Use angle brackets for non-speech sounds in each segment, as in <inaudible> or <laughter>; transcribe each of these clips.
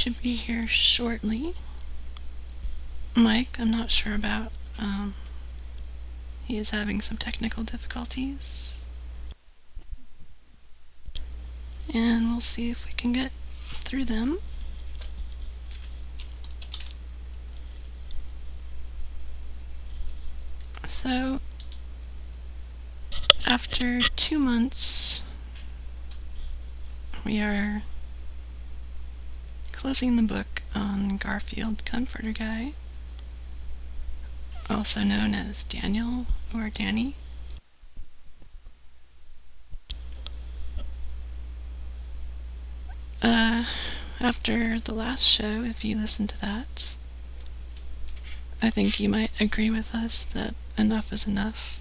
should be here shortly. Mike, I'm not sure about. Um, he is having some technical difficulties. And we'll see if we can get through them. So, after two months, we are closing the book on Garfield Comforter Guy, also known as Daniel or Danny. Uh, after the last show, if you listened to that, I think you might agree with us that enough is enough.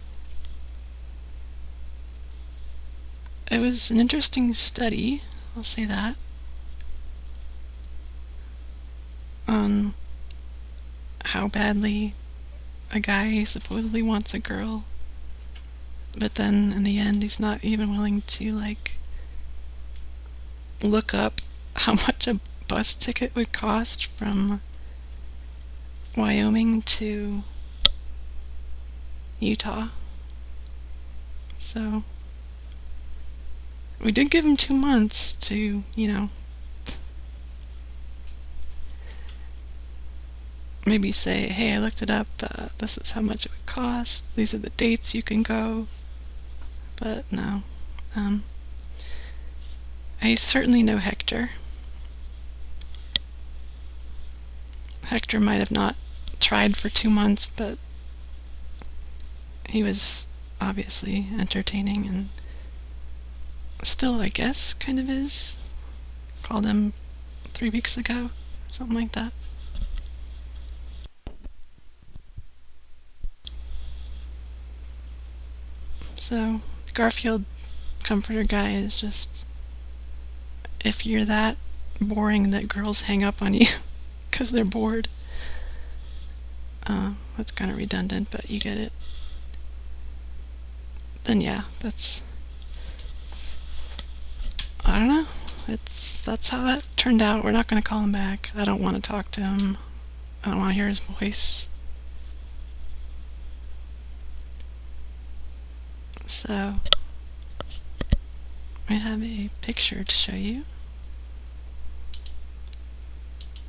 It was an interesting study, I'll say that, on how badly a guy supposedly wants a girl, but then in the end he's not even willing to, like, look up how <laughs> much a bus ticket would cost from Wyoming to Utah. So we did give him two months to, you know, maybe say, hey, I looked it up. Uh, this is how much it would cost. These are the dates you can go. But no. Um, I certainly know Hector. Hector might have not tried for two months, but he was obviously entertaining and still, I guess, kind of is. Called him three weeks ago, something like that. So, Garfield Comforter Guy is just. If you're that boring that girls hang up on you <laughs> because they're bored, uh, that's kind of redundant, but you get it. Then, yeah, that's. I don't know. It's that's how that turned out. We're not going to call him back. I don't want to talk to him. I don't want to hear his voice. So, I have a picture to show you.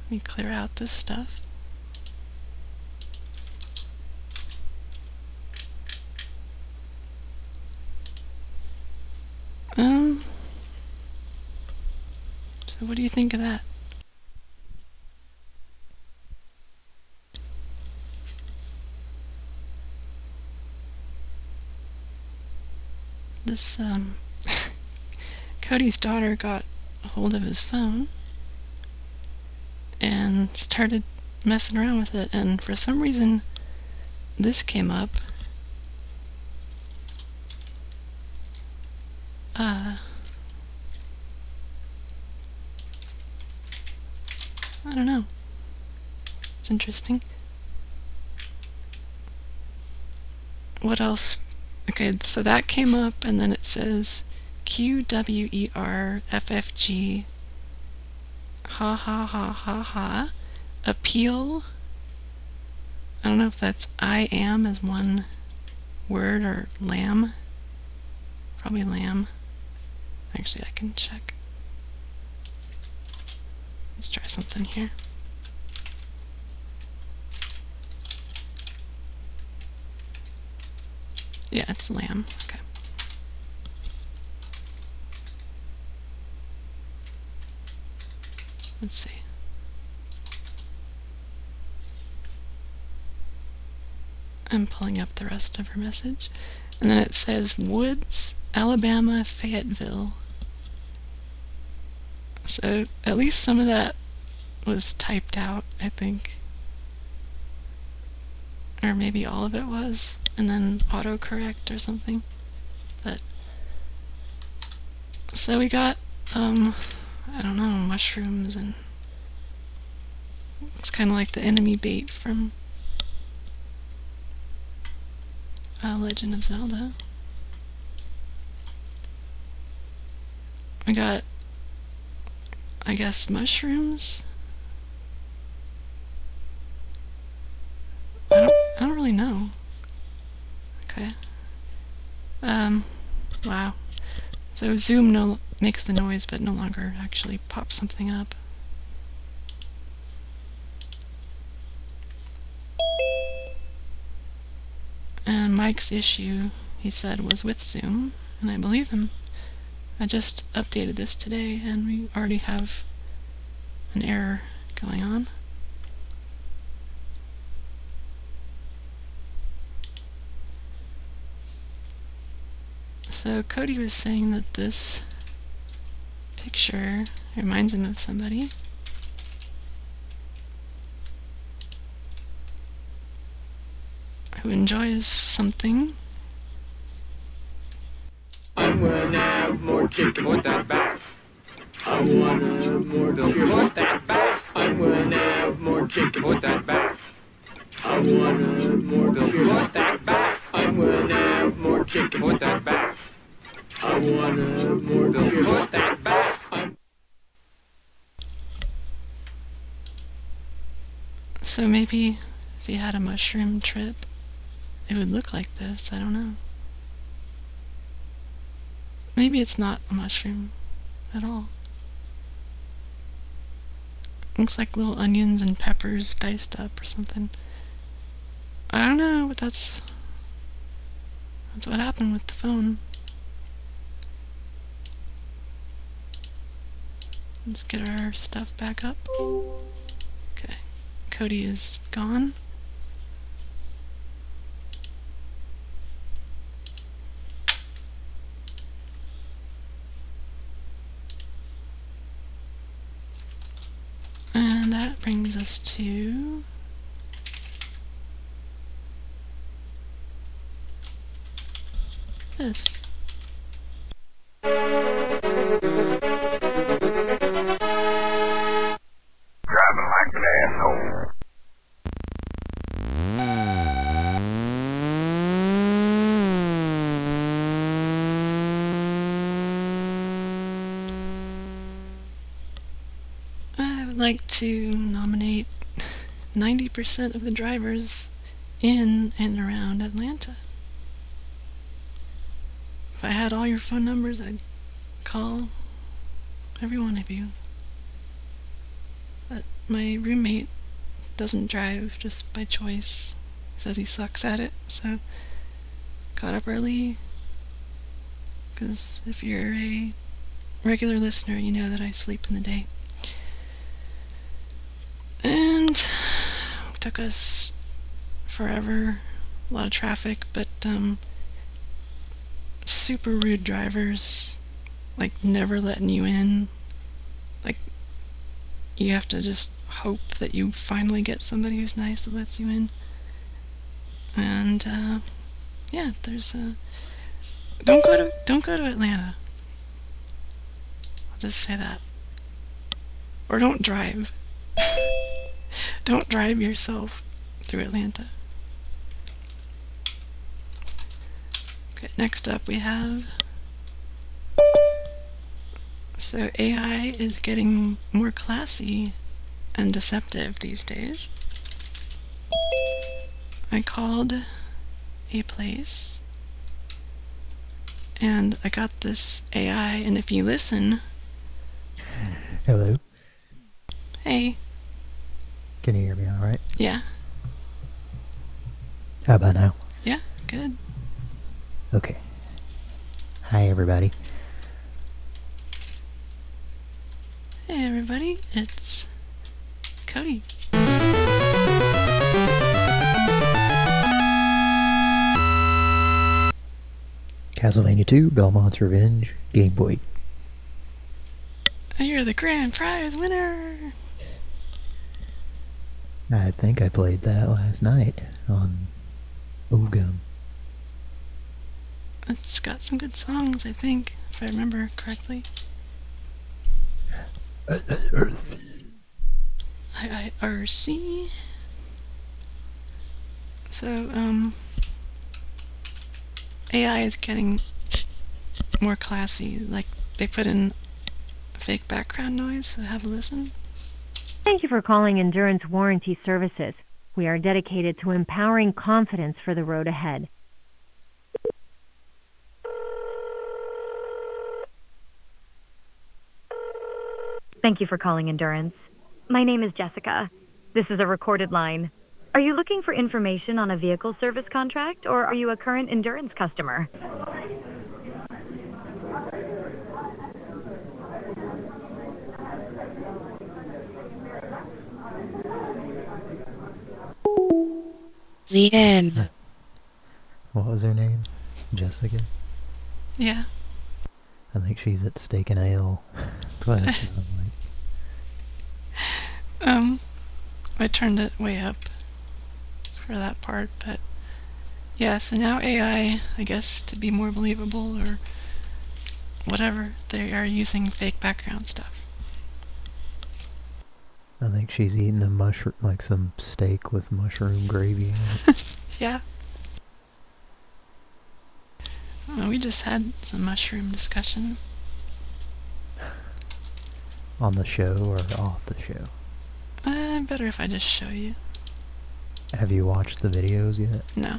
Let me clear out this stuff. Um, so what do you think of that? This, um, <laughs> Cody's daughter got a hold of his phone and started messing around with it, and for some reason, this came up. Uh, I don't know. It's interesting. What else? Okay, so that came up, and then it says Q W E R F F G. Ha ha ha ha ha. Appeal. I don't know if that's I am as one word or lamb. Probably lamb. Actually, I can check. Let's try something here. Yeah, it's lamb. Okay. Let's see. I'm pulling up the rest of her message. And then it says Woods, Alabama, Fayetteville. So at least some of that was typed out, I think. Or maybe all of it was, and then autocorrect or something. But so we got um I don't know, mushrooms and it's kind of like the enemy bait from uh, Legend of Zelda. I got, I guess, mushrooms. I don't, I don't really know. Okay. Um, wow. So Zoom no makes the noise, but no longer actually pops something up. And Mike's issue, he said, was with Zoom, and I believe him. I just updated this today, and we already have an error going on. So Cody was saying that this picture reminds him of somebody. Who enjoys something. I wanna have more chicken, put that back. I wanna have more chicken, put that back. I wanna have more chicken, put that back. I wanna have more chicken, put that back. I wanna have more chicken, put that back. I wanna have more chicken, put that back. I'm So maybe if he had a mushroom trip, it would look like this. I don't know. Maybe it's not a mushroom at all. Looks like little onions and peppers diced up or something. I don't know, but that's that's what happened with the phone. Let's get our stuff back up. Okay. Cody is gone. And that brings us to this. driving like an asshole. I would like to nominate 90% of the drivers in and around Atlanta. I had all your phone numbers, I'd call every one of you. But my roommate doesn't drive just by choice. He says he sucks at it, so got up early. Because if you're a regular listener, you know that I sleep in the day. And took us forever, a lot of traffic, but um, super rude drivers, like never letting you in. Like you have to just hope that you finally get somebody who's nice that lets you in. And uh, yeah, there's a don't go to don't go to Atlanta. I'll just say that. Or don't drive. <laughs> don't drive yourself through Atlanta. Okay, next up we have so AI is getting more classy and deceptive these days. I called a place and I got this AI and if you listen, Hello. hey, Can you hear me all right? yeah, How about now? yeah, good. Okay. Hi, everybody. Hey everybody, it's Cody. Castlevania 2, Belmont's Revenge, Game Boy. Oh, you're the grand prize winner. I think I played that last night on Ovgum. It's got some good songs, I think, if I remember correctly. IIRC. So, um, AI is getting more classy. Like, they put in fake background noise, so have a listen. Thank you for calling Endurance Warranty Services. We are dedicated to empowering confidence for the road ahead. Thank you for calling Endurance. My name is Jessica. This is a recorded line. Are you looking for information on a vehicle service contract or are you a current Endurance customer? The end. What was her name? Jessica? Yeah. I think she's at Steak and Ale. <laughs> <laughs> That's what it sounded like. Um, I turned it way up for that part, but yeah, so now AI, I guess, to be more believable or whatever, they are using fake background stuff. I think she's eating a mushroom, like some steak with mushroom gravy. <laughs> Yeah. Uh, we just had some mushroom discussion. on the show or off the show. Uh, better if I just show you. Have you watched the videos yet? No,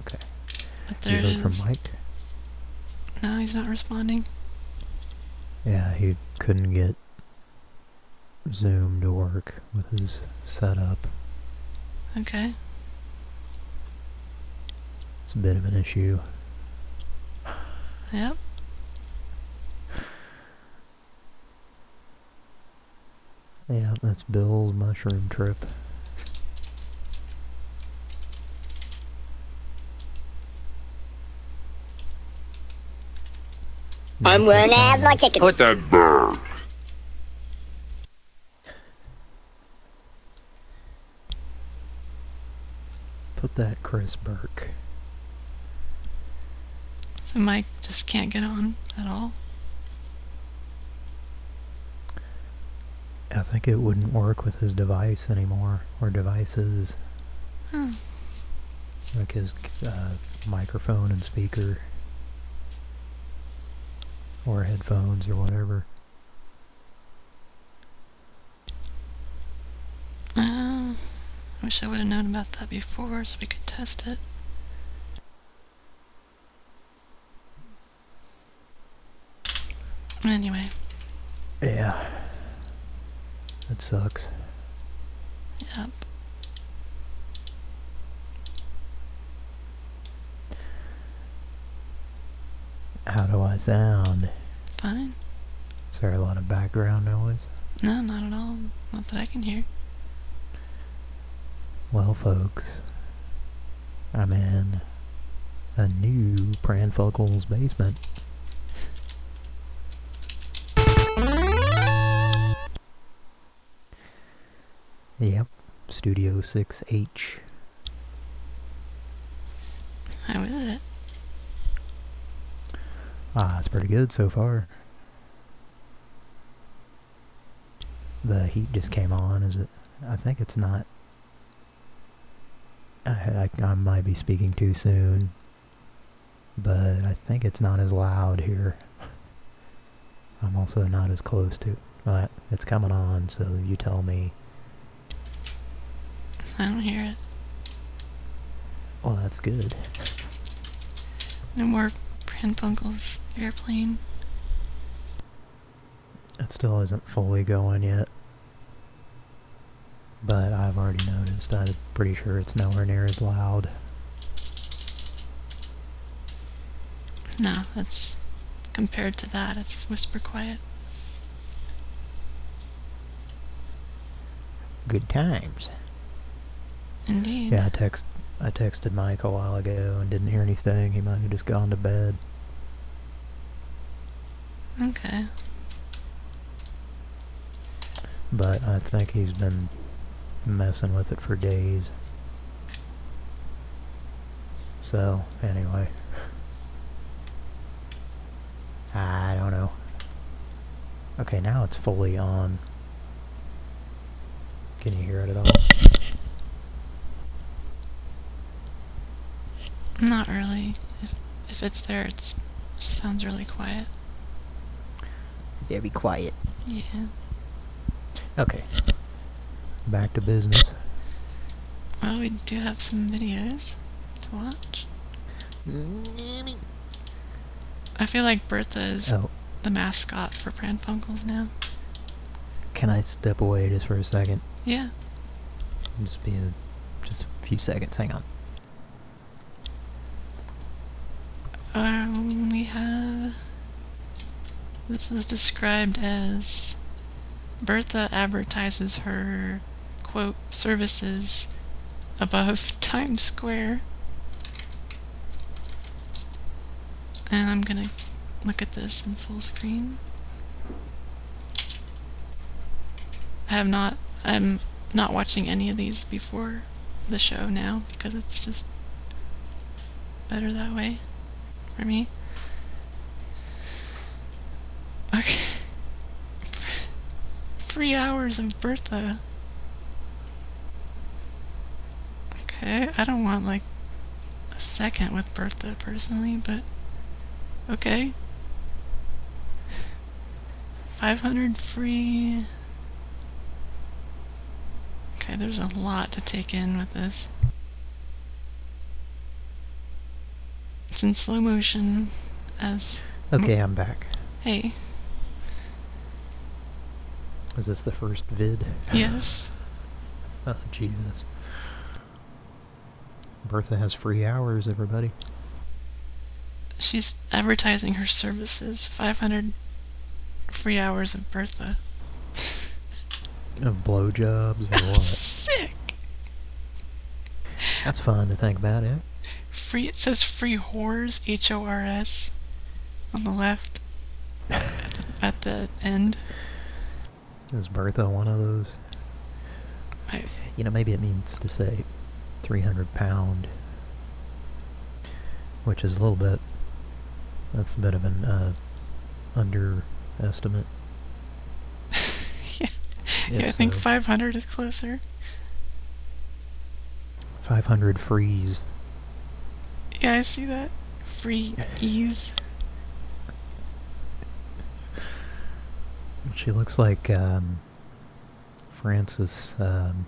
Okay. but You there it heard from Mike? No, he's not responding. Yeah, he couldn't get Zoom to work with his setup. Okay. It's a bit of an issue. Yep. Yeah, that's Bill's mushroom trip. I'm That's gonna have it. my chicken. Put that bird. Put that Chris Burke. So Mike just can't get on at all. I think it wouldn't work with his device anymore, or devices, Hmm. like his uh, microphone and speaker, or headphones or whatever. Uh, I wish I would have known about that before so we could test it. Anyway, Yeah. That sucks. yep. How do I sound? Fine. Is there a lot of background noise? No, not at all. Not that I can hear. Well, folks, I'm in a new Pran Funkels basement. Yep, Studio 6H. How is it? Ah, it's pretty good so far. The heat just came on. Is it? I think it's not. I, I, I might be speaking too soon, but I think it's not as loud here. <laughs> I'm also not as close to. But it's coming on, so you tell me. I don't hear it. Well, that's good. No more Pranfunkel's airplane. It still isn't fully going yet. But I've already noticed. I'm pretty sure it's nowhere near as loud. No, that's compared to that, it's whisper quiet. Good times. Indeed. Yeah, I text I texted Mike a while ago and didn't hear anything. He might have just gone to bed. Okay. but I think he's been messing with it for days. So, anyway. <laughs> I don't know. Okay, now it's fully on. Can you hear it at all? Not really. If if it's there, it's it sounds really quiet. It's very quiet. Yeah. Okay. Back to business. Well, we do have some videos to watch. I feel like Bertha is Oh, the mascot for Pran Funkels now. can I step away just for a second? Yeah. Just be a, just a few seconds. Hang on. We have. This was described as Bertha advertises her quote services above <laughs> Times Square. And I'm gonna look at this in full screen. I have not. I'm not watching any of these before the show now because it's just better that way for me. Okay. Free hours of Bertha. Okay, I don't want like a second with Bertha personally, but okay. 500 free. Okay, there's a lot to take in with this. In slow motion as Okay, I'm back. hey, Is this the first vid? yes. <laughs> Oh, Jesus. Bertha has free hours, everybody. She's advertising her services. 500 free hours of Bertha. Of blowjobs or <laughs> what? Sick! That's fun to think about, eh? Free, it says free whores, H O R S, on the left <laughs> at the end. Is Bertha one of those? I, You know, maybe it means to say 300 pound, which is a little bit, that's a bit of an uh, underestimate. <laughs> yeah, yeah, I think so. 500 is closer. 500 freeze. Yeah, I see that. Free ease. She looks like um, Francis um,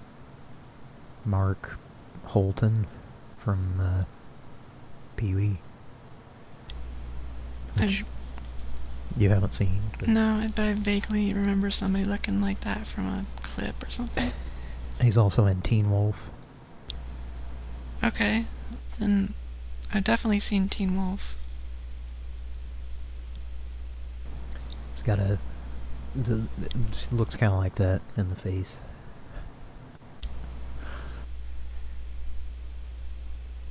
Mark Holton from uh, Pee Wee. Which you haven't seen. but No, but I vaguely remember somebody looking like that from a clip or something. He's also in Teen Wolf. Okay, then I've definitely seen Teen Wolf. He's got a. The, it looks kind of like that in the face.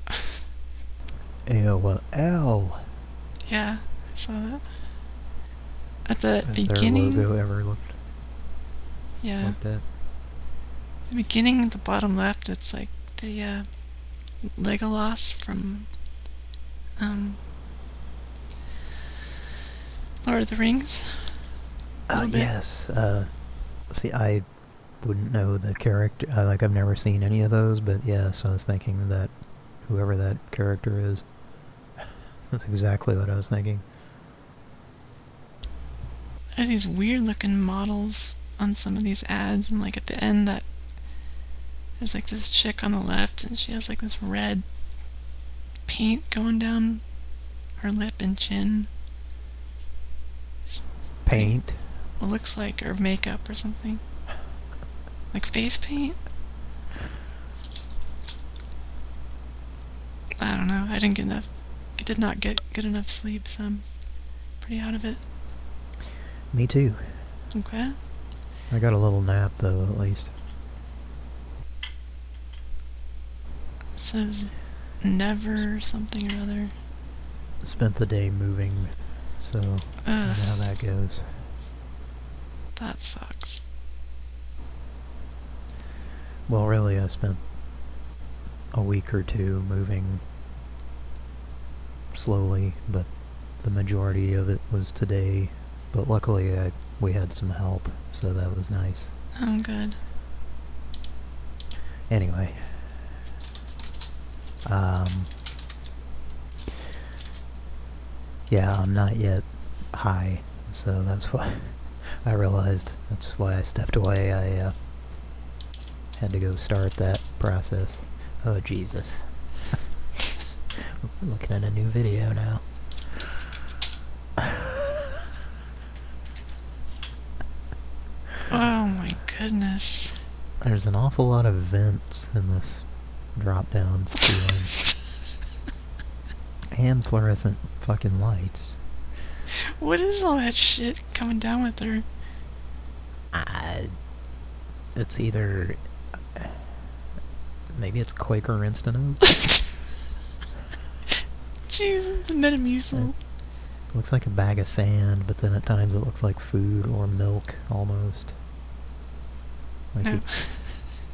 <laughs> AOL Yeah, I saw that. At the as beginning, their logo ever looked yeah, like that. the beginning the bottom left, it's like the uh, Legolas from um, Lord of the Rings. Bit. yes. Uh, see, I wouldn't know the character. Uh, like, I've never seen any of those, but yes, I was thinking that whoever that character is. <laughs> That's exactly what I was thinking. There's these weird looking models on some of these ads, and like at the end, that there's like this chick on the left, and she has like this red paint going down her lip and chin. Paint. What looks like or makeup or something. Like face paint? I don't know. I didn't get enough. I did not get good enough sleep, so I'm pretty out of it. Me too. Okay. I got a little nap, though, at least. It says never something or other. Spent the day moving, so I know how that goes. that sucks. Well, really, I spent a week or two moving slowly, but the majority of it was today. But luckily, I, we had some help, so that was nice. I'm good. Anyway. Um, yeah, I'm not yet high, so that's <laughs> why I realized that's why I stepped away. I uh, had to go start that process. Oh, Jesus. We're <laughs> looking at a new video now. <laughs> Oh my goodness. There's an awful lot of vents in this drop-down ceiling. and fluorescent fucking lights. What is all that shit coming down with her? I, it's either... Maybe it's Quaker Instant Oat. <laughs> Jesus, Metamucil. looks like a bag of sand, but then at times it looks like food or milk, almost. Like No. it,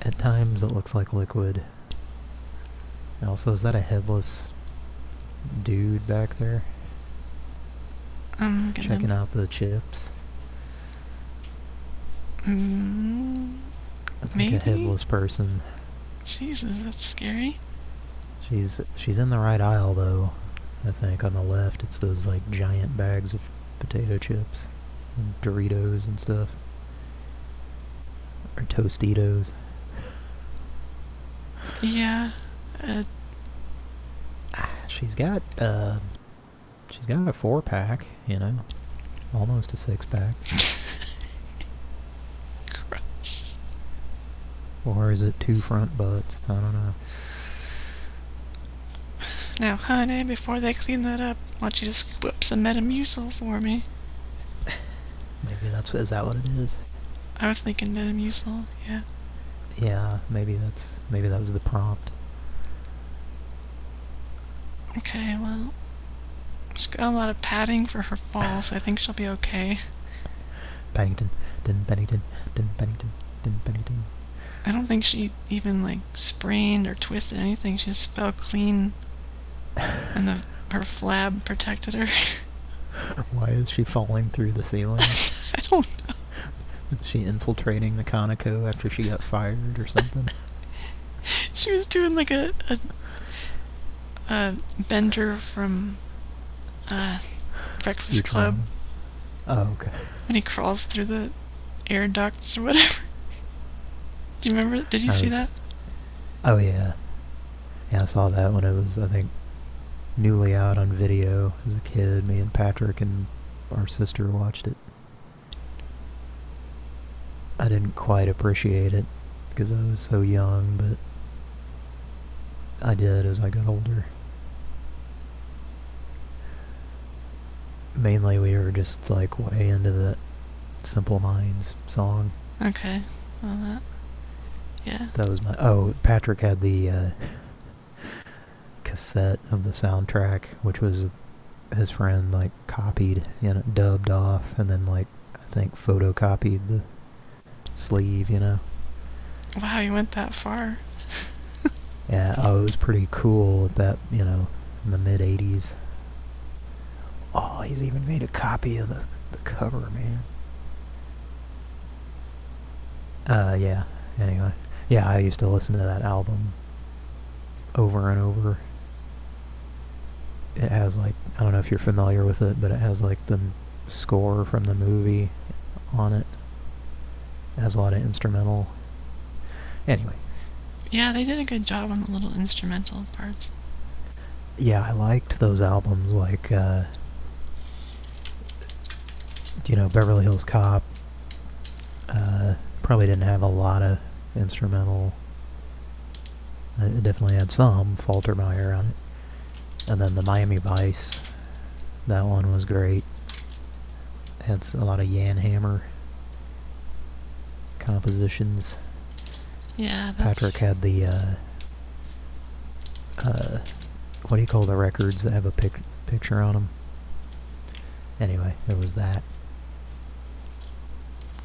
at times it looks like liquid. And Also, is that a headless dude back there? I'm gonna. Checking out the chips? Mm, That's Maybe. like a headless person. Jesus, that's scary. She's she's in the right aisle though. I think on the left it's those like giant bags of potato chips, and Doritos and stuff, or Tostitos. Yeah. Uh, She's got uh, she's got a four pack, you know, almost a six pack, gross. <laughs> or is it two front butts? I don't know. Now, honey, before they clean that up, why don't you just whip some Metamucil for me? <laughs> Maybe that's is that what it is? I was thinking Metamucil, yeah. Yeah, maybe that's maybe that was the prompt. Okay, well, she's got a lot of padding for her fall, so I think she'll be okay. Paddington, didn't Paddington, didn't Paddington, didn't Paddington. I don't think she even like sprained or twisted anything. She just fell clean, <laughs> and the her flab protected her. <laughs> Why is she falling through the ceiling? <laughs> I don't know. Is she infiltrating the Conoco after she got fired or something? She was doing like a a, a bender from uh, Breakfast You're Club Oh, okay. <laughs> when he crawls through the air ducts or whatever. Do you remember? Did you see that? Oh, yeah. Yeah, I saw that when it was, I think, newly out on video as a kid. Me and Patrick and our sister watched it. I didn't quite appreciate it because I was so young, but I did as I got older. Mainly we were just like way into the Simple Minds song. Okay. Well, that. Yeah. That was my. Oh, Patrick had the uh, <laughs> cassette of the soundtrack, which was his friend like copied, you know, dubbed off, and then like I think photocopied the sleeve, you know. Wow, you went that far. <laughs> Yeah, oh, it was pretty cool at that, you know, in the mid '80s. Oh, he's even made a copy of the the cover, man. Uh, yeah. Anyway, yeah, I used to listen to that album over and over. It has like I don't know if you're familiar with it, but it has like the score from the movie on it. It has a lot of instrumental. Anyway, Yeah, they did a good job on the little instrumental parts. yeah, I liked those albums like uh you know, Beverly Hills Cop. Uh probably didn't have a lot of instrumental. It definitely had some Faltermeyer on it. And then the Miami Vice, that one was great. Had a lot of Jan Hammer compositions. Yeah, that's. Patrick had the uh, uh, what do you call the records that have a pic- picture on them? Anyway, it was that.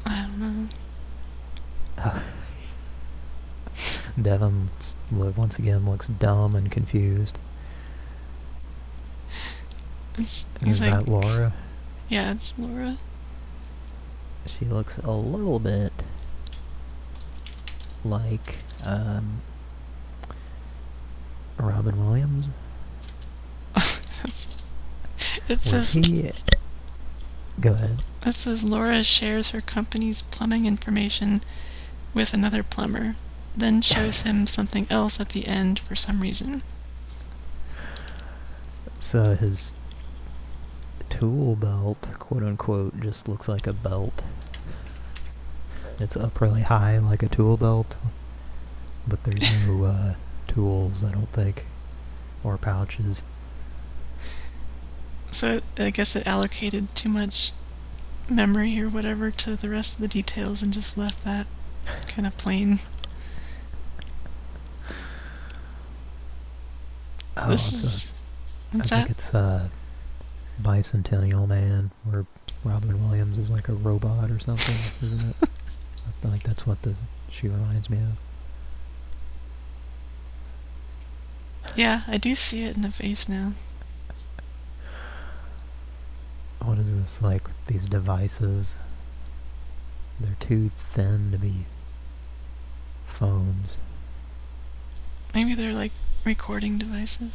I don't know. Lo- once again looks dumb and confused. It's, Is like, that Laura? yeah, it's Laura. She looks a little bit like um, Robin Williams. <laughs> It's- it Was he? Go ahead. it says Laura shares her company's plumbing information with another plumber, then shows him something else at the end for some reason. So his tool belt, quote unquote, just looks like a belt. It's up really high like a tool belt, but there's no uh, tools, I don't think, or pouches. So I guess it allocated too much memory or whatever to the rest of the details and just left that kind of plain. Oh, this it's is a, I think that? it's uh, Bicentennial Man, where Robin Williams is like a robot or something, isn't it? <laughs> I feel like that's what the she reminds me of. Yeah, I do see it in the face now. What is this like? with These devices? They're too thin to be phones. Maybe they're like recording devices.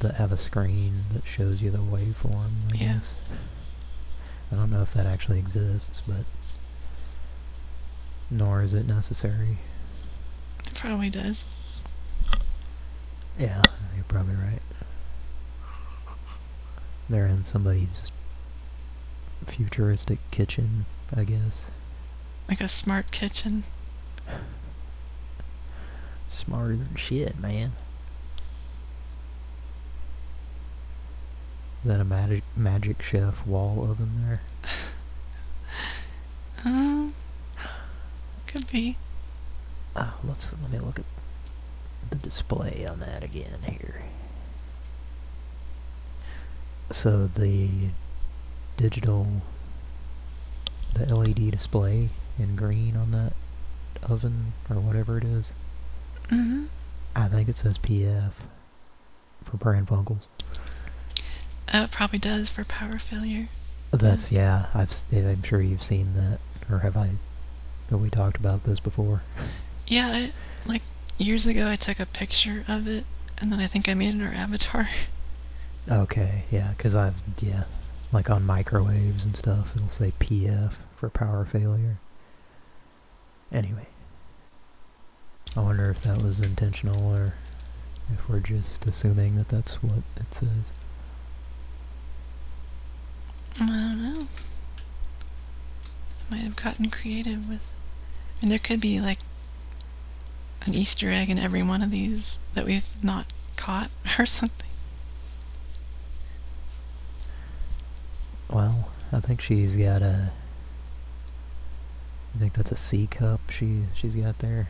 That have a screen that shows you the waveform. I Yeah. guess. I don't know if that actually exists, but nor is it necessary. It probably does. Yeah, you're probably right. They're in somebody's futuristic kitchen, I guess. Like a smart kitchen. Smarter than shit, man. Is that a magic magic chef wall oven there? <laughs> Um, could be. Oh, let's let me look at the display on that again here. So the digital, the LED display in green on that oven or whatever it is. hmm I think it says PF for Pran Funkels. Uh, it probably does for power failure. That's yeah. I've I'm sure you've seen that, or have I? Have we talked about this before? Yeah, I, like years ago I took a picture of it, and then I think I made it our avatar. <laughs> Okay, yeah, 'cause I've yeah, like on microwaves and stuff, it'll say PF for power failure. Anyway, I wonder if that was intentional or if we're just assuming that that's what it says. I don't know. I Might have gotten creative with. I mean, there could be like an Easter egg in every one of these that we've not caught <laughs> or something. Well, I think she's got a. I think that's a C cup she she's got there.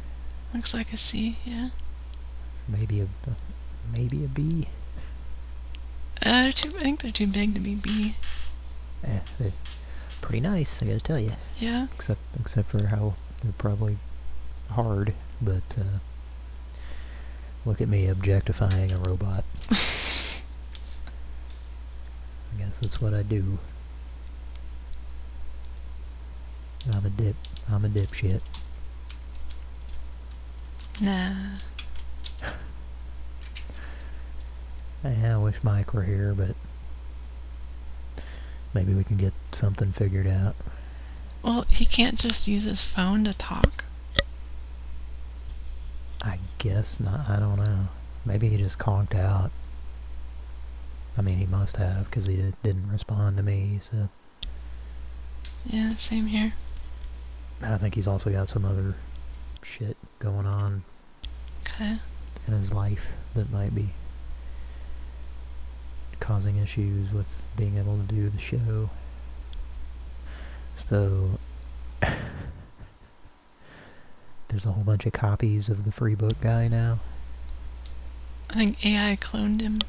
Looks like a C, yeah. Maybe a maybe a B. Uh, they're too. I think they're too big to be B. Eh, they're pretty nice, I gotta tell you. Yeah. Except except for how they're probably hard, but uh, look at me objectifying a robot. <laughs> I guess that's what I do. I'm a dip. I'm a dipshit. Nah. <laughs> Yeah, I wish Mike were here, but maybe we can get something figured out. Well, he can't just use his phone to talk. I guess not. I don't know. Maybe he just conked out. I mean, he must have, because he did, didn't respond to me, so... Yeah, same here. I think he's also got some other shit going on Okay. in his life that might be causing issues with being able to do the show. So, <laughs> there's a whole bunch of copies of the free book guy now, I think AI cloned him.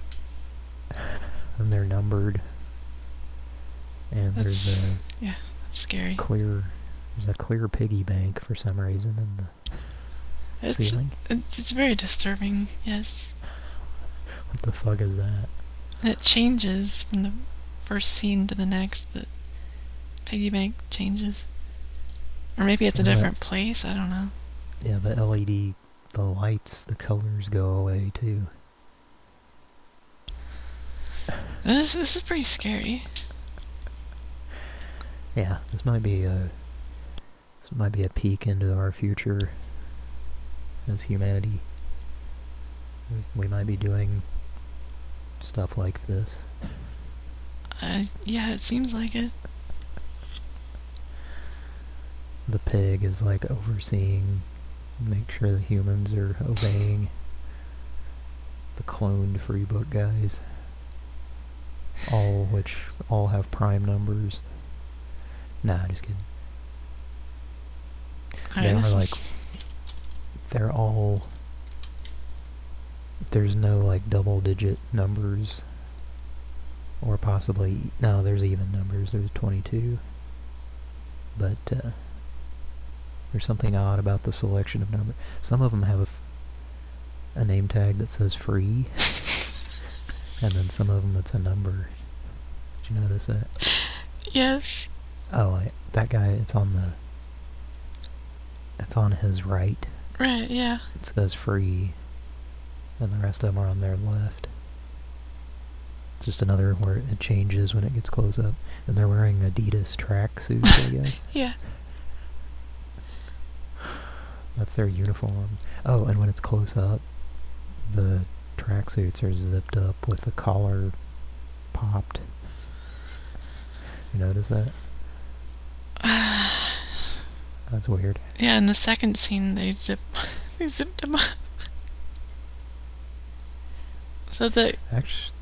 <laughs> and they're numbered. And there's That's- a That's scary. clear, there's a clear piggy bank for some reason in the It's, ceiling? It's, very disturbing, yes. <laughs> What the fuck is that? It changes from the first scene to the next. The piggy bank changes. Or maybe it's a Yeah. different place, I don't know. Yeah, the LED, the lights, the colors go away too. This, this is pretty scary. <laughs> Yeah, this might be a this might be a peek into our future as humanity. We- We might be doing stuff like this. Uh, yeah, it seems like it. The pig is like overseeing, make sure the humans are obeying the cloned free book guys. All which all have prime numbers. Nah, just kidding. Alright, They this are is- like they're all there's no like double digit numbers or possibly no there's even numbers there's 22 but uh, there's something odd about the selection of numbers some of them have a, f- a name tag that says free <laughs> and then some of them it's a number. Did you notice that? Yes. oh I, that guy it's on the it's on his right Right, yeah. it says free, and the rest of them are on their left. It's just another where it changes when it gets close up. And they're wearing Adidas track suits, I <laughs> guess. Yeah. That's their uniform. Oh, and when it's close up, the track suits are zipped up with the collar popped. You notice that? <sighs> <laughs> That's weird. Yeah, in the second scene, they zip, <laughs> they zipped him up. So the Actually,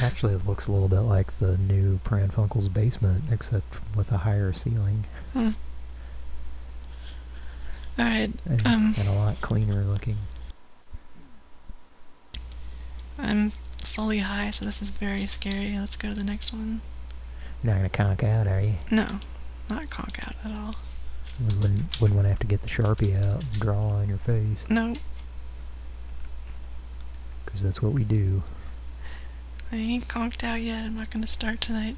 actually, it looks a little bit like the new Pran Funkel's basement, except with a higher ceiling hmm. all right, and, um, and a lot cleaner looking. I'm fully high, so this is very scary. Let's go to the next one. You're not gonna conk out, are you? No, not conk out at all. Wouldn't, wouldn't want to have to get the sharpie out and draw on your face, No, because that's what we do. I ain't conked out yet. I'm not gonna start tonight.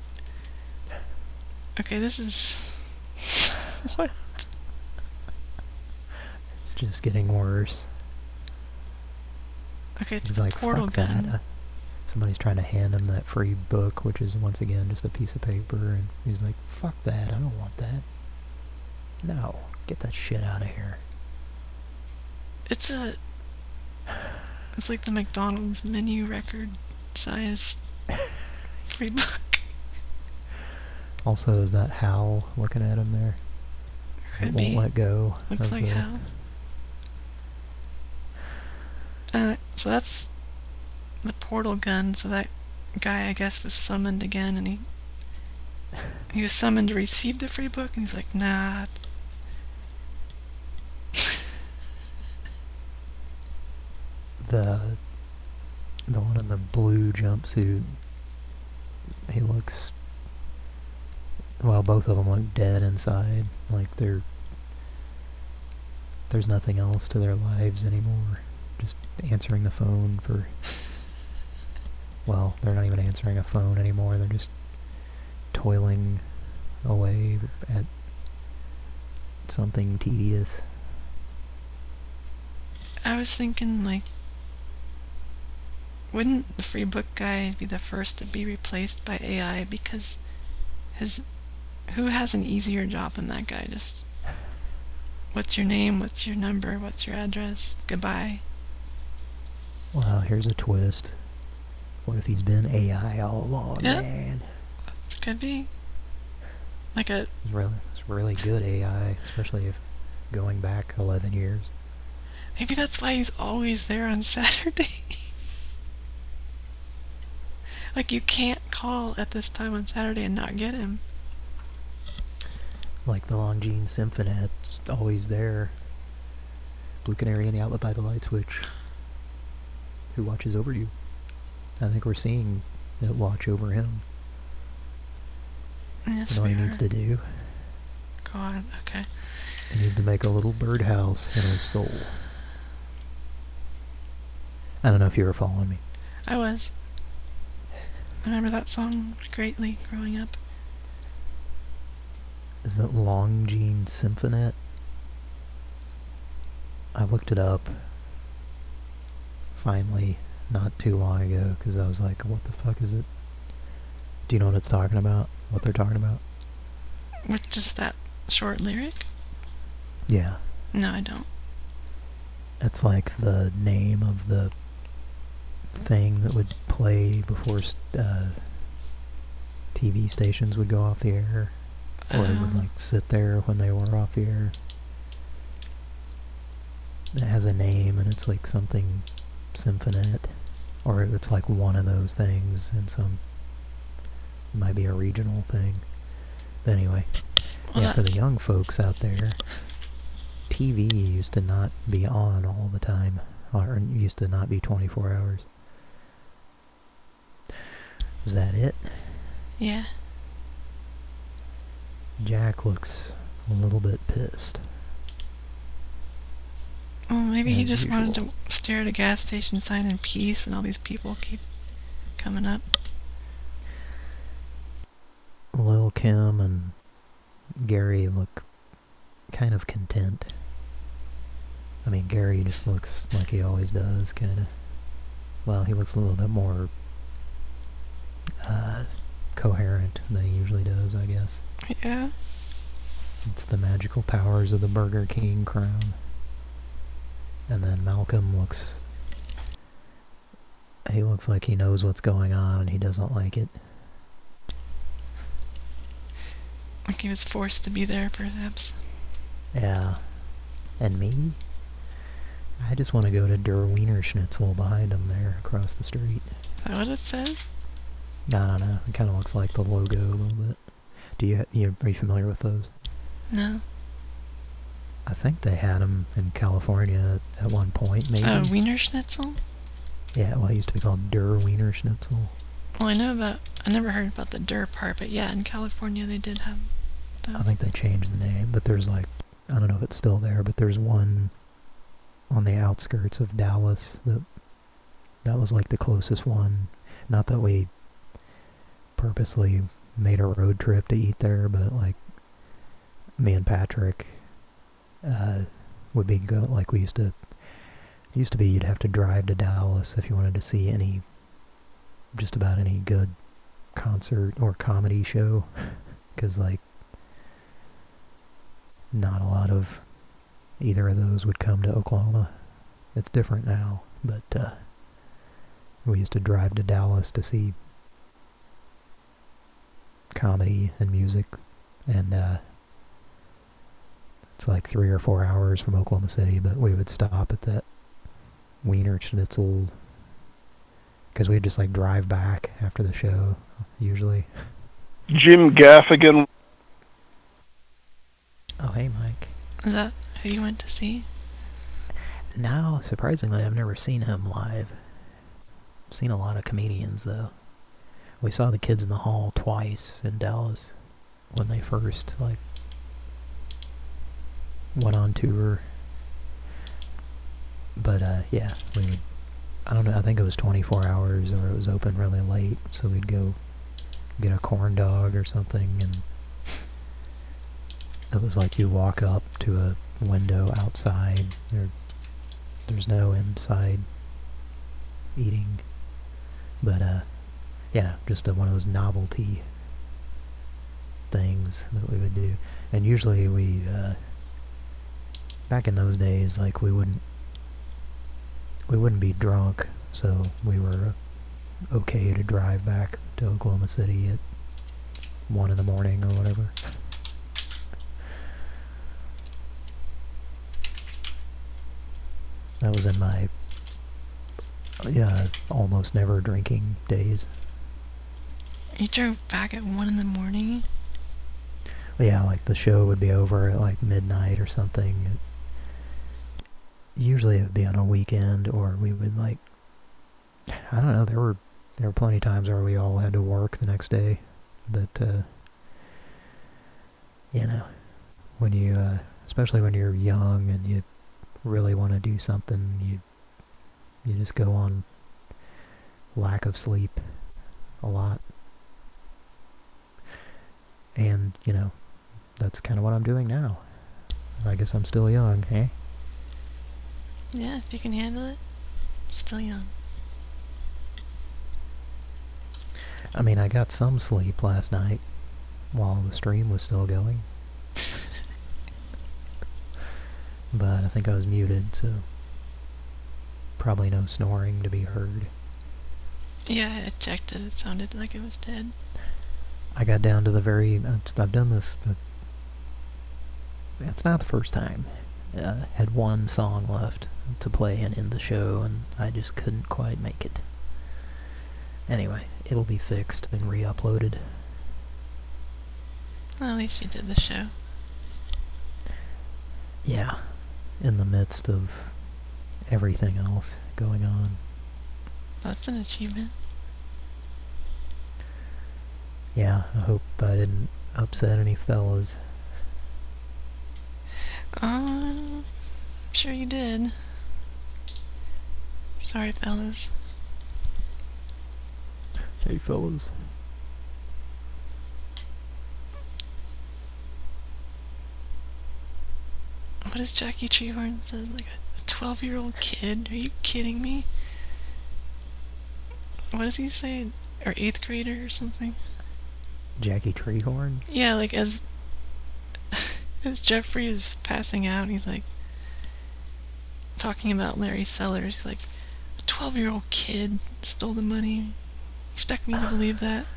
Okay, this is <laughs> what? It's just getting worse. Okay, it's He's like, portal fuck gun. that. Uh, Somebody's trying to hand him that free book, which is once again just a piece of paper, and he's like, fuck that, I don't want that. No, get that shit out of here. It's a. It's like the McDonald's menu record size <laughs> free book. Also, is that Hal looking at him there? Could it won't be. let go. Looks like the- how. Uh, so that's the portal gun. So that guy, I guess, was summoned again, and he he was summoned to receive the free book, and he's like, "Nah." The the one in the blue jumpsuit. He looks well both of them look dead inside. Like they're there's nothing else to their lives anymore. Just answering the phone for <laughs> well they're not even answering a phone anymore. They're just toiling away at something tedious. I was thinking like, wouldn't the free book guy be the first to be replaced by AI because his who has an easier job than that guy? Just what's your name? What's your number? What's your address? Goodbye. Well, here's a twist. What if he's been AI all along, Yeah. man? Could be like a It's really, it's really good AI, especially if going back 11 years. maybe that's why he's always there on <laughs> Saturday. Like you can't call at this time on Saturday and not get him. Like the Longines Symphony, it's always there. Blue Canary in the outlet by the light switch. Who watches over you? I think we're seeing it watch over him. Yes, you know what he needs to do? God, okay. He needs to make a little birdhouse in his soul. I don't know if you were following me. I was. I remember that song greatly growing up. Is it Long Jean Symphonet? I looked it up finally not too long ago because I was like, what the fuck is it? Do you know what it's talking about? What they're talking about? With just that short lyric? Yeah. No, I don't. It's like the name of the thing that would play before uh, TV stations would go off the air. Or it would Um, like sit there when they were off the air. It has a name and it's like something symphonet. Or it's like one of those things and some it might be a regional thing. But anyway. well, yeah, for the young folks out there, TV used to not be on all the time. Or used to not be 24 hours. Is that it? yeah. Jack looks a little bit pissed. Well, maybe he As just wanted to stare at a gas station sign in peace, and all these people keep coming up. Lil Kim and Gary look kind of content. I mean, Gary just looks like he always does, kind of. Well, he looks a little bit more uh, coherent than he usually does, I guess. Yeah. It's the magical powers of the Burger King crown. And then Malcolm looks... He looks like he knows what's going on and he doesn't like it. Like he was forced to be there, perhaps. Yeah. And me? I just want to go to Der Wiener Schnitzel behind him there across the street. Is that what it says? I don't know. It kind of looks like the logo a little bit. Do you, you are you familiar with those? No. I think they had them in California at one point, maybe. Uh, Wiener Schnitzel? yeah, well, it used to be called Der Wiener Schnitzel. Well, I know about. I never heard about the Dur part, but yeah, in California they did have those. I think they changed the name, but there's like, I don't know if it's still there, but there's one on the outskirts of Dallas that that was like the closest one. Not that we purposely made a road trip to eat there, but like me and Patrick uh, would be go like we used to. Used to be you'd have to drive to Dallas if you wanted to see any, just about any good concert or comedy show, <laughs> because like not a lot of either of those would come to Oklahoma. It's different now, but uh, we used to drive to Dallas to see comedy and music, and uh, it's like three or four hours from Oklahoma City, but we would stop at that Wiener Schnitzel because we'd just like drive back after the show, usually. Jim Gaffigan. Oh, hey, Mike. Is that who you went to see? No, surprisingly, I've never seen him live. I've seen a lot of comedians, though. We saw the Kids in the Hall twice in Dallas when they first, like, went on tour. But, uh, yeah, we would, I don't know, I think it was 24 hours or it was open really late, so we'd go get a corn dog or something, and it was like you walk up to a window outside, there, there's no inside eating, but, uh, yeah, just a, one of those novelty things that we would do. And usually we, uh, back in those days, like, we wouldn't, we wouldn't be drunk, so we were okay to drive back to Oklahoma City at one in the morning or whatever. That was in my yeah, almost never drinking days. You drove back at one in the morning. Yeah, like the show would be over at like midnight or something. Usually it would be on a weekend or we would like I don't know, there were there were plenty of times where we all had to work the next day. But uh you know, when you uh especially when you're young and you really want to do something, you You just go on lack of sleep a lot. And, you know, that's kind of what I'm doing now. I guess I'm still young, eh? Yeah, if you can handle it, still young. I mean, I got some sleep last night while the stream was still going. <laughs> but I think I was muted, so probably no snoring to be heard. Yeah, I checked it. It sounded like it was dead. I got down to the very... I've done this, but it's not the first time. Uh, had one song left to play and end the show, and I just couldn't quite make it. Anyway, it'll be fixed and re-uploaded. Well, at least you did the show. Yeah, in the midst of everything else going on. That's an achievement. Yeah, I hope I didn't upset any fellas. Um, I'm sure you did. Sorry, fellas. Hey, fellas. What does Jackie Treehorn says? Like a 12 year old kid? Are you kidding me? What does he say? Or 8th grader or something? Jackie Treehorn? Yeah, like as <laughs> as Jeffrey is passing out, he's like talking about Larry Sellers. He's like, a 12 year old kid stole the money. Expect me to <sighs> believe that? <laughs>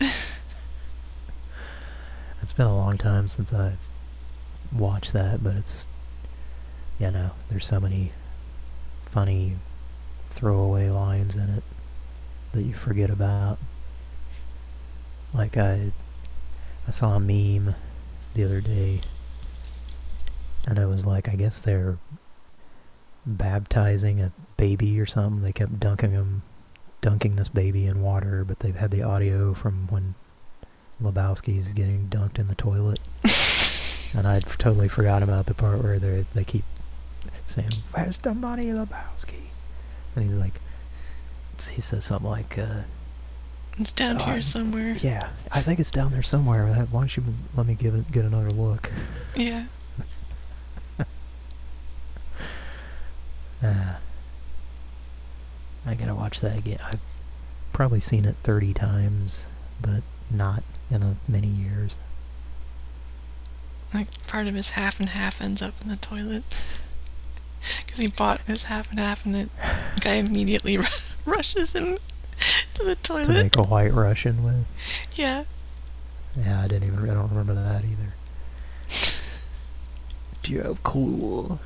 it's been a long time since I've watched that, but it's, you know, there's so many funny throwaway lines in it that you forget about. Like I, I saw a meme the other day, and it was like, I guess they're baptizing a baby or something. They kept dunking him, dunking this baby in water, but they've had the audio from when Lebowski's getting dunked in the toilet. <laughs> and I'd totally forgot about the part where they they keep saying, "Where's the money, Lebowski?" And he's like, he says something like, uh, It's down Oh, here somewhere. "Yeah, I think it's down there somewhere. Why don't you let me give it get another look?" Yeah. <laughs> Uh, I gotta watch that again. I've probably seen it 30 times, but not in a many years. Like part of his half and half ends up in the toilet. <laughs> Because he bought his half and half and the guy immediately <laughs> rushes him <laughs> to the toilet. To make a white Russian with. Yeah. Yeah, I didn't even. I don't remember that either. <laughs> Do you have cool?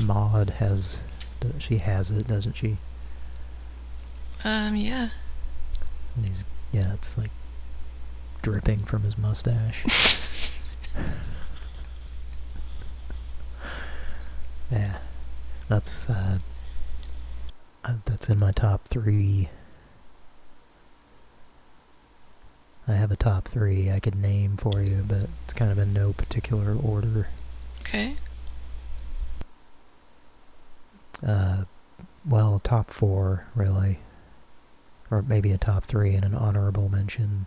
Maud has. She has it, doesn't she? Um, yeah. And he's. Yeah, it's like dripping from his mustache. <laughs> yeah, that's uh, uh, that's in my top three. I have a top three I could name for you, but it's kind of in no particular order. Okay. Uh, well, top four really, or maybe a top three and an honorable mention.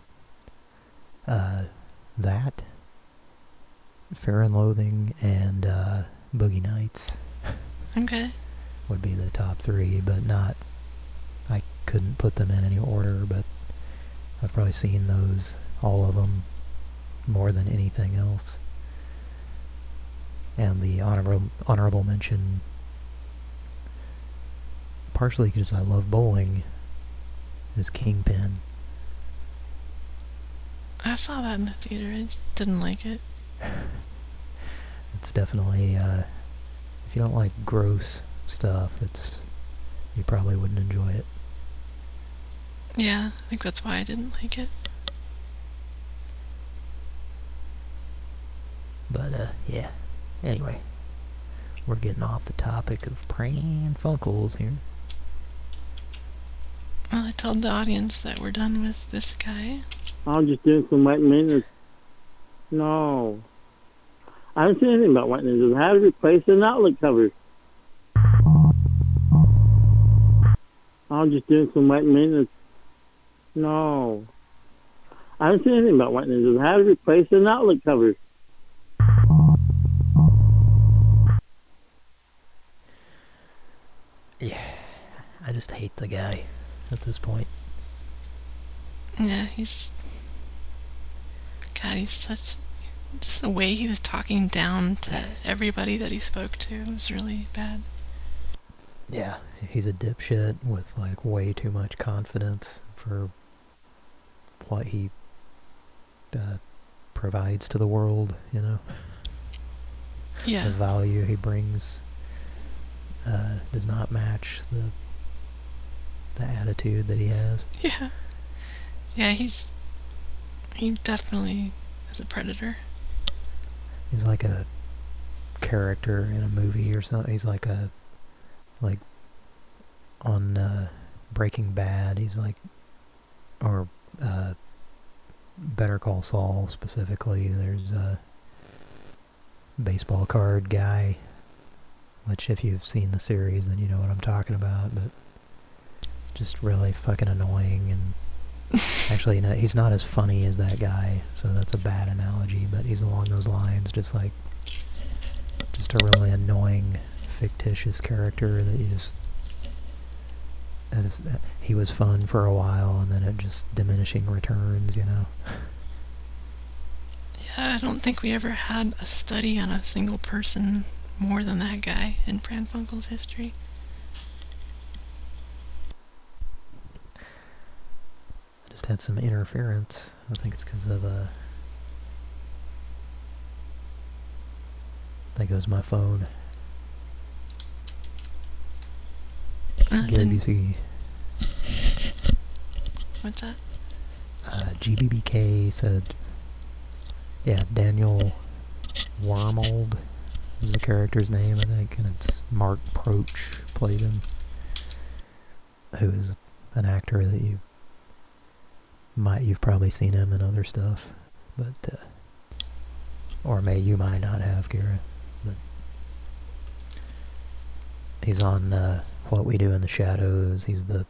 Uh, that, Fear and Loathing, and uh, Boogie Nights Okay. would be the top three, but not. I couldn't put them in any order, but I've probably seen those, all of them, more than anything else. And the honorable honorable mention, partially because I love bowling, is Kingpin. I saw that in the theater. I just didn't like it. <laughs> It's definitely, uh, if you don't like gross stuff, it's you probably wouldn't enjoy it. Yeah, I think that's why I didn't like it. But, uh, yeah. Anyway, we're getting off the topic of Pran Funkels here. Well, I told the audience that we're done with this guy. I'll just do some wet minutes. No. I haven't seen anything about white ninjas. How to replace an outlet cover. I'm just doing some white maintenance. No. I haven't seen anything about white ninjas. How to replace an outlet cover. Yeah, I just hate the guy at this point. Yeah, he's. God, he's such. Just the way he was talking down to everybody that he spoke to was really bad. Yeah, he's a dipshit with like way too much confidence for what he uh, provides to the world, you know? Yeah. The value he brings uh, does not match the the attitude that he has. Yeah. Yeah, he's. He definitely is a predator. He's like a character in a movie or something. He's like a like on uh, Breaking Bad. He's like or uh, Better Call Saul specifically. There's a baseball card guy, which if you've seen the series, then you know what I'm talking about. But just really fucking annoying and Actually, no, he's not as funny as that guy, so that's a bad analogy, but he's along those lines, just like, just a really annoying, fictitious character that you just, that is, that he was fun for a while, and then it just diminishing returns, you know? Yeah, I don't think we ever had a study on a single person more than that guy in Pran Funkel's history. Just had some interference. I think it's because of, uh... I think it was my phone. Uh, GBBK, What's that? uh, GBBK said, yeah, Daniel Wormold is the character's name, I think, and it's Mark Proch played him, who is an actor that you might you've probably seen him in other stuff, but uh, or may you might not have, Kira, but he's on uh, What We Do in the Shadows. He's the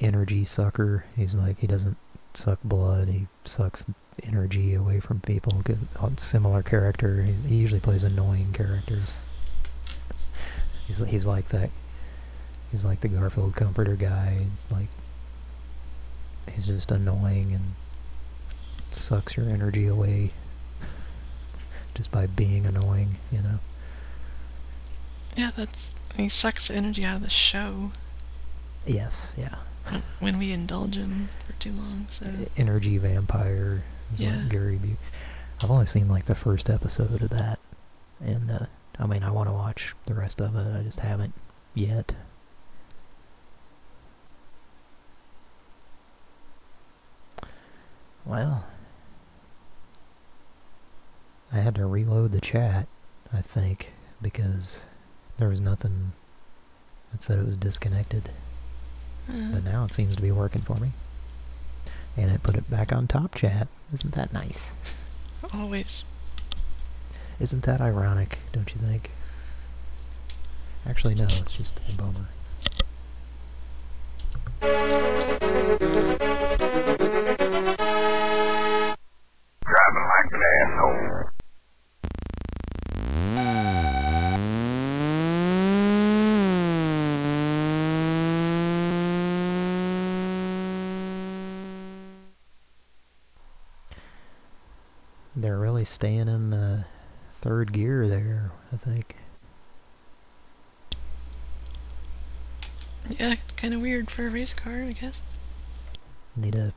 energy sucker. He's like he doesn't suck blood. He sucks energy away from people. Good, similar character. He, he usually plays annoying characters. He's he's like that. He's like the Garfield Comforter guy. Like he's just annoying and sucks your energy away <laughs> just by being annoying, you know. Yeah, that's. He sucks the energy out of the show. Yes, yeah. when we indulge him for too long, so. Energy vampire Yeah. Gary I've only seen like the first episode of that. And, uh, I mean, I want to watch the rest of it. I just haven't yet. Well, I had to reload the chat, I think, because there was nothing that said it was disconnected. Uh, But now it seems to be working for me. And I put it back on top chat. Isn't that nice? always. Isn't that ironic, don't you think? Actually, no, it's just a bummer. Staying in the third gear there, I think. Yeah, kind of weird for a race car, I guess. Need a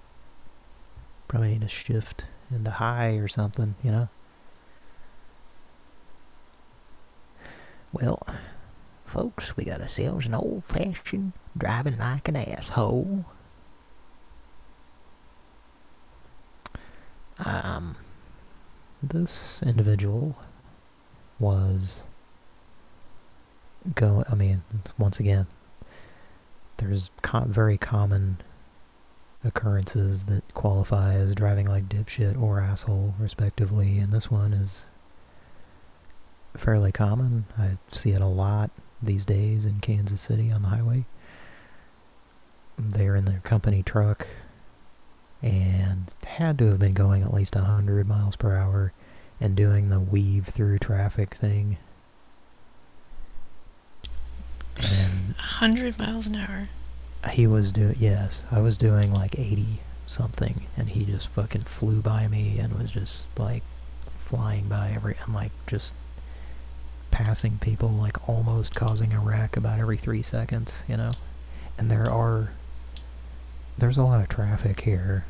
probably need to shift into high or something, you know. Well, folks, we got ourselves an old-fashioned driving like an asshole. Um, this individual was going. I mean, once again, there's very common occurrences that qualify as driving like dipshit or asshole, respectively, and this one is fairly common. I see it a lot these days in Kansas City on the highway. They're in their company truck and had to have been going at least 100 miles per hour and doing the weave through traffic thing. And 100 miles an hour. he was doing, yes, I was doing like 80 something and he just fucking flew by me and was just like flying by every, and like just passing people, like almost causing a wreck about every three seconds, you know? And there are, there's a lot of traffic here.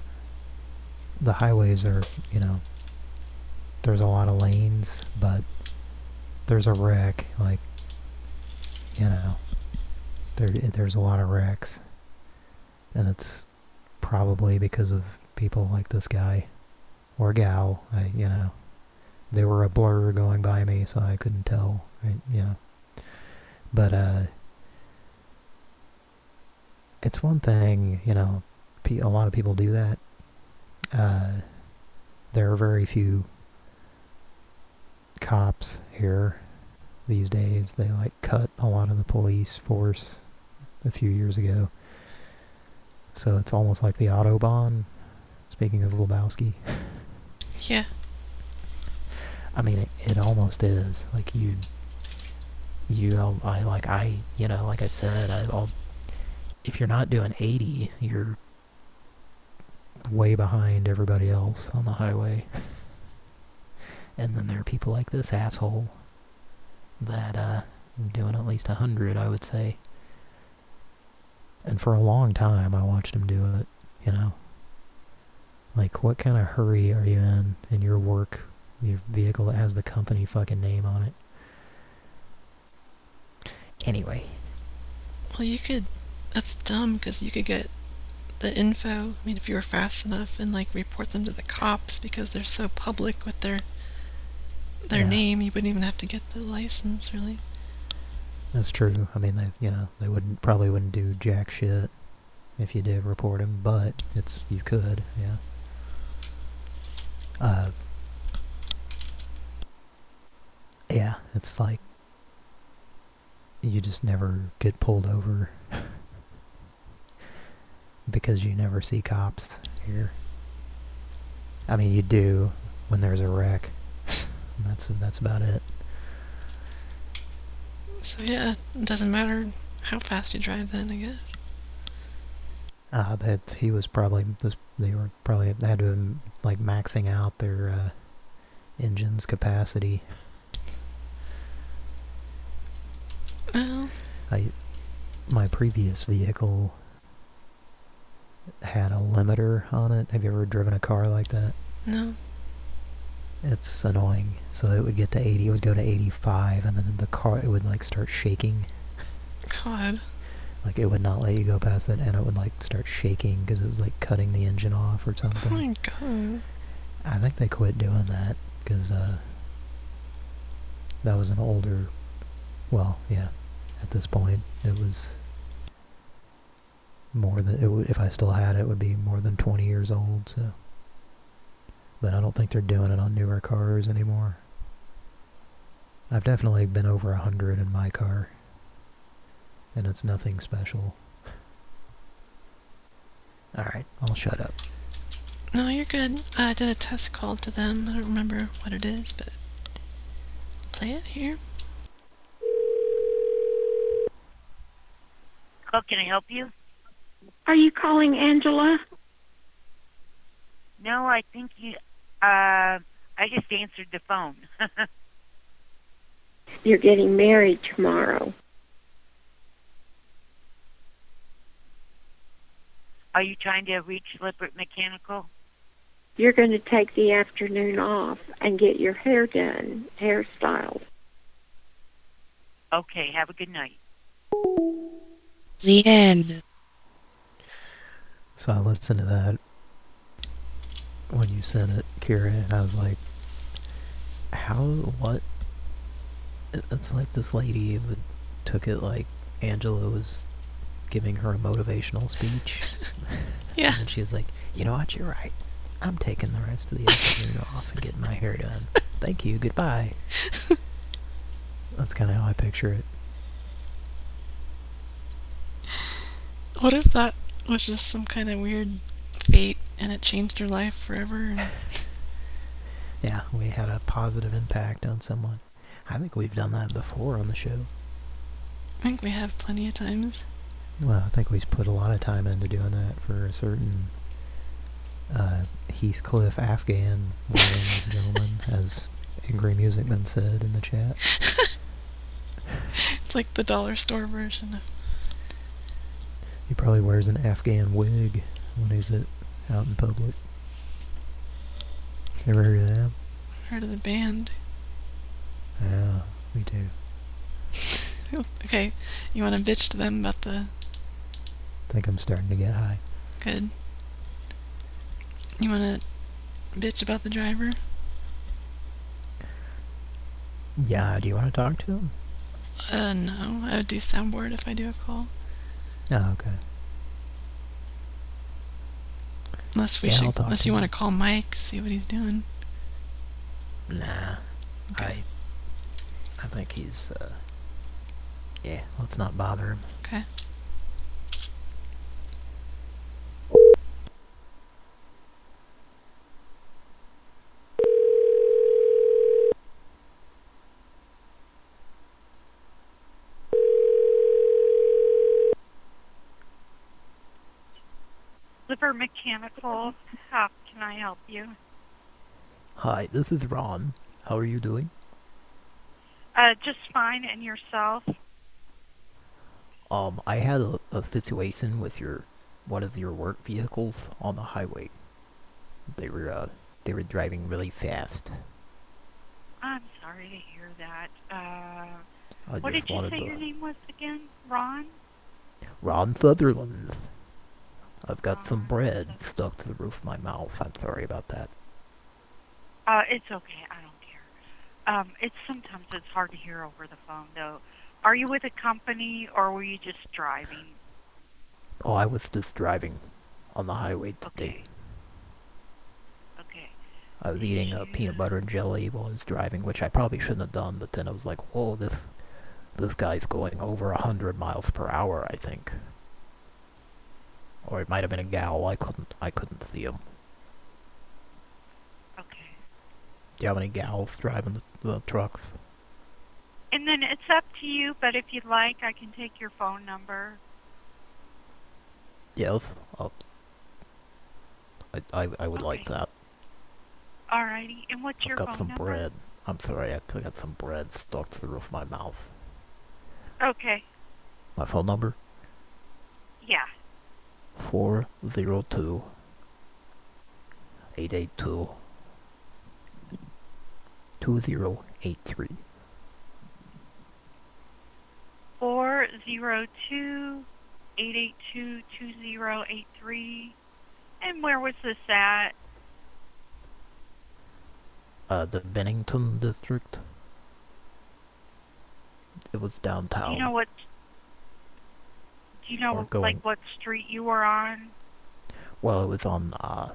The highways are, you know, there's a lot of lanes, but there's a wreck, like, you know, there there's a lot of wrecks. And it's probably because of people like this guy or gal, I, you know, they were a blur going by me, so I couldn't tell, right, you know. But, uh, it's one thing, you know, a lot of people do that. Uh, there are very few cops here these days. They like cut a lot of the police force a few years ago. So it's almost like the Autobahn, speaking of Lebowski. <laughs> Yeah. I mean, it, it almost is. Like, you, you, I, like, I, you know, like I said, I, I'll, if you're not doing 80, you're way behind everybody else on the highway. <laughs> and then there are people like this asshole that, uh, doing at least a 100, I would say. And for a long time, I watched him do it, you know. Like, what kind of hurry are you in in your work, your vehicle that has the company fucking name on it? Anyway. Well, you could... That's dumb, because you could get the info, I mean, if you were fast enough, and, like, report them to the cops, because they're so public with their their Yeah. name, you wouldn't even have to get the license, really. That's true. I mean, they, you know, they wouldn't probably wouldn't do jack shit if you did report him, but it's you could, yeah. Uh, yeah, it's like you just never get pulled over because you never see cops here. I mean, you do when there's a wreck. <laughs> that's that's about it. So, yeah, it doesn't matter how fast you drive then, I guess. Uh, that he was probably they were probably they had to have been, like maxing out their uh, engine's capacity. Well, I my previous vehicle had a limiter on it. Have you ever driven a car like that? no. It's annoying. So it would get to 80, it would go to 85, and then the car it would like start shaking. God. Like it would not let you go past it, and it would like start shaking because it was like cutting the engine off or Oh something. my god. I think they quit doing that because uh, that was an older. Well, yeah. At this point, it was more than it would. If I still had it, it would be more than 20 years old. So, but I don't think they're doing it on newer cars anymore. I've definitely been over a hundred in my car, and it's nothing special. <laughs> All right, I'll shut up. No, you're good. I did a test call to them. I don't remember what it is, but play it here. Hello, can I help you? Are you calling Angela? No, I think you. Uh, I just answered the phone. <laughs> You're getting married tomorrow. Are you trying to reach Lippert Mechanical? You're going to take the afternoon off and get your hair done, hairstyled. Okay, have a good night. The end. So I listened to that when you sent it, Kira, and I was like, how, what? It's like this lady would, took it like Angela was giving her a motivational speech. <laughs> Yeah. and she was like, you know what, you're right. I'm taking the rest of the afternoon <laughs> off and getting my hair done. Thank you, goodbye. <laughs> That's kind of how I picture it. What if that was just some kind of weird fate and it changed your life forever? <laughs> Yeah, we had a positive impact on someone. I think we've done that before on the show. I think we have plenty of times. Well, I think we've put a lot of time into doing that for a certain uh, Heathcliff Afghan gentleman, <laughs> as Angry Musicman said in the chat. <laughs> It's like the dollar store version of. He probably wears an Afghan wig when he's at, out in public. Ever heard of that? Heard of the band. Yeah, we do. <laughs> Okay, you want to bitch to them about the I think I'm starting to get high. good. You want to bitch about the driver? Yeah, do you want to talk to him? Uh, no. I would do soundboard if I do a call. Oh, okay. Unless we Yeah, should. Unless you want to call Mike, see what he's doing. Nah. I I think he's uh Yeah, let's not bother him. Okay. Mechanical, how can I help you? Hi, this is Ron. How are you doing? Uh, just fine, and yourself? Um, I had a, a situation with your one of your work vehicles on the highway. They were uh they were driving really fast. I'm sorry to hear that. Uh, I what did you say your name was again? Ron? Ron Sutherland. I've got some bread stuck to the roof of my mouth. I'm sorry about that. Uh, it's okay. I don't care. Um, it's sometimes it's hard to hear over the phone, though. Are you with a company, or were you just driving? Oh, I was just driving on the highway today. Okay. I was eating a peanut butter and jelly while I was driving, which I probably shouldn't have done, but then I was like, whoa, this this guy's going over a hundred miles per hour, I think. Or it might have been a gal, I couldn't I couldn't see him. Okay. Do you have any gals driving the, the trucks? And then it's up to you, but if you'd like, I can take your phone number. Yes. I'll, I, I I would like that. Alrighty. And what's I've your got some bread. I'm sorry, I got some bread stuck to the roof of my mouth. Okay. My phone number? Yeah. Four zero two eight eight two two zero eight three. Four zero two eight eight two two zero eight three. And where was this at? Uh, the Bennington district. It was Do downtown. you know what? Do you know going- like what street you were on? Well, it was on uh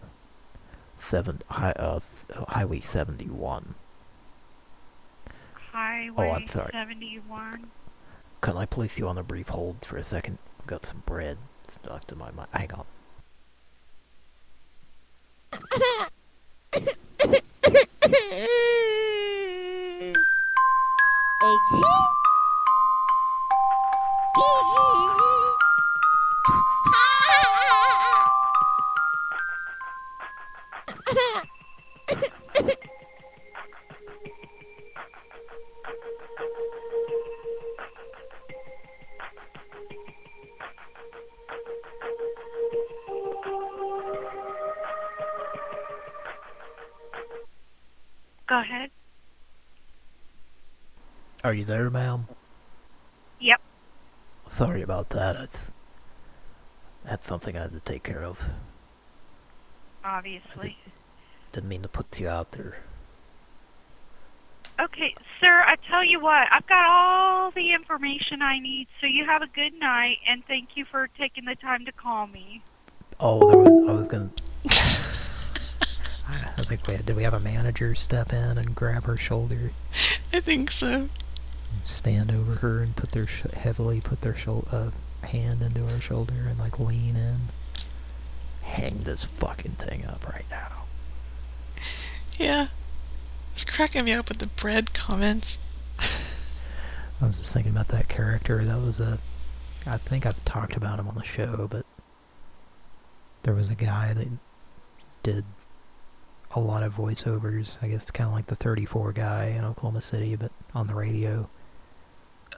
seven hi, uh Highway seventy one. Highway sorry. 71. Can I place you on a brief hold for a second? I've got some bread stuck to my mouth. Hang on. <coughs> Go ahead. Are you there, ma'am? Yep. Sorry about that. That's, that's something I had to take care of. Obviously. Didn't mean to put you out there. Okay, sir, I tell you what, I've got all the information I need, so you have a good night, and thank you for taking the time to call me. Oh, there was, I was gonna. <laughs> I I think we had. Did we have a manager step in and grab her shoulder? I think so. stand over her and put their sh heavily put their uh, hand into her shoulder and like lean in. Hang this fucking thing up right now. Yeah. It's cracking me up with the bread comments. I was just thinking about that character. That was a... I think I've talked about him on the show, but... There was a guy that did a lot of voiceovers. I guess it's kind of like the 34 guy in Oklahoma City, but on the radio.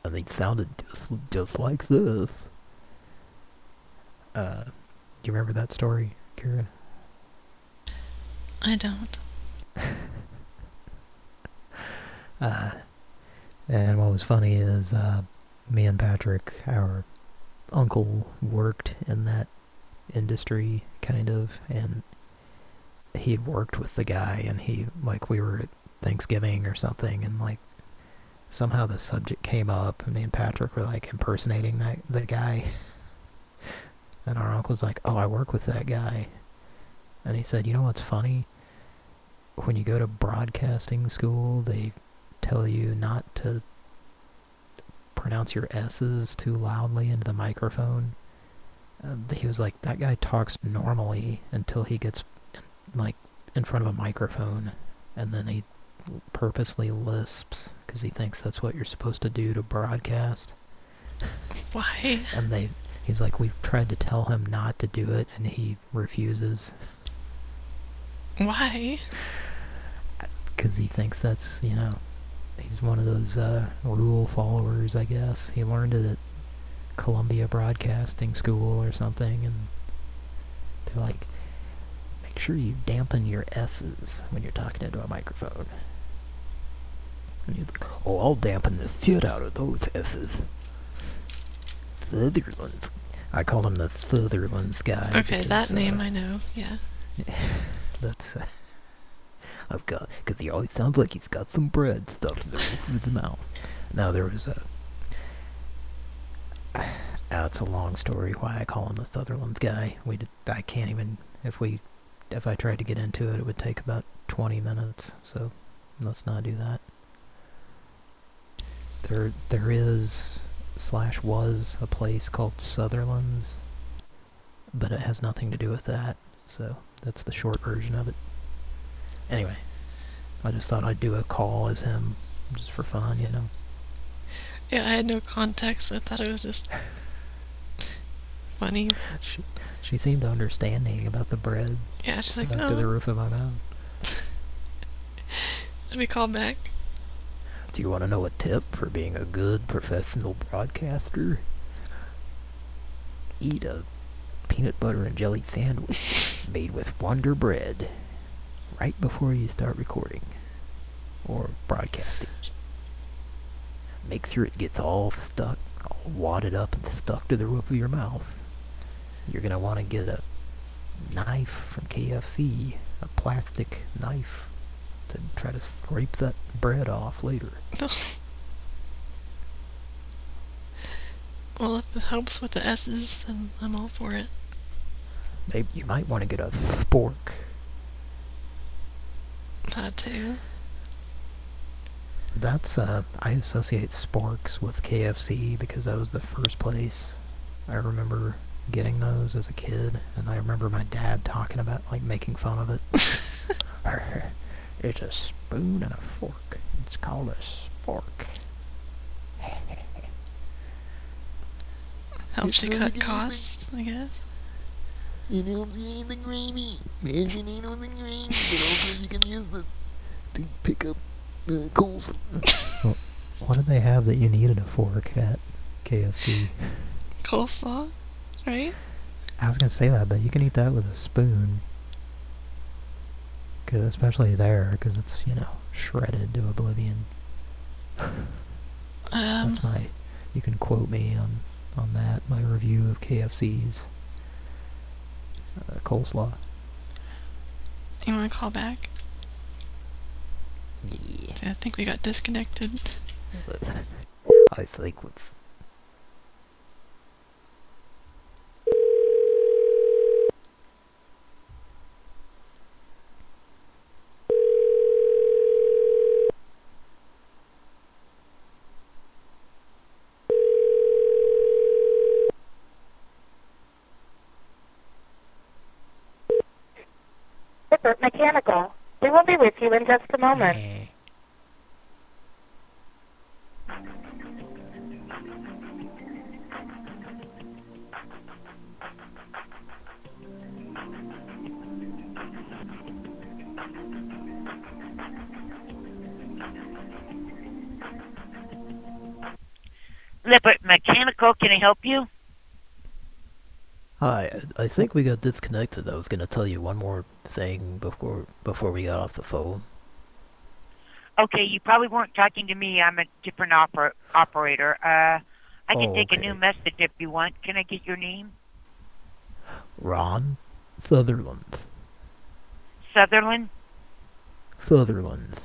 And they sounded just, just like this. Uh, do you remember that story, Kira? I don't. <laughs> uh, and what was funny is uh, me and Patrick, our uncle, worked in that industry, kind of, and he had worked with the guy, and he, like, we were at Thanksgiving or something, and, like, somehow the subject came up, and me and Patrick were, like, impersonating that the guy. <laughs> and our uncle's like, oh, I work with that guy. And he said, you know what's funny? When you go to broadcasting school, they tell you not to pronounce your S's too loudly into the microphone. Uh, he was like, that guy talks normally until he gets, like, in front of a microphone, and then he purposely lisps, because he thinks that's what you're supposed to do to broadcast. <laughs> Why? And they, he's like, we've tried to tell him not to do it, and he refuses. Why? <laughs> Because he thinks that's, you know, he's one of those uh, rule followers, I guess. He learned it at Columbia Broadcasting School or something, and they're like, make sure you dampen your S's when you're talking into a microphone. Like, oh, I'll dampen the shit out of those S's. Sutherland's. I call him the Sutherland's guy. Okay, because, that name uh, I know, yeah. <laughs> That's. Uh, I've got because he always sounds like he's got some bread stuffed in the roof of his mouth. Now there was a. Uh, it's a long story why I call him the Sutherland guy. We did, I can't even if we if I tried to get into it, it would take about 20 minutes. So let's not do that. There there is slash was a place called Sutherland's, but it has nothing to do with that. So that's the short version of it. Anyway, I just thought I'd do a call as him, just for fun, you know. Yeah, I had no context. I thought it was just <laughs> funny. She, seemed understanding about the bread. Yeah, she's like, stuck to oh. the "Oh." roof of my mouth. <laughs> Let me call back. Do you want to know a tip for being a good professional broadcaster? Eat a peanut butter and jelly sandwich <laughs> made with Wonder Bread right before you start recording or broadcasting. Make sure it gets all stuck, all wadded up and stuck to the roof of your mouth. You're going to want to get a knife from KFC, a plastic knife, to try to scrape that bread off later. <laughs> Well, if it helps with the S's, then I'm all for it. Maybe you might want to get a spork. That too. That's, uh, I associate sporks with KFC because that was the first place I remember getting those as a kid. And I remember my dad talking about, like, making fun of it. <laughs> it's a spoon and a fork. It's called a spork. <laughs> Helps you cut costs, I guess. It helps you eat the gravy. Imagine on the gravy, but also you can use it to pick up uh, coleslaw. <laughs> Well, what did they have that you needed a fork at KFC? Coleslaw, right? I was gonna say that, but you can eat that with a spoon. 'Cause especially there, because it's, you know, shredded to oblivion. <laughs> Um, That's my... You can quote me on, on that, my review of KFC's uh, coleslaw. You want to call back? Yeah. I think we got disconnected. <laughs> I think with... Mechanical. We will be with you in just a moment. Lippert Mechanical, can I help you? Hi, I think we got disconnected. I was gonna tell you one more thing before before we got off the phone. Okay, you probably weren't talking to me. I'm a different oper- operator. Uh, I can Oh, take a new message if you want. Can I get your name? Ron Sutherland. Sutherland? Sutherland.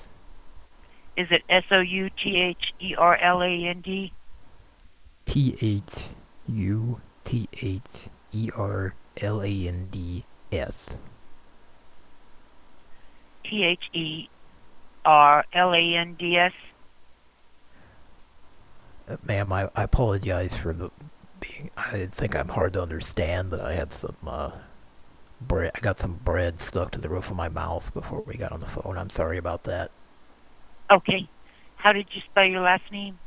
Is it S O U T H E R L A N D? T H U T H R L A N D S. T H E R L A N D S? Uh, ma'am, I, I apologize for the being. I think I'm hard to understand, but I had some uh, bread. I got some bread stuck to the roof of my mouth before we got on the phone. I'm sorry about that. Okay. How did you spell your last name?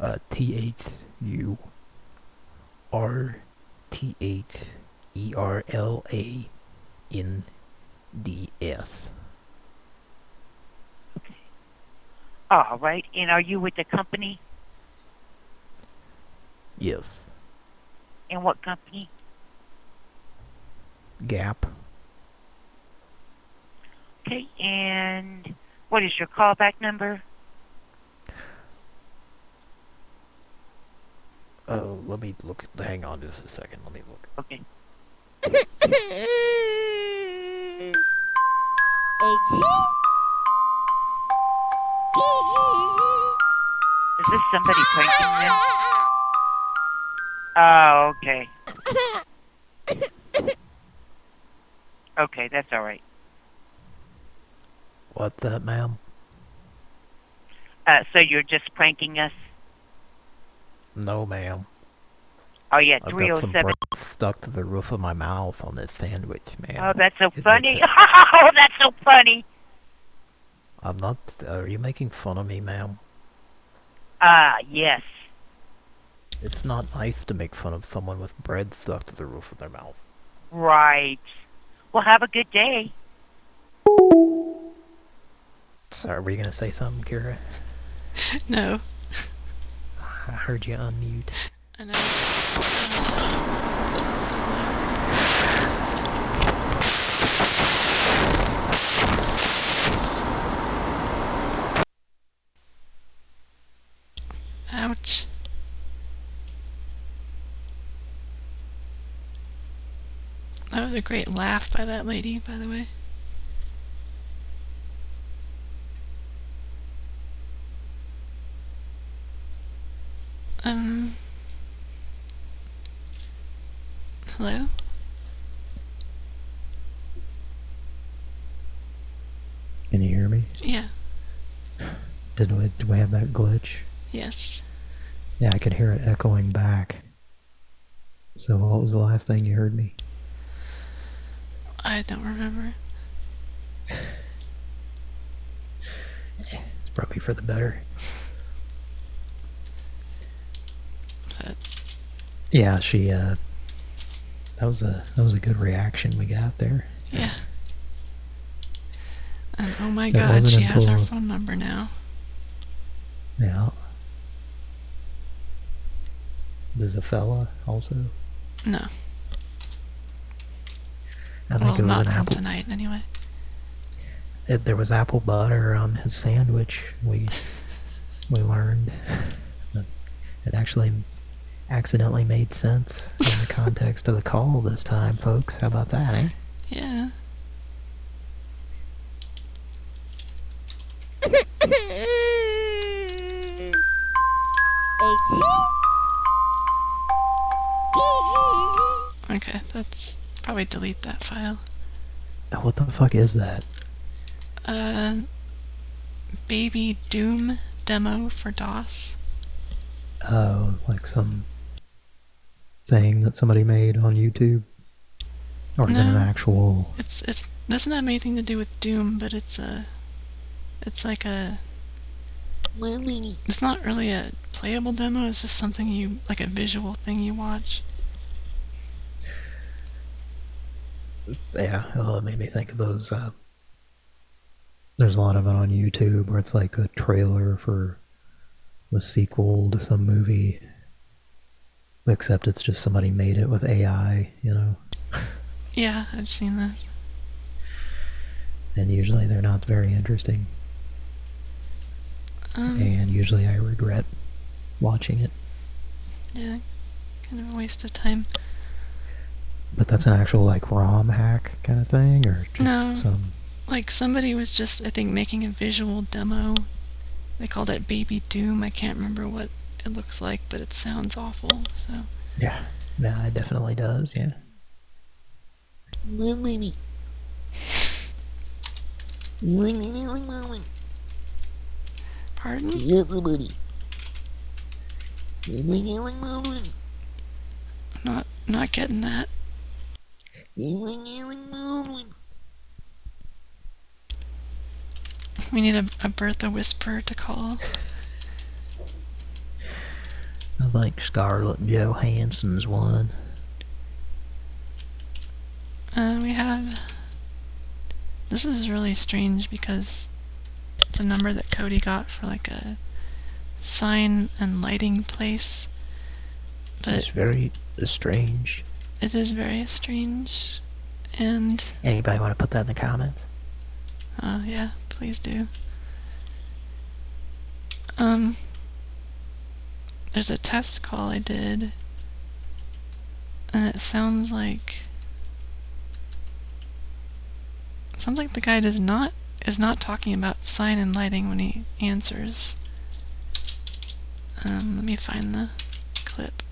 Uh, T H U R T H E R L A N D S. All right. And are you with the company? Yes. And what company? Gap. Okay. And what is your callback number? Oh, let me look. Hang on just a second. Let me look. Okay. Is this somebody pranking them? <laughs> Oh, okay. Okay, that's all right. What's that, ma'am? Uh, so you're just pranking us? No, ma'am. Oh yeah, I've three got oh some bread stuck to the roof of my mouth on this sandwich, ma'am. Oh, that's so It funny. it- <laughs> Oh, that's so funny. I'm not. Are you making fun of me, ma'am? Ah, yes. It's not nice to make fun of someone with bread stuck to the roof of their mouth. Right. Well, have a good day. Sorry, were you gonna say something, Kira? <laughs> No. I heard you unmute. I know. Ouch. That was a great laugh by that lady, by the way. Um. Hello? Can you hear me? Yeah. Did we, have that glitch? Yes. Yeah, I could hear it echoing back. So what was the last thing you heard me? I don't remember. <laughs> It's probably for the better. But Yeah, she uh that was a that was a good reaction we got there. yeah. And oh my That god, she has our phone number now. Yeah. Does a fella also? No. I think well, it was not an from apple. tonight, anyway. It, there was apple butter on his sandwich. We <laughs> we learned that it actually accidentally made sense in the context of the call this time, folks. How about that, eh? Yeah. <laughs> Okay, that's probably delete that file. What the fuck is that? Uh, Baby Doom demo for DOS. Oh, like some thing that somebody made on YouTube, or is it an actual? It's it's doesn't have anything to do with Doom, but it's a, it's like a, it's not really a playable demo. It's just something you like a visual thing you watch. Yeah, well, it made me think of those. Uh, there's a lot of it on YouTube where it's like a trailer for the sequel to some movie, except it's just somebody made it with AI, you know. Yeah, I've seen that. And usually they're not very interesting. Um, and usually I regret watching it. Yeah, kind of a waste of time. But that's an actual like ROM hack kind of thing, or just No. some. Like somebody was just, I think, making a visual demo. They called it Baby Doom. I can't remember what it looks like, but it sounds awful. So Yeah, yeah, it definitely does. Yeah. Well, baby. <laughs> Pardon? Buddy. not not getting that. We need a, a Bertha Whisperer to call. I think Scarlett Johansson's one. Uh, we have. This is really strange because it's a number that Cody got for like a sign and lighting place. But It's very strange. it is very strange. And, Anybody want to put that in the comments? uh, yeah, please do. Um, there's a test call I did, and it sounds like sounds like the guy does not is not talking about sign and lighting when he answers. Um, let me find the clip.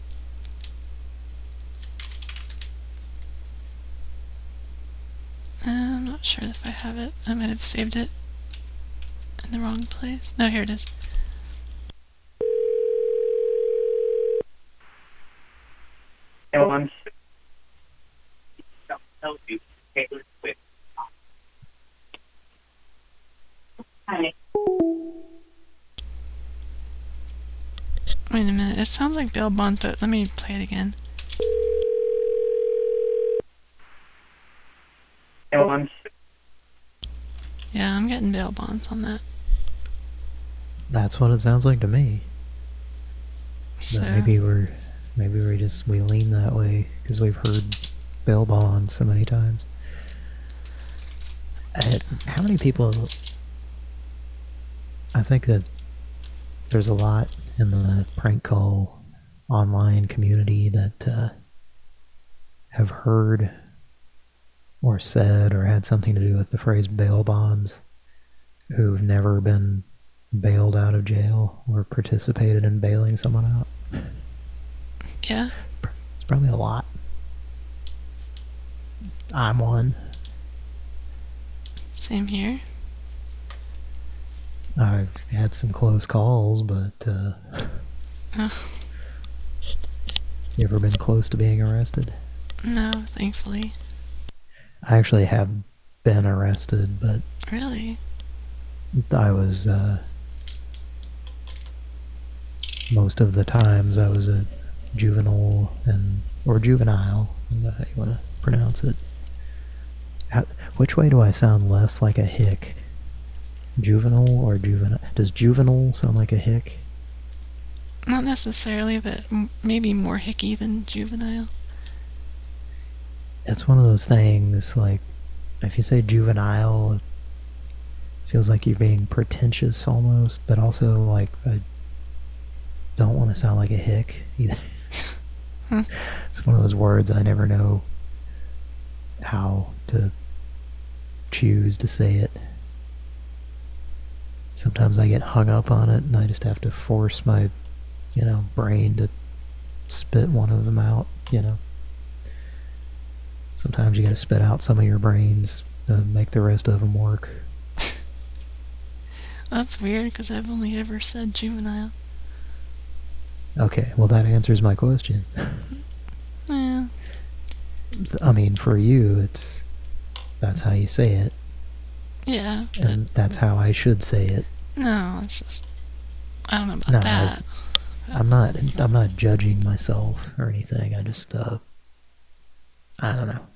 I'm not sure if I have it. I might have saved it in the wrong place. No, here it is. Everyone's Hi. Wait a minute. It sounds like Bill Bond, but let me play it again. Everyone's Yeah, I'm getting bail bonds on that. That's what it sounds like to me. So, But maybe we're maybe we just we lean that way because we've heard bail bonds so many times. Uh, how many people? I think that there's a lot in the prank call online community that uh, have heard or said or had something to do with the phrase bail bonds who've never been bailed out of jail or participated in bailing someone out. yeah. It's probably a lot. I'm one. Same here. I've had some close calls, but uh, Oh, <sighs> you ever been close to being arrested? no, thankfully. I actually have been arrested, but Really? I was uh, most of the times I was a juvenile and or juvenile, I don't know how you want to pronounce it. How, which way do I sound less like a hick? Juvenile or juvenile? Does juvenile sound like a hick? Not necessarily, but m- maybe more hicky than juvenile. It's one of those things like if you say juvenile, it feels like you're being pretentious almost, but also like I don't want to sound like a hick either. <laughs> it's one of those words I never know how to choose to say it. Sometimes I get hung up on it and I just have to force my, you know, brain to spit one of them out, you know. Sometimes you gotta spit out some of your brains to make the rest of them work. <laughs> That's weird because I've only ever said juvenile. Okay, well that answers my question. <laughs> Yeah. I mean, for you, it's that's how you say it, Yeah. and that's how I should say it. No, it's just I don't know about No, that. I, I'm not. I'm not judging myself or anything. I just, uh, I don't know.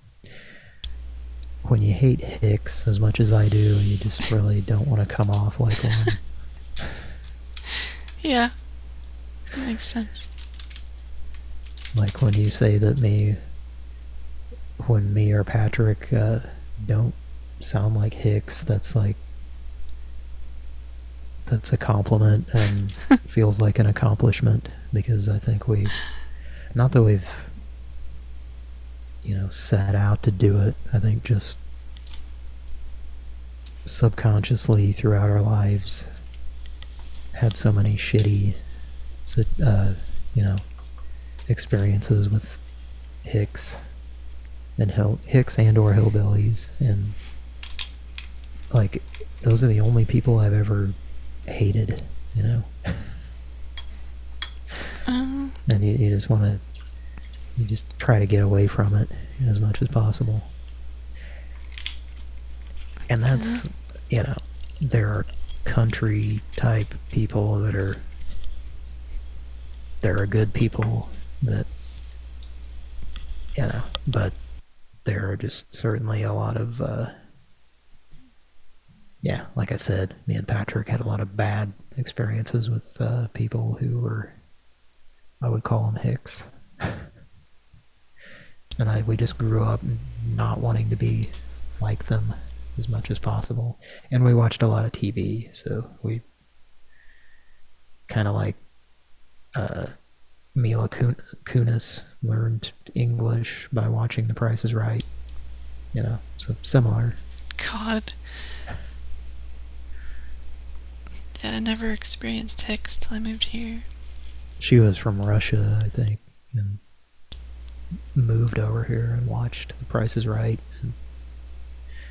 When you hate Hicks as much as I do, you just really don't want to come off like one. <laughs> Yeah. That makes sense. Like when you say that me, when me or Patrick uh, don't sound like Hicks, that's like, that's a compliment and <laughs> feels like an accomplishment because I think we, not that we've, you know, set out to do it. I think just subconsciously throughout our lives had so many shitty, uh, you know, experiences with Hicks and Hill Hicks and or hillbillies and like those are the only people I've ever hated, you know. Um, and you, you just want to you just try to get away from it as much as possible. And that's you know, there are country type people that are there are good people that you know, but there are just certainly a lot of uh yeah, like I said, me and Patrick had a lot of bad experiences with uh, people who were, I would call them Hicks. <laughs> and I we just grew up not wanting to be like them as much as possible. And we watched a lot of TV, so we kind of like uh, Mila Kunis learned English by watching The Price is Right. You know, so similar. God. Yeah, I never experienced Hicks till I moved here. She was from Russia, I think, and moved over here and watched The Price is Right. And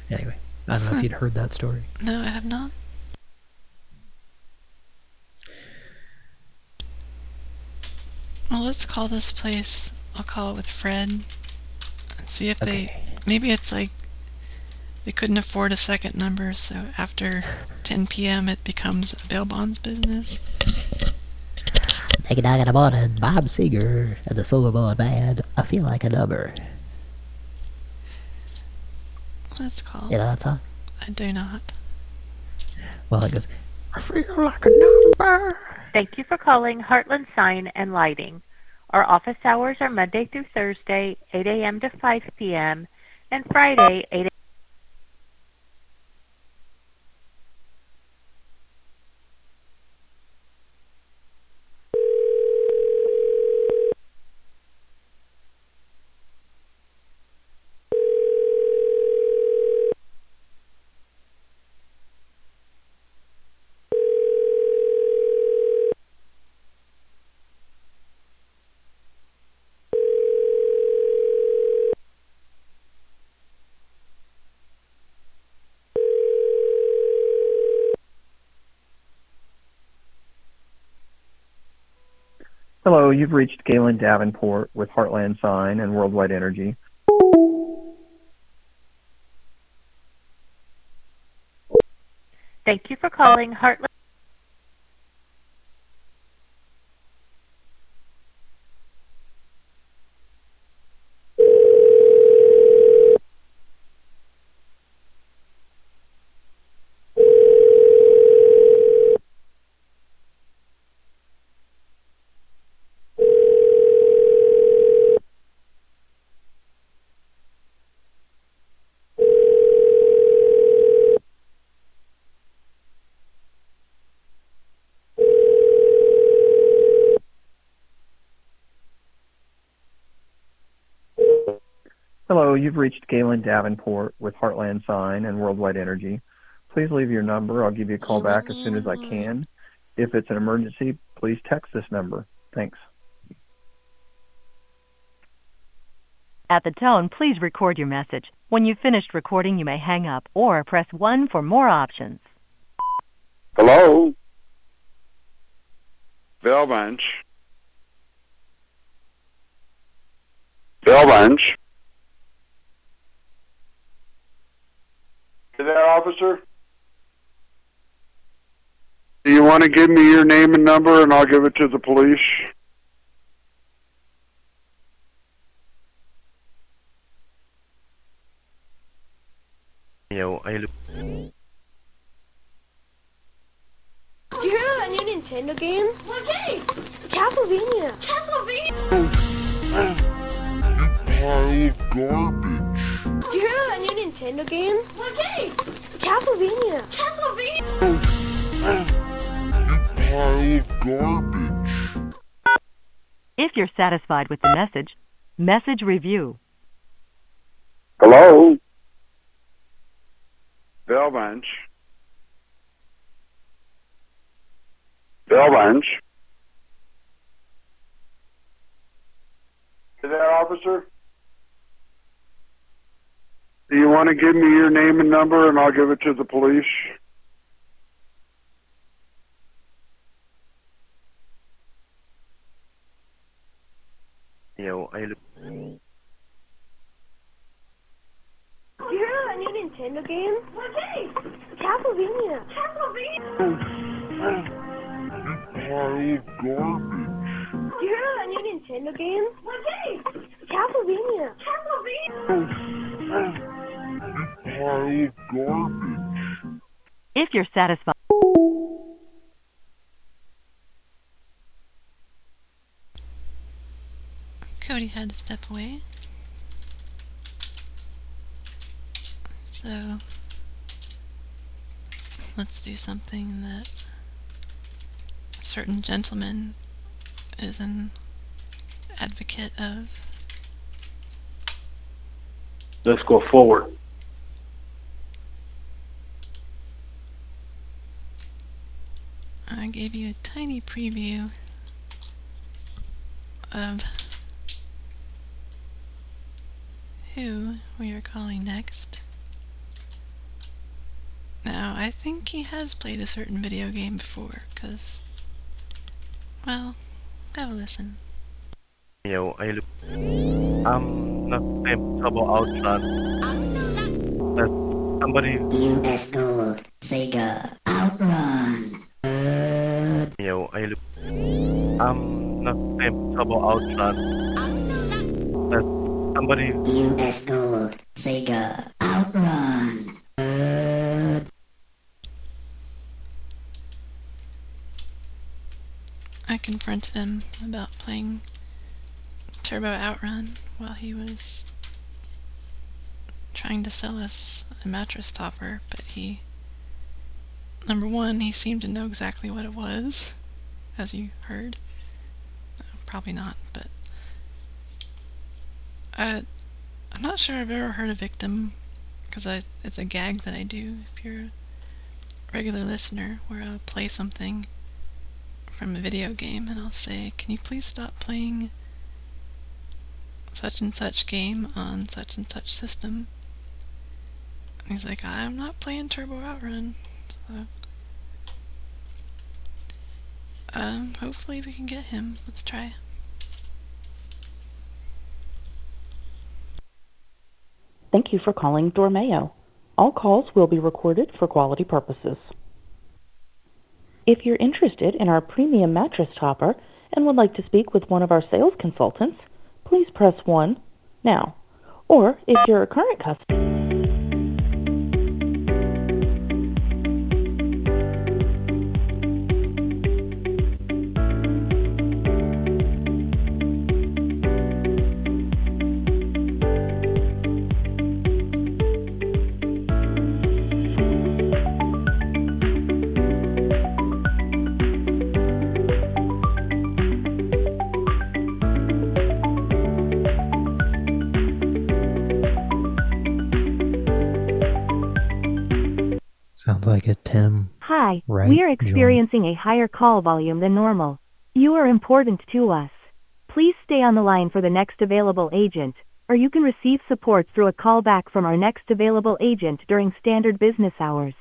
anyway, I don't know if you'd heard that story. No, I have not. Well, let's call this place. I'll call it with Fred and see if they. Maybe it's like they couldn't afford a second number, so after 10 p.m. it becomes a bail bonds business. Make a dog in the morning, Bob Seger and the Silver Bullet Band. I feel like a number. Let's call. You know that song? I do not. Well, it goes, I feel like a number. Thank you for calling Heartland Sign and Lighting. Our office hours are Monday through Thursday, 8 a.m. to 5 p.m., and Friday, 8 a.m. You've reached Galen Davenport with Heartland Sign and Worldwide Energy. Thank you for calling Heartland. You've reached Galen Davenport with Heartland Sign and Worldwide Energy. Please leave your number. I'll give you a call back as soon as I can. If it's an emergency, please text this number. Thanks. At the tone, please record your message. When you've finished recording, you may hang up or press 1 for more options. Hello? Bell Bunch. Bell Bunch. Is that officer? Do you want to give me your name and number and I'll give it to the police? Garbage. If you're satisfied with the message, message review. Hello? Bell Bench. Bell Bench. Is that officer? Do you want to give me your name and number and I'll give it to the police? Yo, I look. Do you hear that new Nintendo game? What game? Castlevania. Castlevania. Pile of garbage. Do you hear that new Nintendo game? What game? Castlevania. Castlevania. Pile of garbage. If you're satisfied. Cody had to step away. So let's do something that a certain gentleman is an advocate of. Let's go forward. I gave you a tiny preview of who we are calling next. Now, I think he has played a certain video game before, because, well, have a listen. Yo, I look. I'm not playing Turbo Outrun. But somebody. US Gold, Sega, Outrun. Yo, I look. I'm not playing Turbo Outrun. But somebody. US Gold, Sega, Outrun. I confronted him about playing Turbo Outrun while he was trying to sell us a mattress topper, but he. Number one, he seemed to know exactly what it was, as you heard. Uh, probably not, but. I, I'm not sure I've ever heard a victim, because it's a gag that I do if you're a regular listener, where I'll play something from a video game and I'll say, Can you please stop playing such and such game on such and such system? And he's like, I'm not playing Turbo Outrun. So, um, hopefully we can get him. Let's try. Thank you for calling Dormeo. All calls will be recorded for quality purposes. If you're interested in our premium mattress topper and would like to speak with one of our sales consultants, please press 1 now. Or if you're a current customer, Sounds like it, Tim. Hi, Right, we are experiencing a higher call volume than normal. You are important to us. Please stay on the line for the next available agent, or you can receive support through a callback from our next available agent during standard business hours.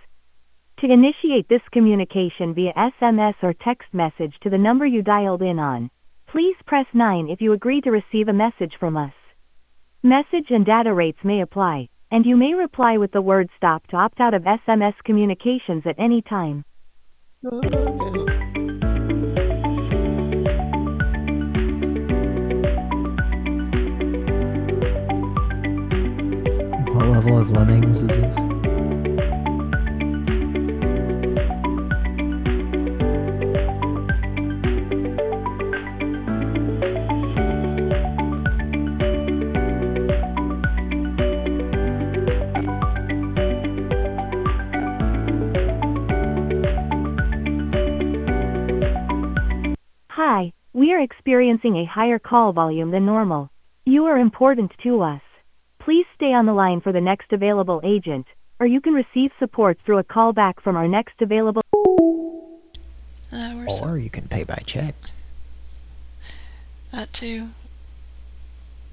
To initiate this communication via SMS or text message to the number you dialed in on, please press 9 if you agree to receive a message from us. Message and data rates may apply. And you may reply with the word stop to opt out of SMS communications at any time. What level of lemmings is this? Experiencing a higher call volume than normal. You are important to us. Please stay on the line for the next available agent, or you can receive support through a callback from our next available. Uh, we're so, Or you can pay by check. that too.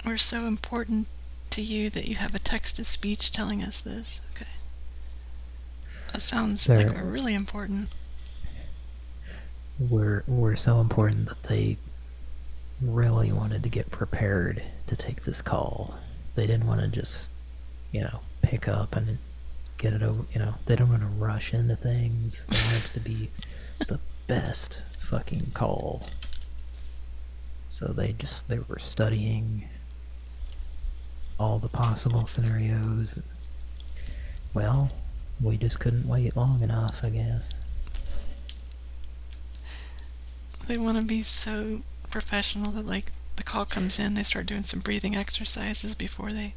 We're so important to you that you have a text to speech telling us this. Okay. That sounds like we're really important. We're we're so important that they really wanted to get prepared to take this call. They didn't want to just, you know, pick up and get it over. You know, they don't want to rush into things. They want it to be <laughs> the best fucking call. So they just they were studying all the possible scenarios. Well, we just couldn't wait long enough, I guess. They want to be so professional that, like, the call comes in, they start doing some breathing exercises before they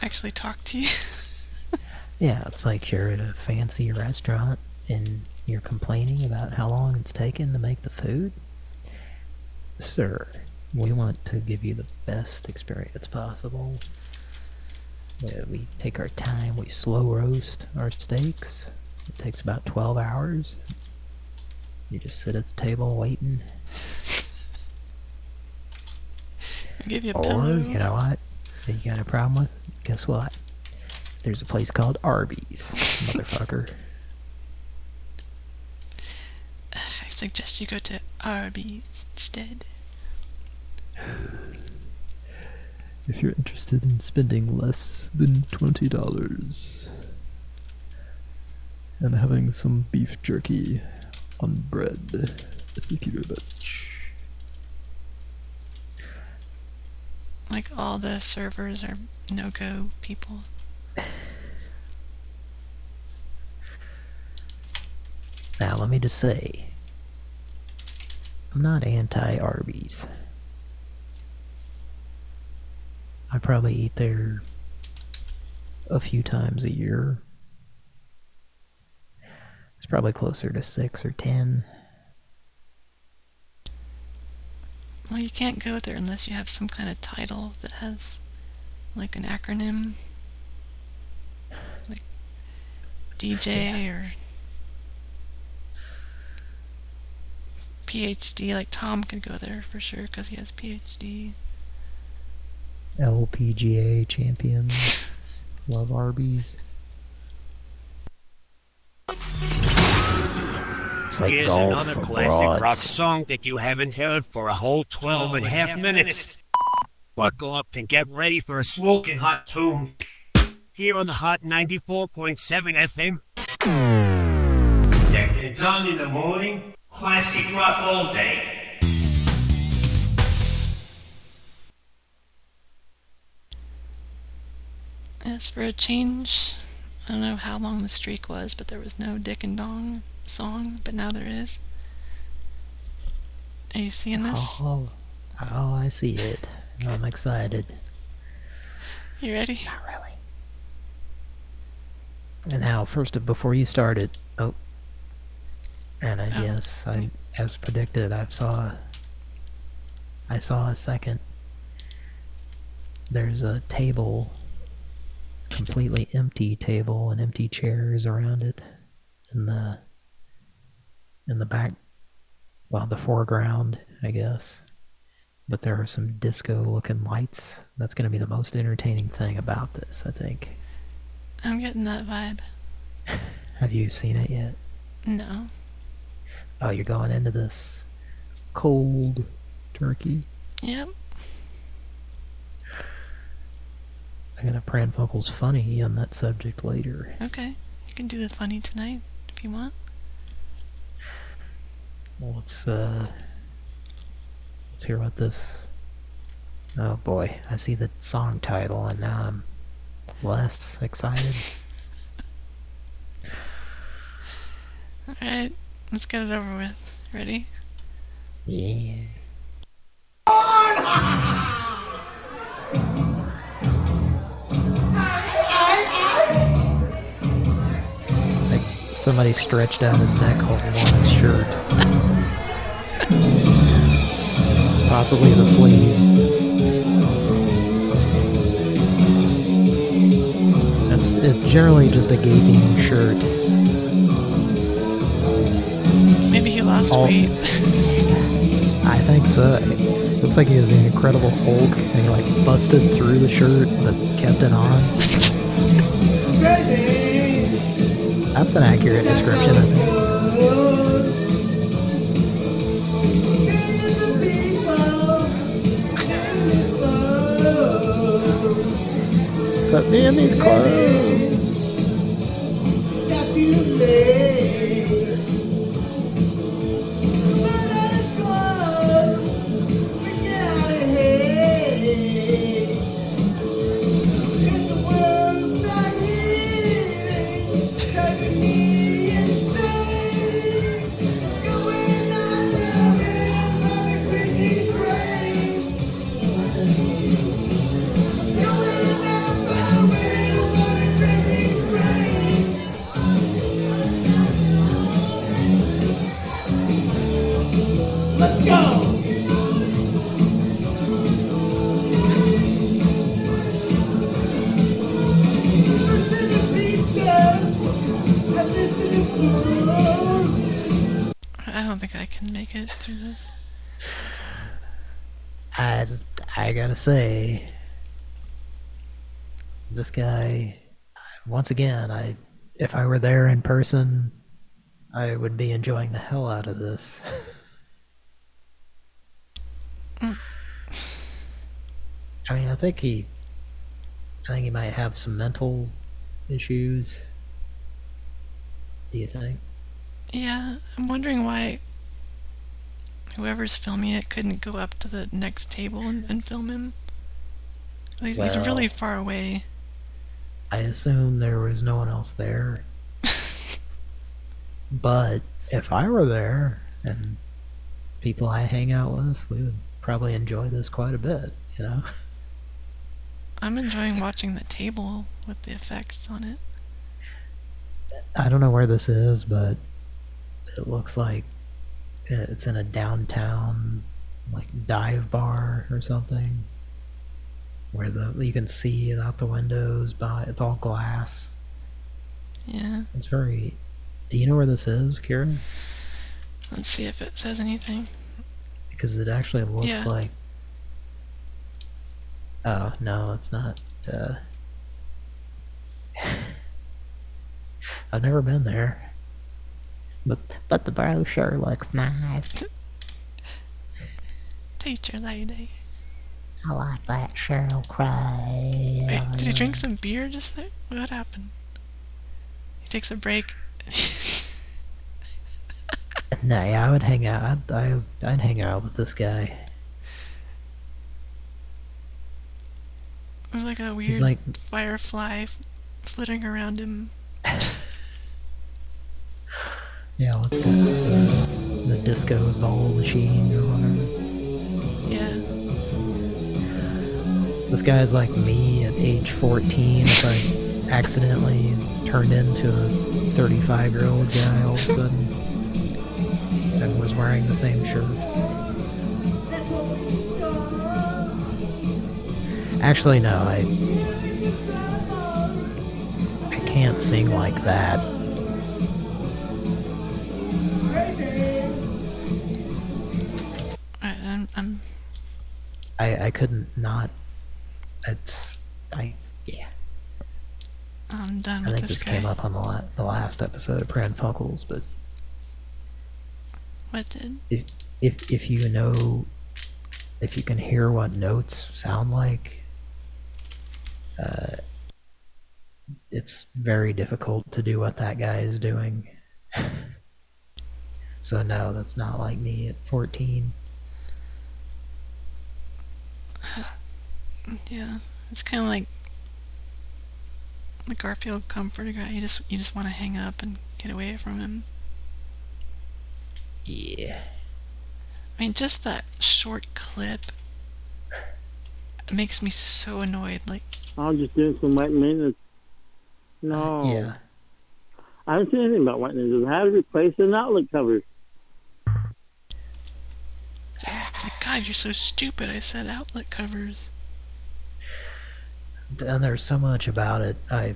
actually talk to you. <laughs> Yeah, it's like you're at a fancy restaurant and you're complaining about how long it's taken to make the food. Sir, we want to give you the best experience possible. Yeah, we take our time, we slow roast our steaks. It takes about 12 hours. You just sit at the table waiting. <laughs> Give you a Or, pillow. you know what? If you got a problem with it, guess what? There's a place called Arby's, <laughs> motherfucker. I suggest you go to Arby's instead. <sighs> If you're interested in spending less than twenty dollars and having some beef jerky on bread, thank you very much. Like, all the servers are no-go people. Now, let me just say, I'm not anti Arby's. I probably eat there a few times a year. It's probably closer to six or ten. Well, you can't go there unless you have some kind of title that has, like, an acronym. Like, DJ or PhD. Like, Tom could go there for sure because he has PhD. LPGA champions. <laughs> Love Arby's. It's like Here's golf another for classic rock song that you haven't heard for a whole 12 and a half minutes. Buckle up and get ready for a smoking hot tune. Here on the Hot 94.7 FM. Deck and done in the morning. Classic rock all day. As for a change, I don't know how long the streak was, but there was no Dick and Dong song, but now there is. Are you seeing this? Oh, oh, I see it. I'm excited. You ready? Not really. And now, first, before you started, oh, and I Oh. guess I, as predicted, I saw, I saw a second. There's a table, completely empty table and empty chairs around it, in the, in the back, well, the foreground, I guess. But there are some disco-looking lights. That's going to be the most entertaining thing about this, I think. I'm getting that vibe. <laughs> Have you seen it yet? No. Oh, you're going into this cold turkey? Yep. I got a Pran Funkels funny on that subject later. Okay. You can do the funny tonight if you want. Well, let's, uh... Let's hear about this... Oh boy, I see the song title and now I'm less excited. <laughs> Alright, let's get it over with. Ready? yeah. Like somebody stretched out his neck holding on his shirt. Possibly the sleeves. It's, it's generally just a gaping shirt. Maybe he lost All- weight. <laughs> I think so. It looks like he was the Incredible Hulk, and he like busted through the shirt but kept it on. <laughs> That's an accurate description, I think. Put me in these clothes. Can make it through this. I, I gotta say, this guy, once again, I, if I were there in person, I would be enjoying the hell out of this. <laughs> I mean, I think he, I think he might have some mental issues. Do you think? Yeah, I'm wondering why whoever's filming it couldn't go up to the next table and, and film him. He's, he's really far away. I assume there was no one else there. <laughs> but if I were there and people I hang out with, we would probably enjoy this quite a bit, you know? I'm enjoying watching the table with the effects on it. I don't know where this is, but it looks like it's in a downtown like dive bar or something where the you can see it out the windows but it's all glass. Yeah. It's very Do you know where this is, Kira? Let's see if it says anything. Because it actually looks Yeah. like Oh, no, it's not uh <laughs> I've never been there. But but the brochure looks nice. Teacher lady. I like that Sheryl Crow. Wait, did he drink some beer just there? What happened? He takes a break. <laughs> No, yeah, I would hang out. I'd, I, I'd hang out with this guy. There's like a weird like- firefly flitting around him. <laughs> Yeah, what's good? It's the, the disco ball machine or whatever. Yeah. This guy's like me at age 14 if I <laughs> accidentally turned into a 35 year old guy all of a sudden and was wearing the same shirt. Actually, no, I. I can't sing like that. I, I couldn't not. It's. I. Yeah. I'm done I think this this came up on the, la- the last episode of Pran Funkels, but What did? if if if you know if you can hear what notes sound like uh, it's very difficult to do what that guy is doing. <laughs> so no, that's not like me at 14. Yeah, it's kind of like the Garfield comforter guy. You just you just want to hang up and get away from him. Yeah. I mean, just that short clip makes me so annoyed. Like, I was just doing some white maintenance. No. Yeah. I haven't seen anything about white maintenance. How to replace an outlet cover. it's like, God, you're so stupid. I said outlet covers. and there's so much about it. I,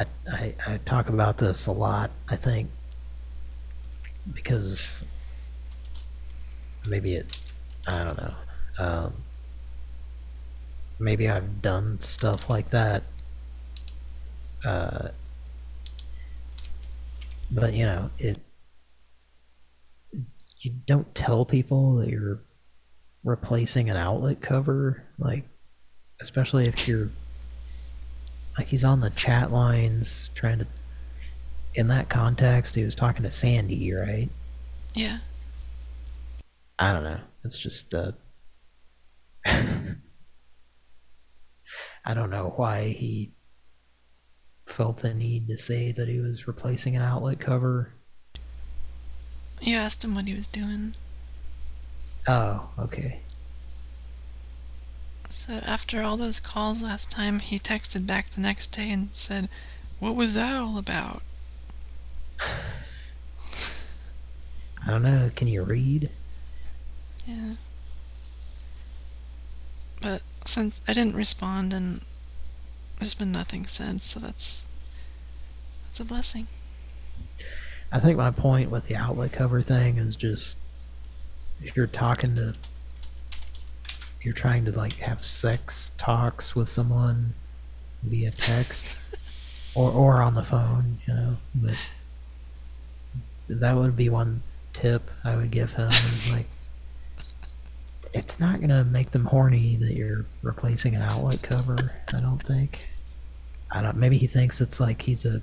I, I, talk about this a lot. I think because maybe it, I don't know. Um, maybe I've done stuff like that. Uh, but you know, it. You don't tell people that you're replacing an outlet cover, like, especially if you're, like, he's on the chat lines trying to, in that context, he was talking to Sandy, right? Yeah. I don't know. It's just, uh, <laughs> I don't know why he felt the need to say that he was replacing an outlet cover. You asked him what he was doing. Oh, okay. So after all those calls last time, he texted back the next day and said, "What was that all about?" I don't know. Can you read? Yeah. But since I didn't respond and there's been nothing since, so that's that's a blessing. I think my point with the outlet cover thing is just if you're talking to you're trying to like have sex talks with someone via text <laughs> or or on the phone, you know, but that would be one tip I would give him is like <laughs> it's not gonna make them horny that you're replacing an outlet cover, I don't think. I don't maybe he thinks it's like he's a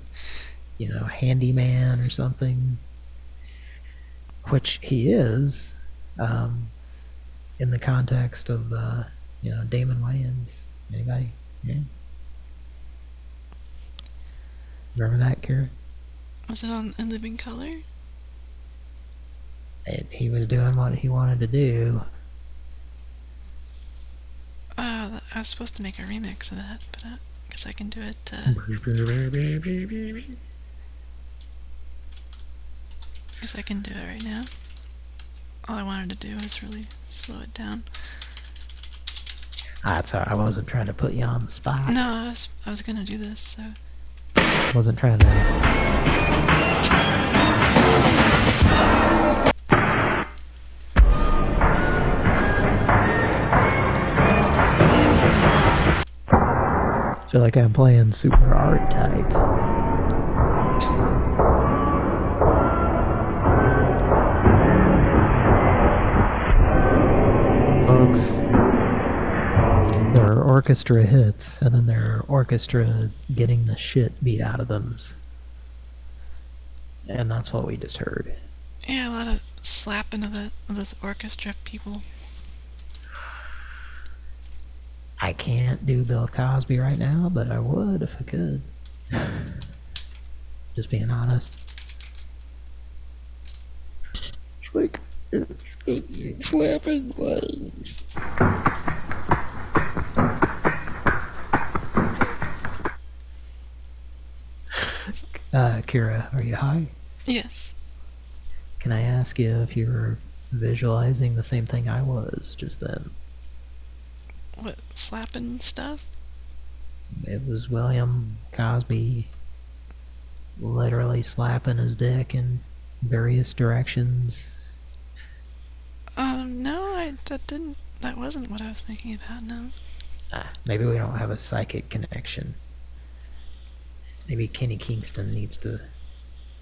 you know, handyman or something. Which he is, um, in the context of, uh, you know, Damon Wayans. Anybody? Yeah. Remember that, Kara? Was it on A Living Color? It, he was doing what he wanted to do. Uh, I was supposed to make a remix of that, but I guess I can do it. Uh, <laughs> guess I can do it right now. All I wanted to do was really slow it down. Ah, That's all right. I wasn't trying to put you on the spot. No, I was I was gonna do this, so I Wasn't trying to. I feel like I'm playing Super Art Type. Folks, there are orchestra hits, and then there are orchestra getting the shit beat out of them. And that's what we just heard. yeah, a lot of slapping of the of those orchestra people. I can't do Bill Cosby right now, but I would if I could. Just being honest. Like, flapping things. Uh, Kira, are you high? Yes. Can I ask you if you were visualizing the same thing I was just then? What slapping stuff? It was William Cosby literally slapping his dick in various directions. Um, no, I that didn't. That wasn't what I was thinking about. No. Ah, maybe we don't have a psychic connection. Maybe Kenny Kingston needs to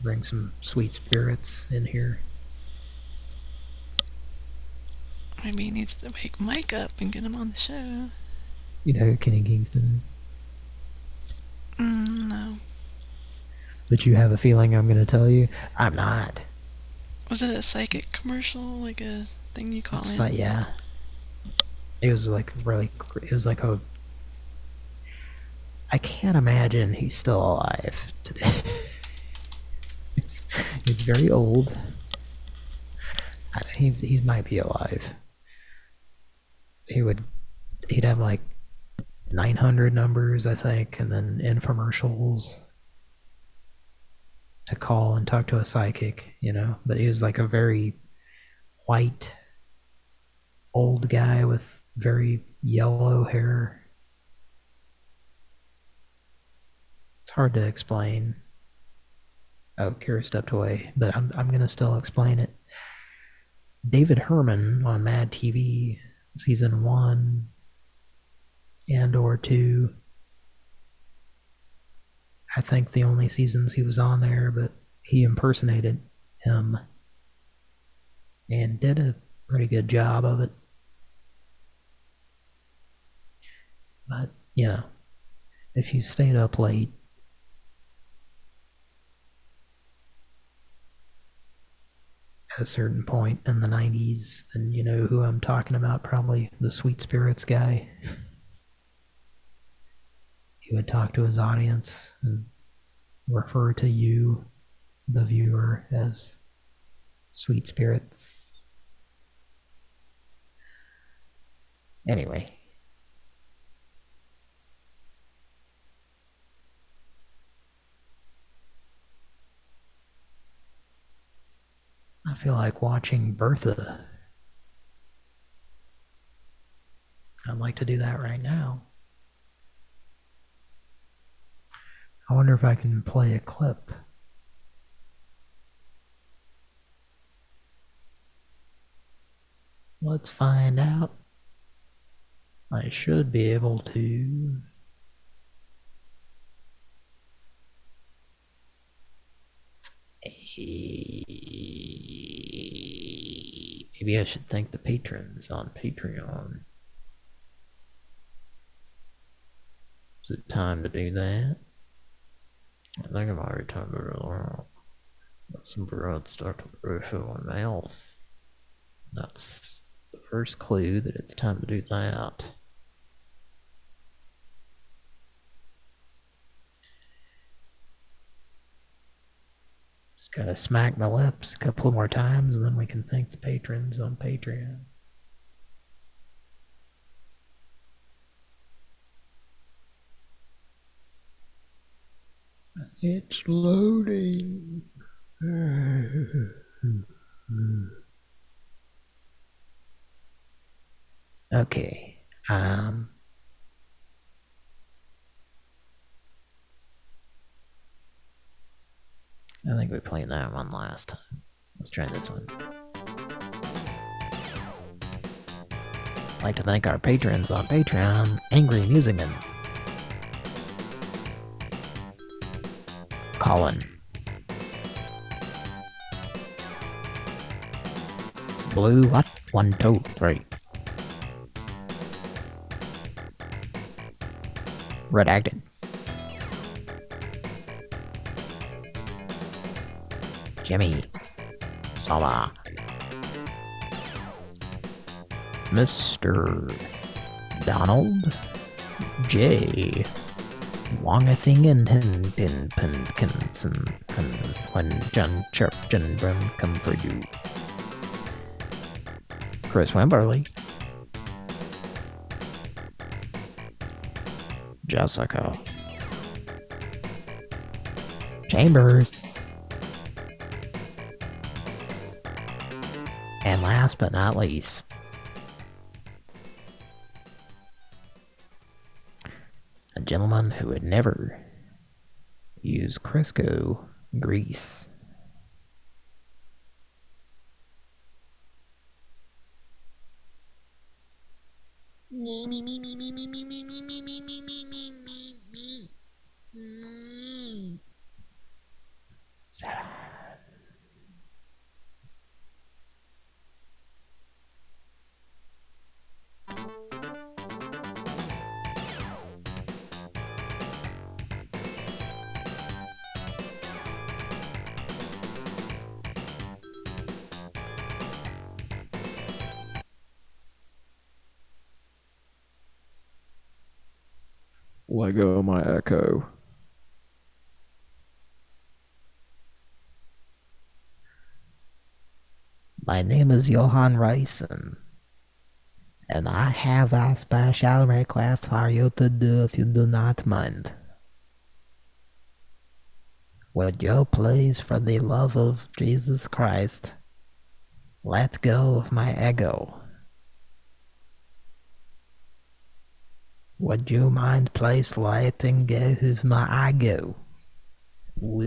bring some sweet spirits in here. Maybe he needs to wake Mike up and get him on the show. You know who Kenny Kingston is? Mm, no. But you have a feeling I'm going to tell you? I'm not. Was it a psychic commercial? Like a thing you call It's it? like, yeah. It was like really, it was like a, I can't imagine he's still alive today. <laughs> he's, he's very old. I, he, he might be alive. He would, he'd have like 900 numbers, I think, and then infomercials to call and talk to a psychic, you know. But he was like a very white, old guy with very yellow hair. It's hard to explain. Oh, Kira stepped away, but I'm I'm gonna still explain it. David Herman on Mad TV, season one and or two. I think the only seasons he was on there, but he impersonated him and did a pretty good job of it. But, you know, if you stayed up late, at a certain point in the 90s, then you know who I'm talking about, probably the Sweet Spirits guy. he would talk to his audience and refer to you, the viewer, as Sweet Spirits. Anyway. I feel like watching Bertha. I'd like to do that right now. I wonder if I can play a clip. Let's find out. I should be able to. Maybe I should thank the patrons on Patreon. Is it time to do that? I think I'm already time to that. Got some blood start to refill my mouth. That's the first clue that it's time to do that. Gotta smack my lips a couple more times and then we can thank the patrons on Patreon. It's loading. Okay. Um I think we played that one last time. Let's try this one. I'd like to thank our patrons on Patreon, Angry Musicman, Colin, Blue what? One, two, three. Redacted. Jimmy. Sala. Mr. Donald. J. Wangathing Tin Pin Pinkinson when John Sharp John Brown come for you. Chris Wimberly. Jessica. Chambers. Last but not least, a gentleman who would never use Crisco grease. Me, me, me, is Johan Reisen. And I have a special request for you to do if you do not mind. Would you please, for the love of Jesus Christ, let go of my ego? Would you mind please letting go of my ego?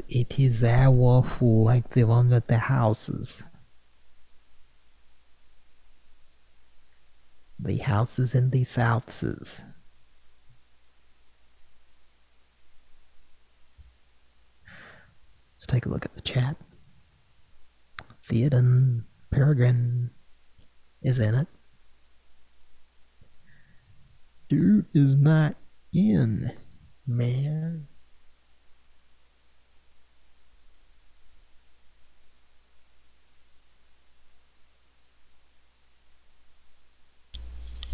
It is a like the one with the houses. The houses in the Southses. Let's take a look at the chat. Theoden Peregrine is in it. Dude is not in, man.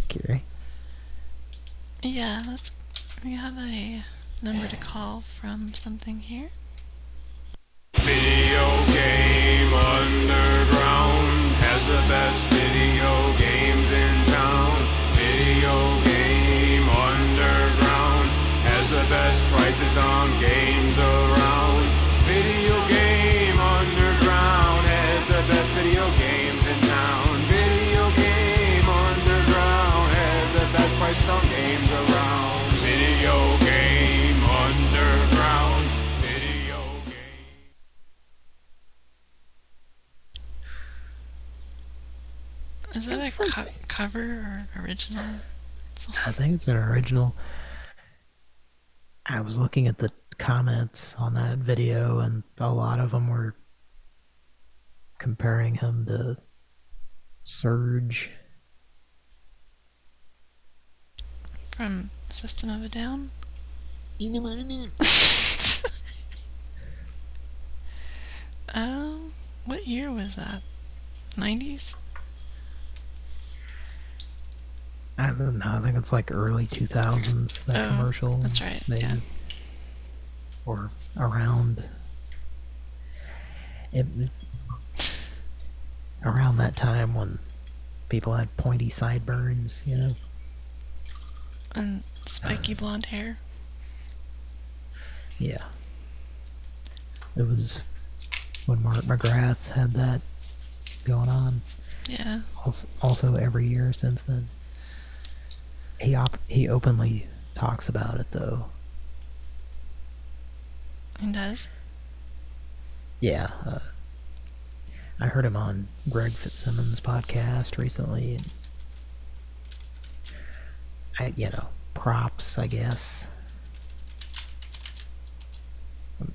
Kiri. Yeah, let's. We have a number to call from something here. Video Game Underground has the best Is that a co- cover or an original? I think it's an original. I was looking at the comments on that video, and a lot of them were comparing him to Serj. From System of a Down? <laughs> um, what year was that? 90s? I don't know. I think it's like early 2000s, that Oh, commercial. that's right, Maybe. yeah. Or around. It, around that time when people had pointy sideburns, you know? And spiky uh. blonde hair? Yeah. It was when Mark McGrath had that going on. Yeah. Also, also every year since then. He op he openly talks about it though. He does? Yeah. Uh, I heard him on Greg Fitzsimmons' podcast recently. And I, you know, props, I guess.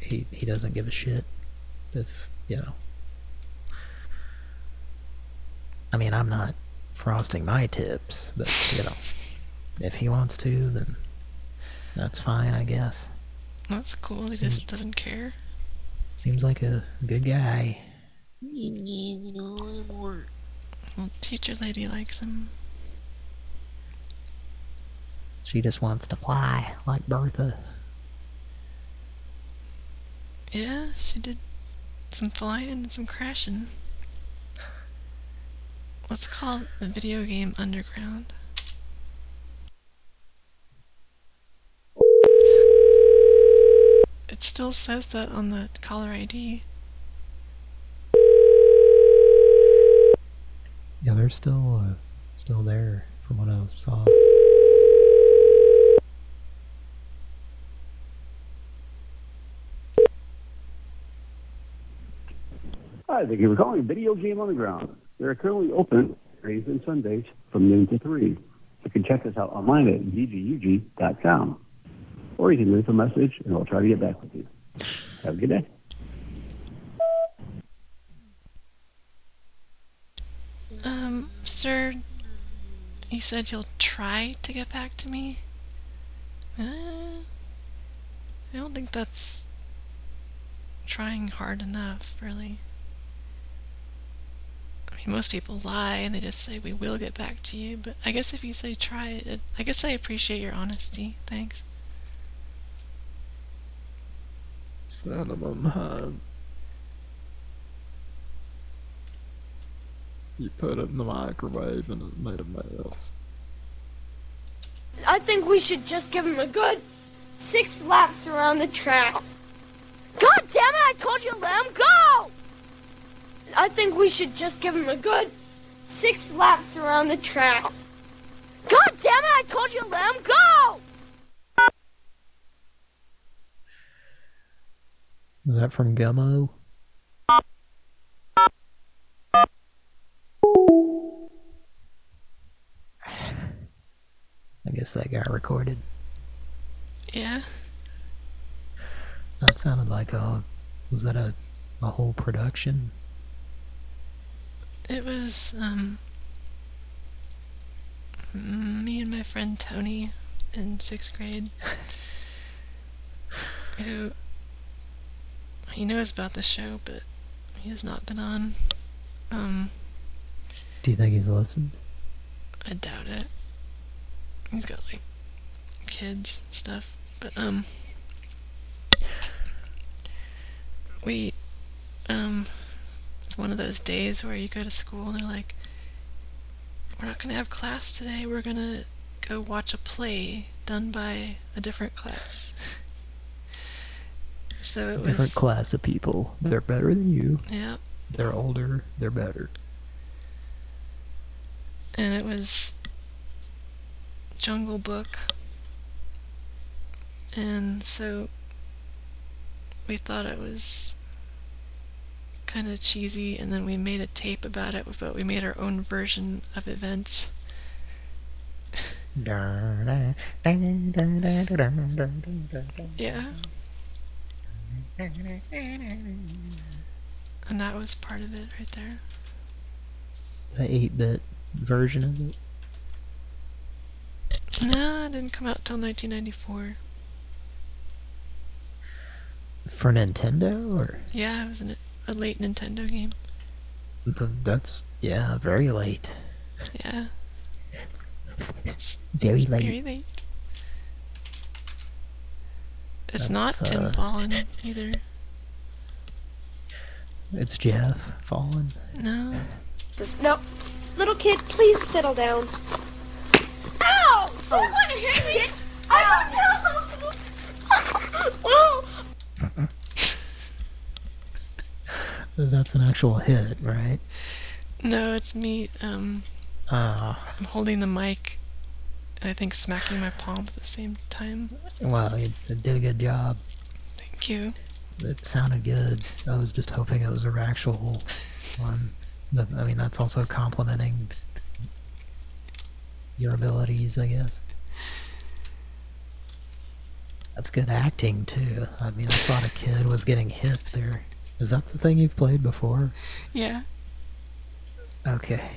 He he doesn't give a shit if you know. I mean, I'm not frosting my tips, but you know, if he wants to, then that's fine, I guess. That's cool. He just doesn't care. Seems like a good guy. Well, teacher lady likes him. She just wants to fly like Bertha. Yeah, she did some flying and some crashing. Let's call the video game Underground. It still says that on the caller ID. Yeah, they're still uh, still there from what I saw. Hi, thank you for calling Video Game Underground. We are currently open Saturdays and Sundays from noon to 3. You can check us out online at ggug.com. Or you can leave a message and I'll try to get back with you. Have a good day. Um, sir, you said you'll try to get back to me? Uh, I don't think that's trying hard enough, really. I mean, most people lie and they just say, we will get back to you, but I guess if you say try it, I guess I appreciate your honesty. Thanks. Son of a man. You put it in the microwave and it made a mess. I think we should just give him a good six laps around the track. God damn it, I told you let him go! I think we should just give him a good six laps around the track. God damn it, I told you let him go! Is that from Gummo? I guess that got recorded. Yeah. That sounded like a... Was that a, a whole production? It was, um, me and my friend Tony in sixth grade <laughs> who he knows about the show, but he has not been on. Um, Do you think he's listened? I doubt it. He's got like kids and stuff, but um, we um, it's one of those days where you go to school and they're like, we're not gonna have class today. We're gonna go watch a play done by a different class. <laughs> So it Different was class of people. They're better than you. Yeah. They're older. They're better. and it was Jungle Book. And so we thought it was kind of cheesy, and then we made a tape about it, but we made our own version of events. <laughs> Yeah. And that was part of it right there. The 8-bit version of it. No, it didn't come out till 1994. For Nintendo, or? Yeah, it was an, a late Nintendo game. The, that's, yeah, very late. Yeah. <laughs> Very late. Very late. It's That's, not Tim uh, Fallen either. It's Jeff Fallen. No. No. Little kid, please settle down. Ow! Someone hit me! <laughs> I don't know! <laughs> oh! That's an actual hit, right? No, it's me. Um, Ah, I'm holding the mic, and I think smacking my palm at the same time. wow, you did a good job. Thank you. It sounded good. I was just hoping it was a actual one. But, I mean, that's also complimenting your abilities, I guess. That's good acting, too. I mean, I thought a kid was getting hit there. Is that the thing you've played before? Yeah. Okay.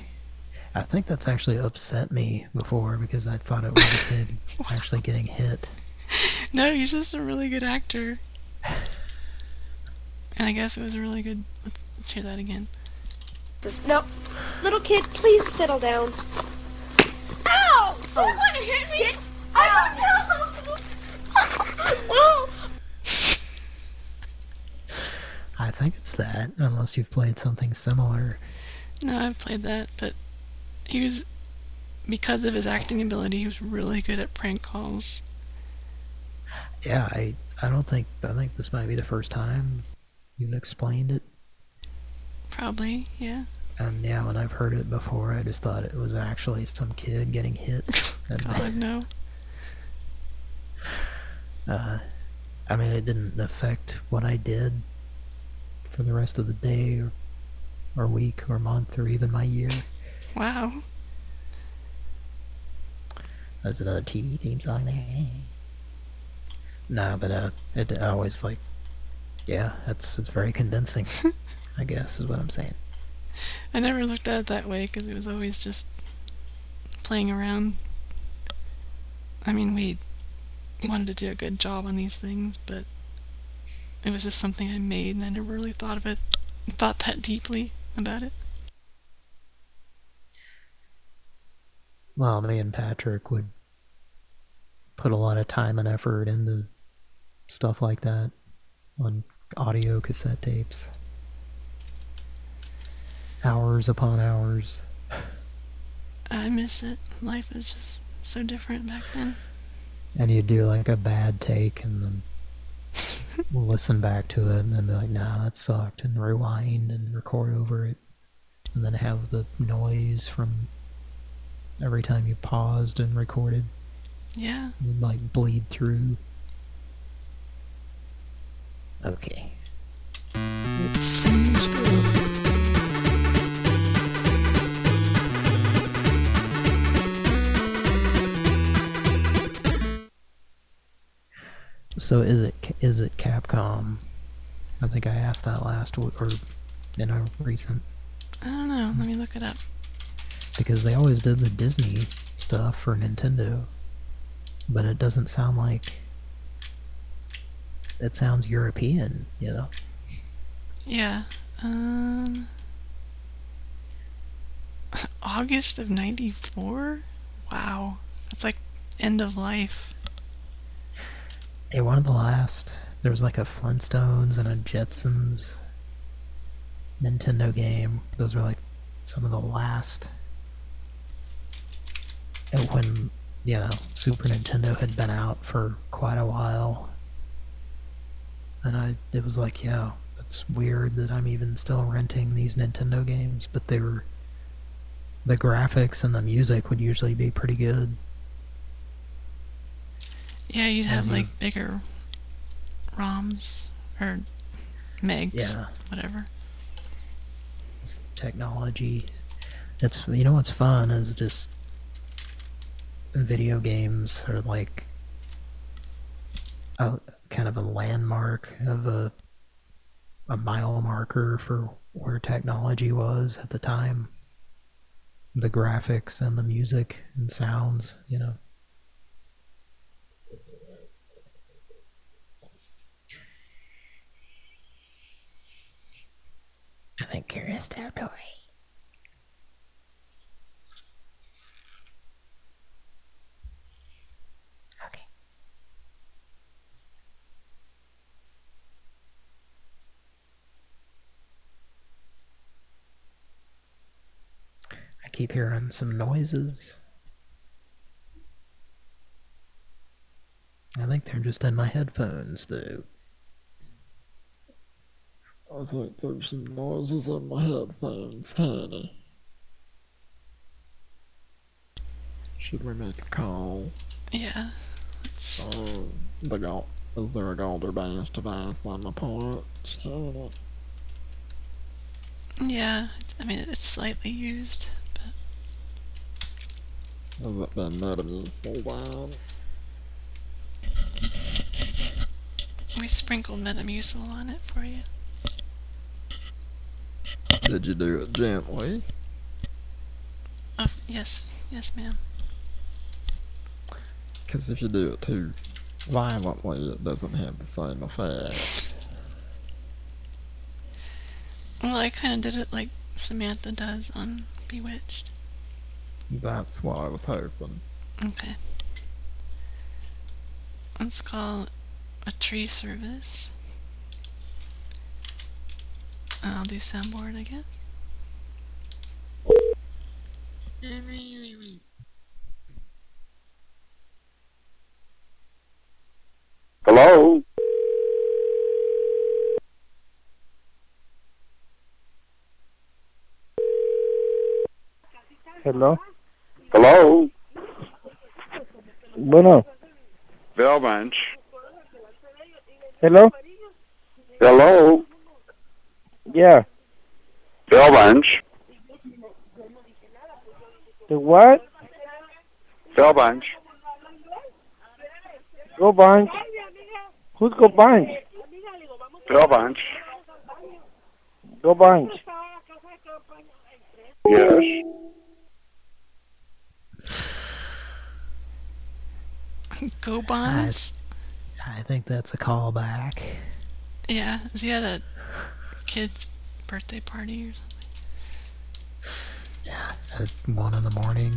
I think that's actually upset me before because I thought it was a kid <laughs> actually getting hit. No, he's just a really good actor. And I guess it was a really good. Let's, let's hear that again. No. Little kid, please settle down. Ow! Someone hit me! I don't know! oh! <laughs> <laughs> I think it's that, unless you've played something similar. No, I've played that, but he was because of his acting ability, he was really good at prank calls. Yeah, I I don't think I think this might be the first time you've explained it. Probably, yeah. And yeah, when I've heard it before, I just thought it was actually some kid getting hit. <laughs> God no. <laughs> uh, I mean, it didn't affect what I did for the rest of the day, or, or week, or month, or even my year. Wow. There's another TV theme song there. No, but uh, it I always like, yeah, it's it's very convincing. <laughs> I guess is what I'm saying. I never looked at it that way because it was always just playing around. I mean, we wanted to do a good job on these things, but it was just something I made, and I never really thought of it, thought that deeply about it. Well, me and Patrick would put a lot of time and effort into stuff like that. on audio cassette tapes. Hours upon hours. I miss it. Life is just so different back then. And you do like a bad take and then <laughs> listen back to it and then be like, nah, that sucked, and rewind and record over it. And then have the noise from every time you paused and recorded. Yeah. Would like bleed through. Okay. So is it is it Capcom? I think I asked that last w- or in a recent I don't know. Let me look it up. Because they always did the Disney stuff for Nintendo, but it doesn't sound like it sounds European, you know. Yeah. Um. <laughs> August of 94? Wow. That's like end of life. Hey, one of the last, there was like a Flintstones and a Jetsons Nintendo game. Those were like some of the last. When, you know, Super Nintendo had been out for quite a while. And I, it was like, yeah, it's weird that I'm even still renting these Nintendo games, but they were, the graphics and the music would usually be pretty good. Yeah, you'd have Mhm. like bigger ROMs or megs, Yeah. whatever. It's technology. It's you know what's fun is just video games are like a kind of a landmark of a a mile marker for where technology was at the time. The graphics and the music and sounds, you know. I think Curious Territory. Keep hearing some noises. I think they're just in my headphones, though. I think there's some noises in my headphones, honey. Should we make a call? Yeah. Let's... Uh, the Gal- is there a Galder Bass device on the porch? Honey. Yeah, I mean, it's slightly used, but Has it been Metamucil down? we sprinkled Metamucil on it for you. Did you do it gently? Oh, yes, yes, ma'am. Because if you do it too violently, it doesn't have the same effect. Well, I kind of did it like Samantha does on Bewitched. That's what I was hoping. Okay. Let's call a tree service. I'll do soundboard, I guess. Hello? Hello. Hello? Bueno. Bell bench. Hello. Hello? Yeah. Bell bench. The what? Bell bench. Go Bunch. Who's Go Bunch? Bell bench. Go Bunch. Yes. <laughs> Go Bonds? I think that's a callback. Yeah, is he at a kid's birthday party or something? Yeah, at one in the morning.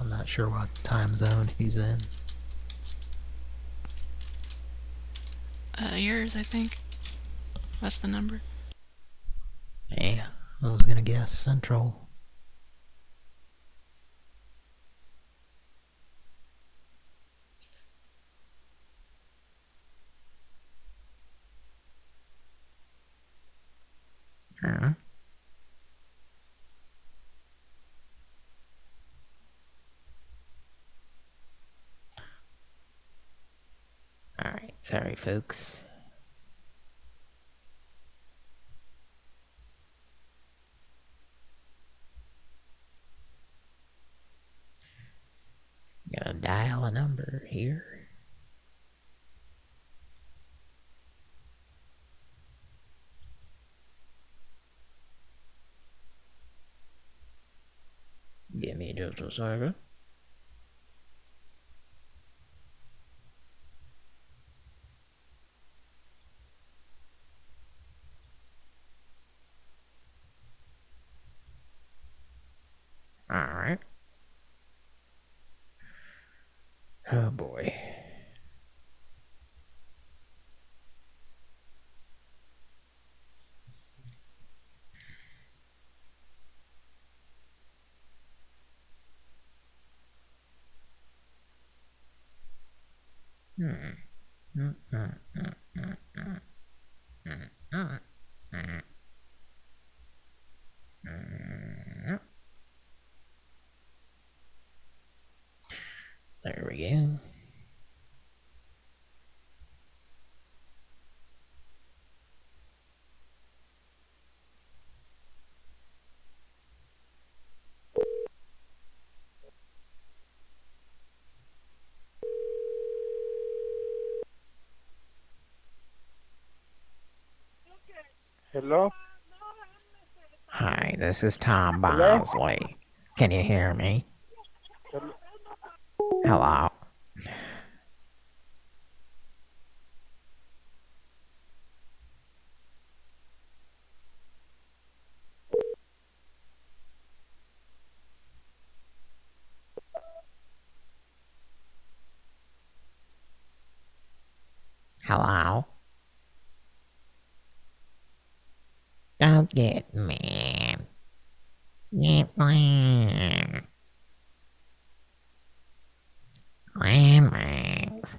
I'm not sure what time zone he's in. Uh, yours, I think. What's the number? Hey, I was gonna guess Central. Alright, sorry folks. Gonna dial a number here. Give me just a second. Alright. Oh boy. Hmm. Mm, mm, mm, mm, mm. Mm, mm, mm. Mm. There we go. Hello? Hi, this is Tom Hello? Bosley. Can you hear me? Hello? Hello. Hello? Don't get mad. Get mad. Climax.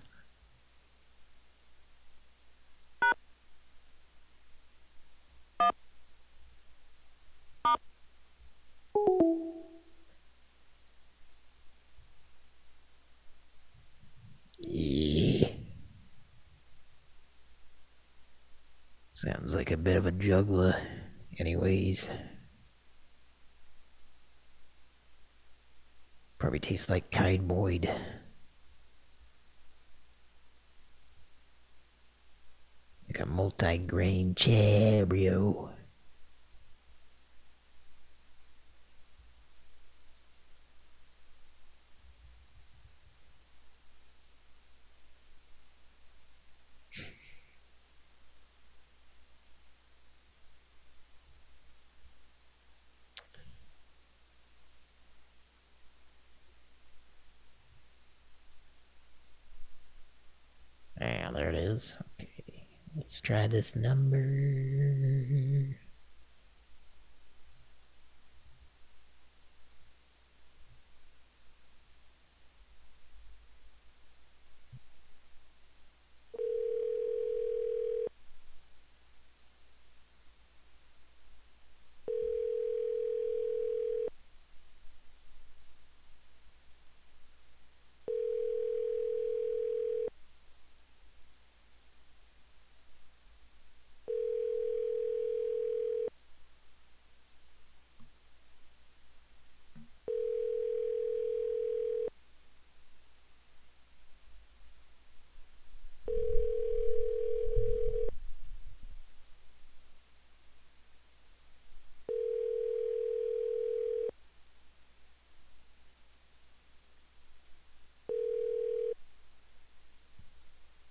Yeah. Sounds like a bit of a juggler. Anyways. Probably tastes like Kide Boyd. Like a multi-grain Chabrio. Ah, Okay, let's try this number.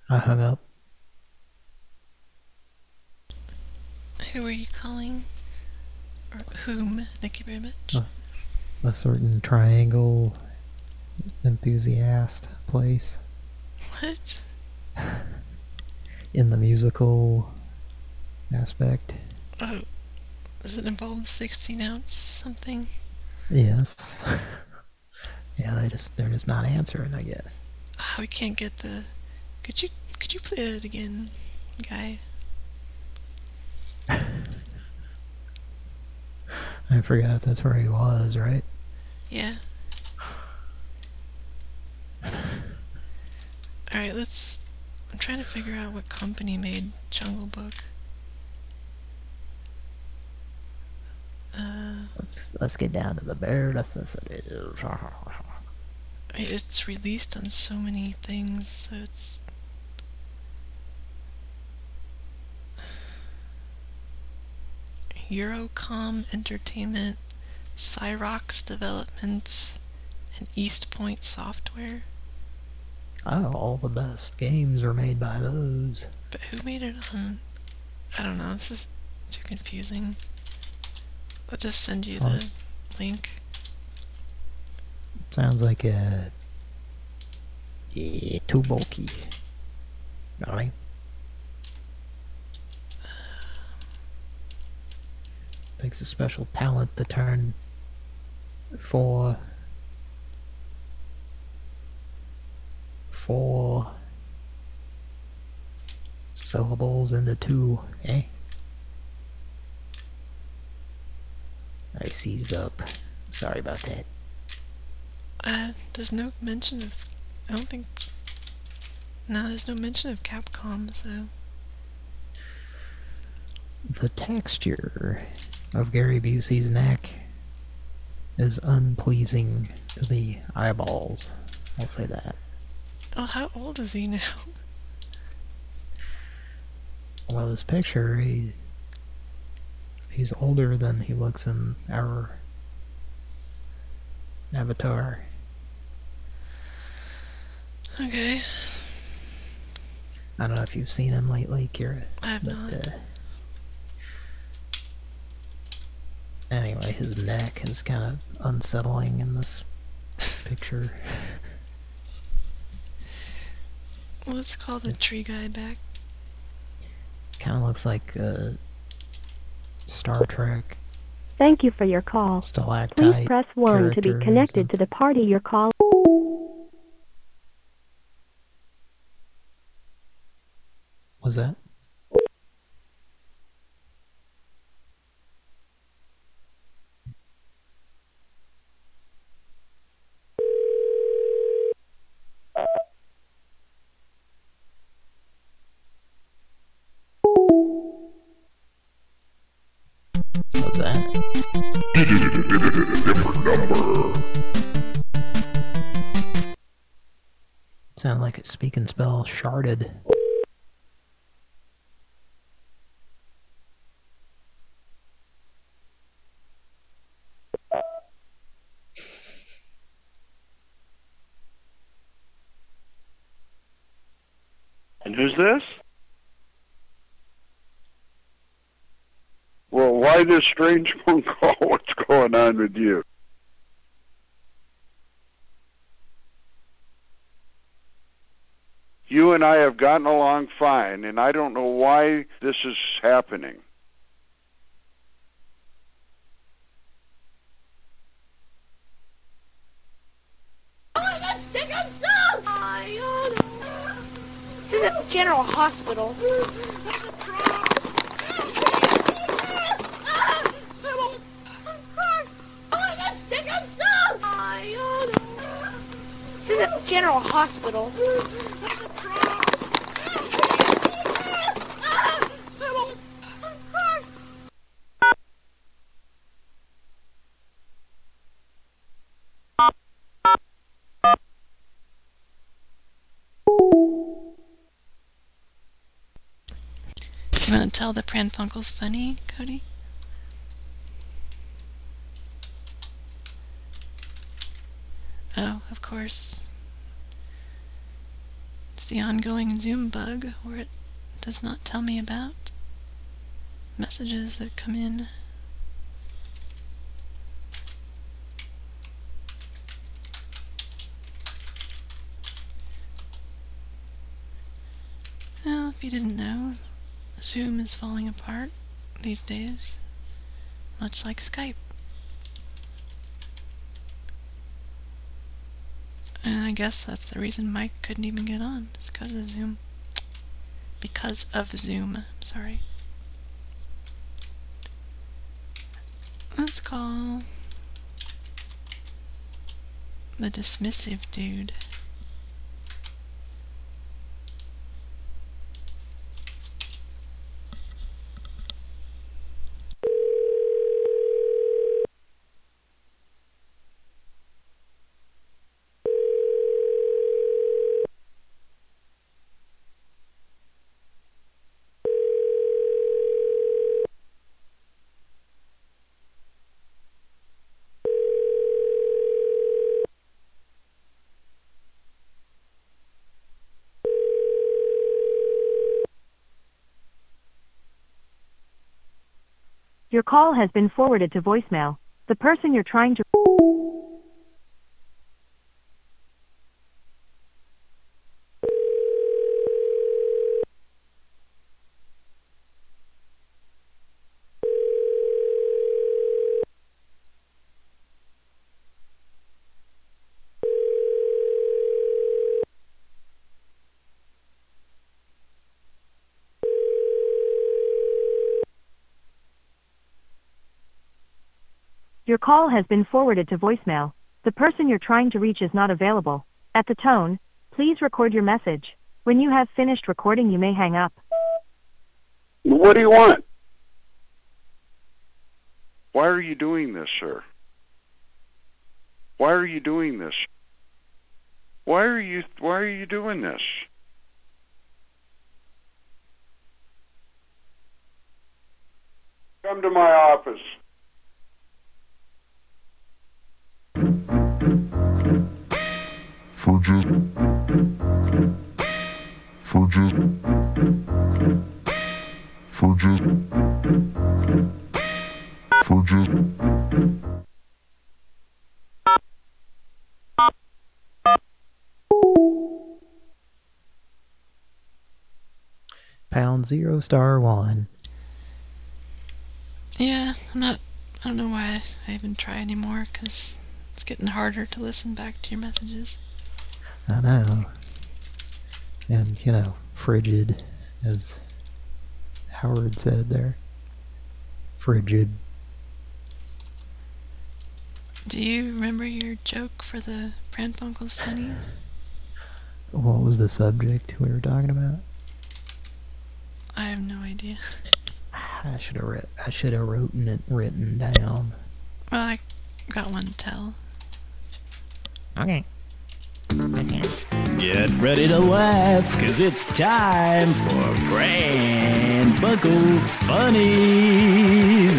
I hung up. Who are you calling? Or whom? Thank you very much. A, a certain triangle enthusiast place. What? in the musical aspect. Oh, does it involve 16 ounce something? Yes. <laughs> yeah, they just they're just not answering, I guess. Oh, we can't get the. Could you could you play that again, guy? I forgot that's where he was, right? Yeah. <laughs> Alright, let's... I'm trying to figure out what company made Jungle Book. Uh, Let's let's get down to the bare necessities. <laughs> it's released on so many things, so it's... Eurocom Entertainment, Syrox Developments, and East Point Software. Oh, all the best games are made by those. But who made it on... I don't know, this is too confusing. I'll just send you Oh. the link. Sounds like a yeah, too bulky. Know what I mean? Takes a special talent to turn four four syllables into two, eh? I seized up. Sorry about that. Uh, there's no mention of... I don't think... No, there's no mention of Capcom, so... The texture of Gary Busey's neck is unpleasing to the eyeballs. I'll say that. Oh, how old is he now? Well, this picture, he, he's older than he looks in our avatar. Okay. I don't know if you've seen him lately, Kira. I have but, not. Uh, anyway, his neck is kind of unsettling in this picture. Let's call the tree guy back. kind of looks like uh, Star Trek Thank you for your call. stalactite. Please press 1 to be connected to the party you're calling. Was that? Speak and spell sharded. And who's this? Well, why this strange phone call? <laughs> What's going on with you? You and I have gotten along fine, and I don't know why this is happening. This is general hospital. General hospital. You want to tell the Pran Funkels funny, Cody? Oh, of course. It's the ongoing Zoom bug where it does not tell me about messages that come in. Well, if you didn't know, Zoom is falling apart these days, much like Skype. And I guess that's the reason Mike couldn't even get on. It's because of Zoom. Because of Zoom. Sorry. Let's call the dismissive dude. Call has been forwarded to voicemail. The person you're trying to Your call has been forwarded to voicemail. The person you're trying to reach is not available. At the tone, please record your message. When you have finished recording, you may hang up. What do you want? Why are you doing this, sir? Why are you doing this? Why are you why are you doing this? Come to my office. For just. For just. For just. For just. Pound zero star one. Yeah, I'm not. I don't know why I even try anymore, because it's getting harder to listen back to your messages. I know. And, you know, frigid, as Howard said there. Frigid. Do you remember your joke for the Pran Funkels funny? What was the subject we were talking about? I have no idea. I should have I should have written it written down. Well, I got one to tell. Okay. Get ready to laugh, cause it's time for Pran Funkels Funnies.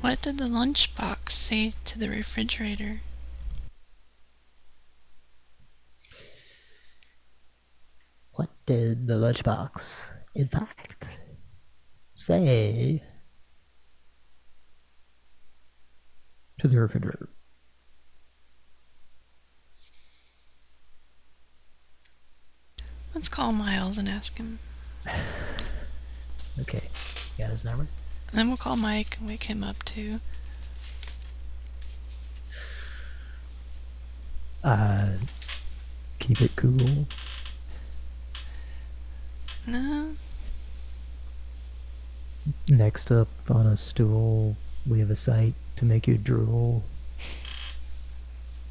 What did the lunchbox say to the refrigerator? What did the lunchbox, in fact, say to the refrigerator? Let's call Miles and ask him. Okay. Got his number? And then we'll call Mike and wake him up too. Uh, keep it cool. No. Next up on a stool, we have a sight to make you drool.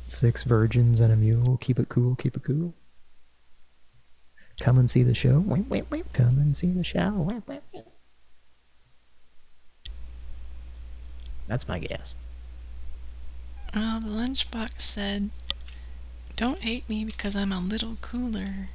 Six virgins and a mule. Keep it cool, keep it cool. Come and see the show. Come and see the show. That's my guess. Well, the lunchbox said, Don't hate me because I'm a little cooler.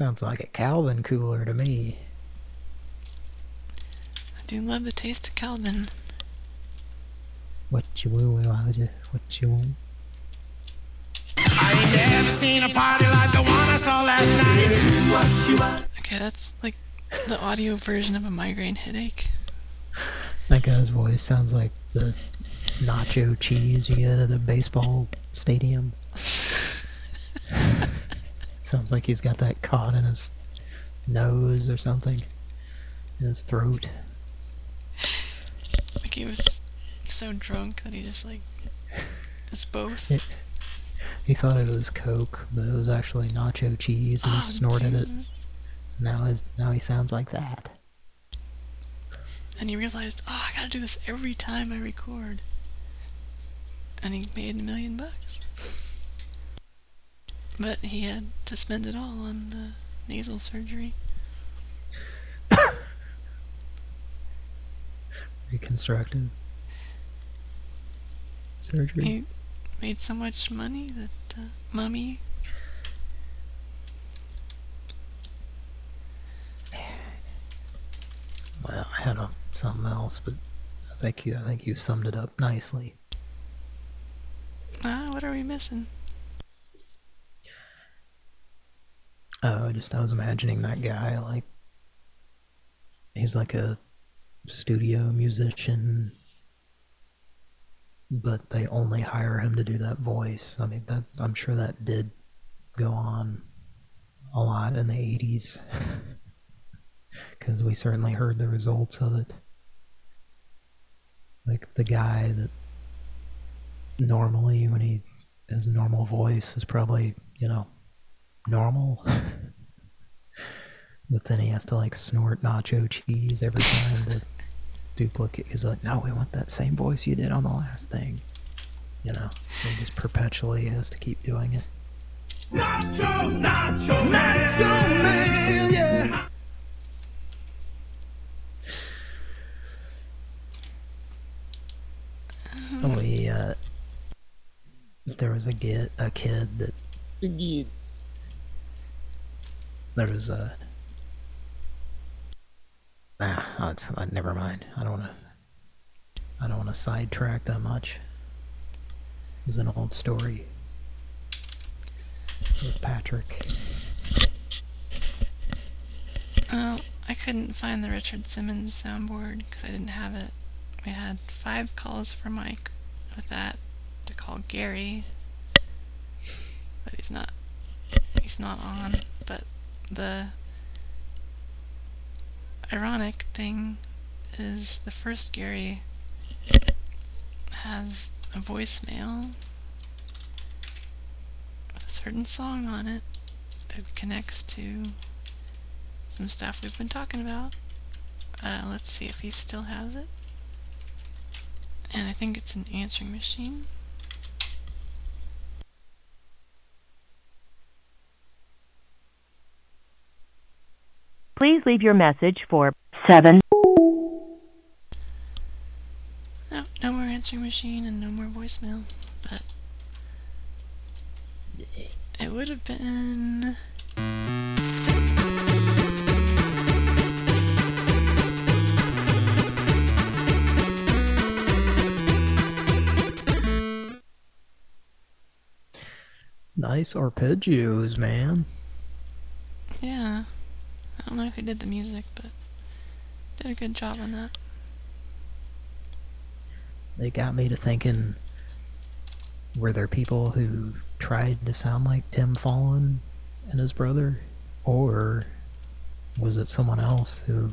Sounds like a Calvin cooler to me. I do love the taste of Calvin. What you want, Elijah? What you want? I I ain't never seen a party like the one I saw last night. Okay, that's like the audio version of a migraine headache. That guy's voice sounds like the nacho cheese you get at a baseball stadium. <laughs> sounds like he's got that caught in his nose or something. In his throat. Like he was so drunk that he just like <laughs> it's both. It, he thought it was Coke, but it was actually nacho cheese and he Oh, snorted it. Now his now he sounds like that. And he realized, oh, I gotta do this every time I record. And he made a million bucks. But he had to spend it all on uh, nasal surgery. <coughs> Reconstructive surgery. He made so much money that uh, Mummy Well, I had a, something else, but I think you I think you summed it up nicely. Ah, what are we missing? Oh, just I was imagining that guy like he's like a studio musician, but they only hire him to do that voice. I mean, that I'm sure that did go on a lot in the '80s because <laughs> we certainly heard the results of it. Like the guy that normally when he has a normal voice is probably you know normal. <laughs> but then he has to like snort nacho cheese every time the <laughs> duplicate. is like, no, we want that same voice you did on the last thing. You know, so he just perpetually has to keep doing it. Nacho, nacho, nacho man, yeah. We, uh, there was a kid, a kid that, Indeed. There was a, ah, uh, never mind. I don't want to, I don't want to sidetrack that much. It was an old story with Patrick. Oh, I couldn't find the Richard Simmons soundboard because I didn't have it. We had five calls for Mike with that to call Gary, but he's not. He's not on. The ironic thing is the first Gary has a voicemail with a certain song on it that connects to some stuff we've been talking about. Uh, let's see if he still has it. And I think it's an answering machine. Please leave your message for 7 No, no more answering machine and no more voicemail. But it would have been. Nice arpeggios, man. Yeah. I don't know who did the music, but did a good job on that. They got me to thinking, were there people who tried to sound like Tim Follin and his brother? Or was it someone else who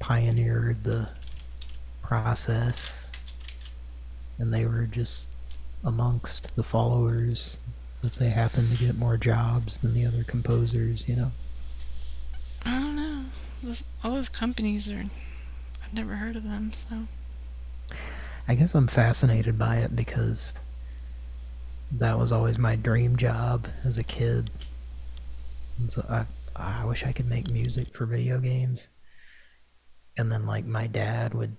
pioneered the process and they were just amongst the followers that they happened to get more jobs than the other composers, you know? All those companies are. I've never heard of them, so. I guess I'm fascinated by it because that was always my dream job as a kid. And so I, I wish I could make music for video games. And then, like, my dad would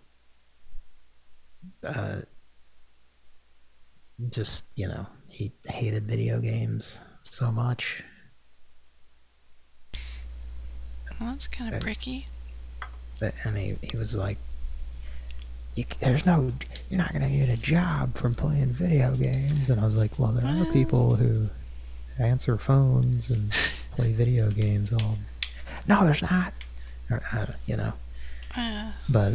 uh, just, you know, he hated video games so much. Well, that's kind of bricky. that- and he, he was like, you, there's no, you're not going to get a job from playing video games. And I was like, well, there are people who answer phones and <laughs> play video games all. No, there's not. Or, uh, you know. Uh, But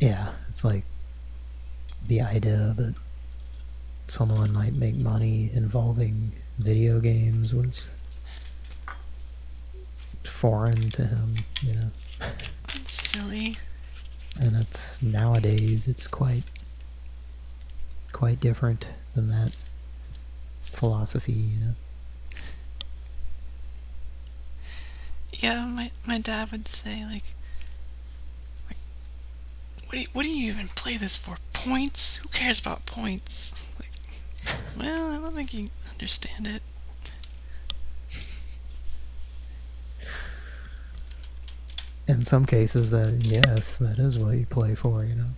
yeah, it's like the idea that someone might make money involving video games was foreign to him, you know. that's silly. And it's nowadays it's quite quite different than that philosophy, you know. Yeah, my my dad would say like, like what do you, what do you even play this for? Points? Who cares about points? Like, <laughs> well, I don't think you understand it. In some cases that yes, that is what you play for, you know.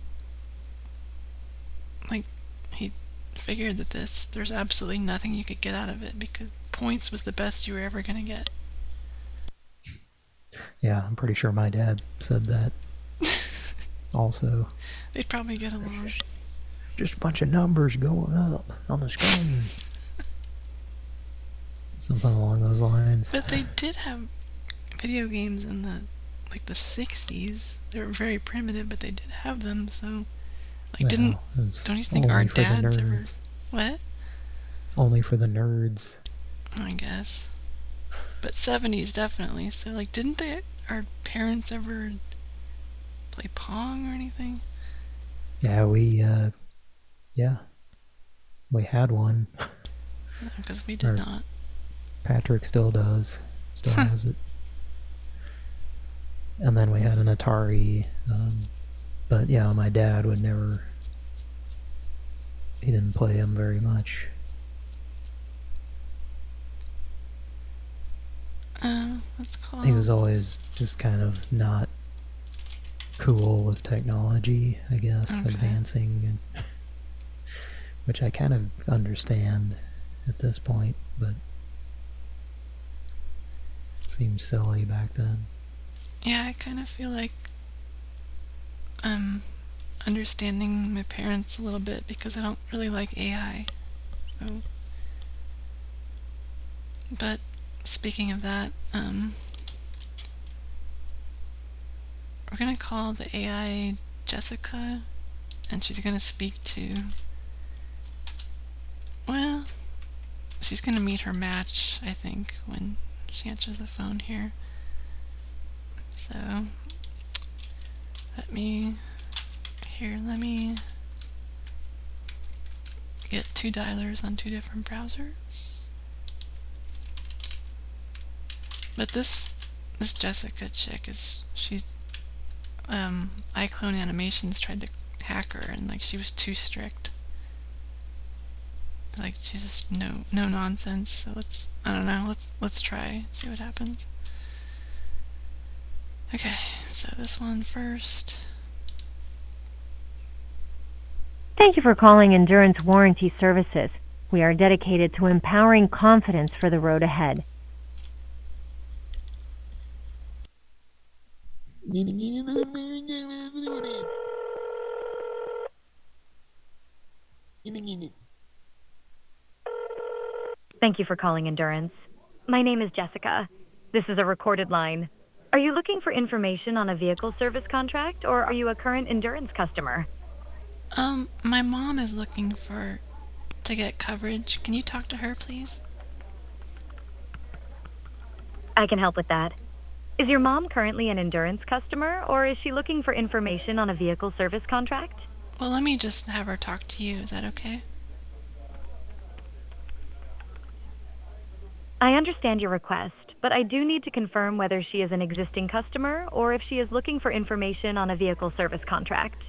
Like, he figured that this there's absolutely nothing you could get out of it because points was the best you were ever gonna get. Yeah, I'm pretty sure my dad said that. <laughs> also. They'd probably get along. Just a bunch of numbers going up on the screen. <laughs> Something along those lines. But they did have video games in the like the 60s. They were very primitive, but they did have them. So, like, Well, didn't don't you think our only for the dads ever what? Only for the nerds. I guess. But 70s definitely. So, like, didn't they our parents ever play Pong or anything? Yeah, we, uh, yeah. We had one. <laughs> Because we did Or not. Patrick still does. Still <laughs> has it. And then we had an Atari. Um, but yeah, my dad would never. He didn't play them very much. Um, that's called. He was always just kind of not cool with technology, I guess, Okay. advancing, and <laughs> which I kind of understand at this point, but seems silly back then. Yeah, I kind of feel like I'm understanding my parents a little bit because I don't really like AI. So, but speaking of that, um, we're gonna call the AI Jessica, and she's gonna speak to. Well, she's gonna meet her match, I think, when she answers the phone here. So, let me, here, let me get two dialers on two different browsers. But this, this Jessica chick is, she's, um, iClone Animations tried to hack her and like she was too strict. Like she's just no, no nonsense. So let's, I don't know, let's, let's try, see what happens. Okay, so this one first. Thank you for calling Endurance Warranty Services. We are dedicated to empowering confidence for the road ahead. Thank you for calling Endurance. My name is Jessica. This is a recorded line. Are you looking for information on a vehicle service contract or are you a current Endurance customer? Um, my mom is looking for to get coverage. Can you talk to her, please? I can help with that. Is your mom currently an Endurance customer or is she looking for information on a vehicle service contract? Well, let me just have her talk to you. Is that okay? I understand your request, but I do need to confirm whether she is an existing customer or if she is looking for information on a vehicle service contract.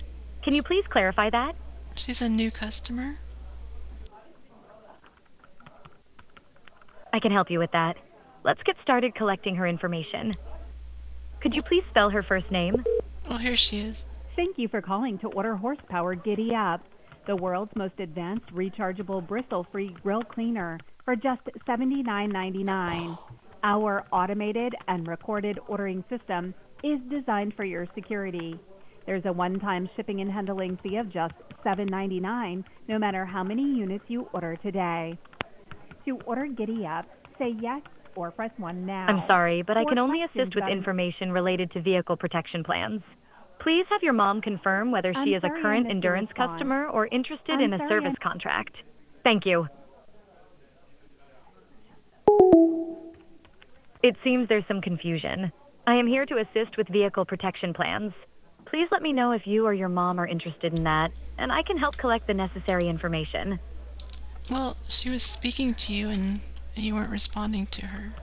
Can you please clarify that? She's a new customer. I can help you with that. Let's get started collecting her information. Could you please spell her first name? Well, here she is. Thank you for calling to order horsepower Giddy Up, the world's most advanced rechargeable bristle-free grill cleaner for just $79.99. Our automated and recorded ordering system is designed for your security. There's a one-time shipping and handling fee of just $7.99 no matter how many units you order today. To order Giddy Up, say yes or press 1 now. I'm sorry, but I can only assist with information related to vehicle protection plans. Please have your mom confirm whether she I'm is a current endurance response. customer or interested I'm in a service I- contract. Thank you. It seems there's some confusion. I am here to assist with vehicle protection plans. Please let me know if you or your mom are interested in that, and I can help collect the necessary information. Well, she was speaking to you and you weren't responding to her.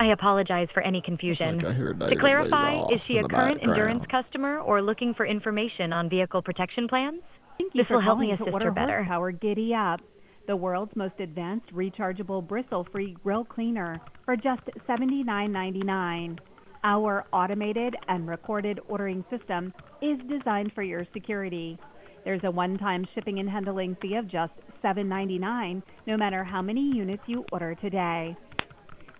I apologize for any confusion. Like to clarify, is she a current background. endurance customer or looking for information on vehicle protection plans? Thank you This for will help me calling to assist order her better. Horsepower Giddy Up, the world's most advanced rechargeable bristle-free grill cleaner for just $79.99. Our automated and recorded ordering system is designed for your security. There's a one-time shipping and handling fee of just $7.99 no matter how many units you order today.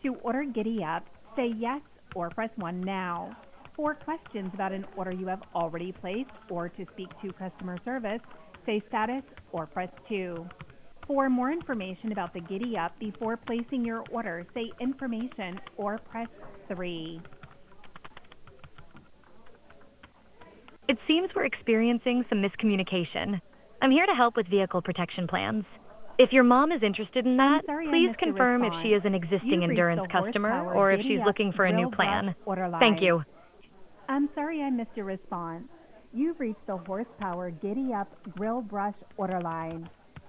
To order Giddy Up, say yes or press 1 now. For questions about an order you have already placed or to speak to customer service, say status or press 2. For more information about the Giddy Up before placing your order, say information or press 3. It seems we're experiencing some miscommunication. I'm here to help with vehicle protection plans. If your mom is interested in that, sorry please confirm if she is an existing You've endurance customer or if she's looking for a new plan. Thank you. I'm sorry I missed your response. You've reached the Horsepower Giddy Up Grill Brush Order line.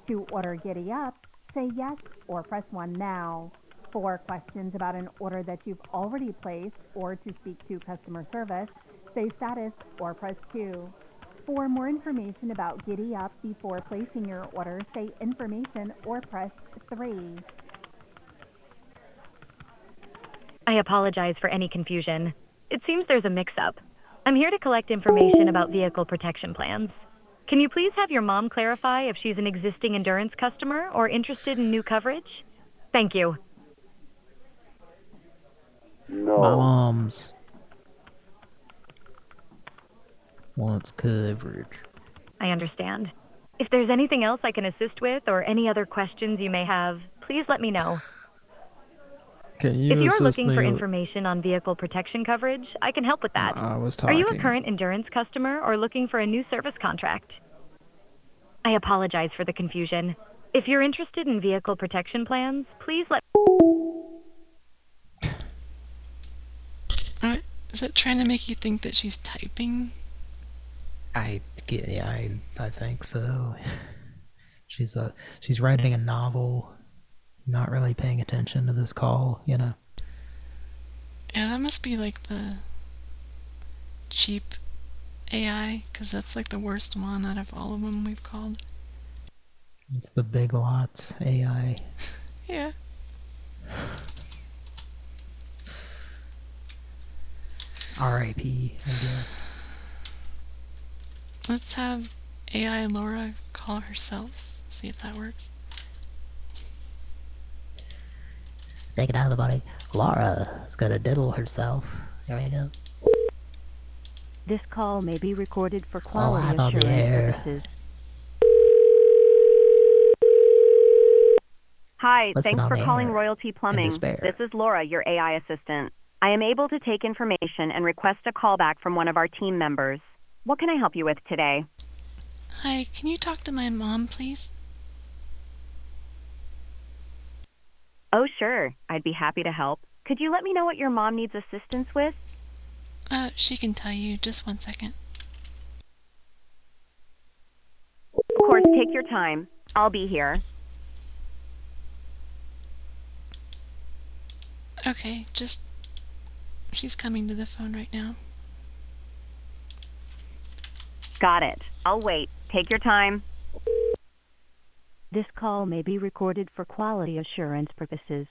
To order Giddy Up, say yes or press 1 now. For questions about an order that you've already placed or to speak to customer service, say status or press 2. For more information about Giddy Up before placing your order, say information or press 3. I apologize for any confusion. It seems there's a mix up. I'm here to collect information about vehicle protection plans. Can you please have your mom clarify if she's an existing endurance customer or interested in new coverage? Thank you. My mom's wants coverage. I understand. If there's anything else I can assist with or any other questions you may have, please let me know. Can you if you're looking me for information on vehicle protection coverage, I can help with that. I was talking. Are you a current endurance customer or looking for a new service contract? I apologize for the confusion. If you're interested in vehicle protection plans, please let Uh, Is it trying to make you think that she's typing? I yeah, I I think so. <laughs> She's uh she's writing a novel, not really paying attention to this call, you know. Yeah, that must be like the cheap AI, because that's like the worst one out of all of them we've called. It's the Big Lots AI. <laughs> Yeah. R.I.P. I guess. Let's have AI Laura call herself. See if that works. Take it out of the body. Laura is gonna diddle herself. There you go. This call may be recorded for Oh, quality I'm on the assurance air. purposes. Hi, Listen thanks on for the calling air Royalty Plumbing. despair. This is Laura, your AI assistant. I am able to take information and request a callback from one of our team members. What can I help you with today? Hi, can you talk to my mom, please? Oh, sure. I'd be happy to help. Could you let me know what your mom needs assistance with? Uh, she can tell you. Just one second. Of course, take your time. I'll be here. Okay, just. She's coming to the phone right now. Got it. I'll wait. Take your time. This call may be recorded for quality assurance purposes.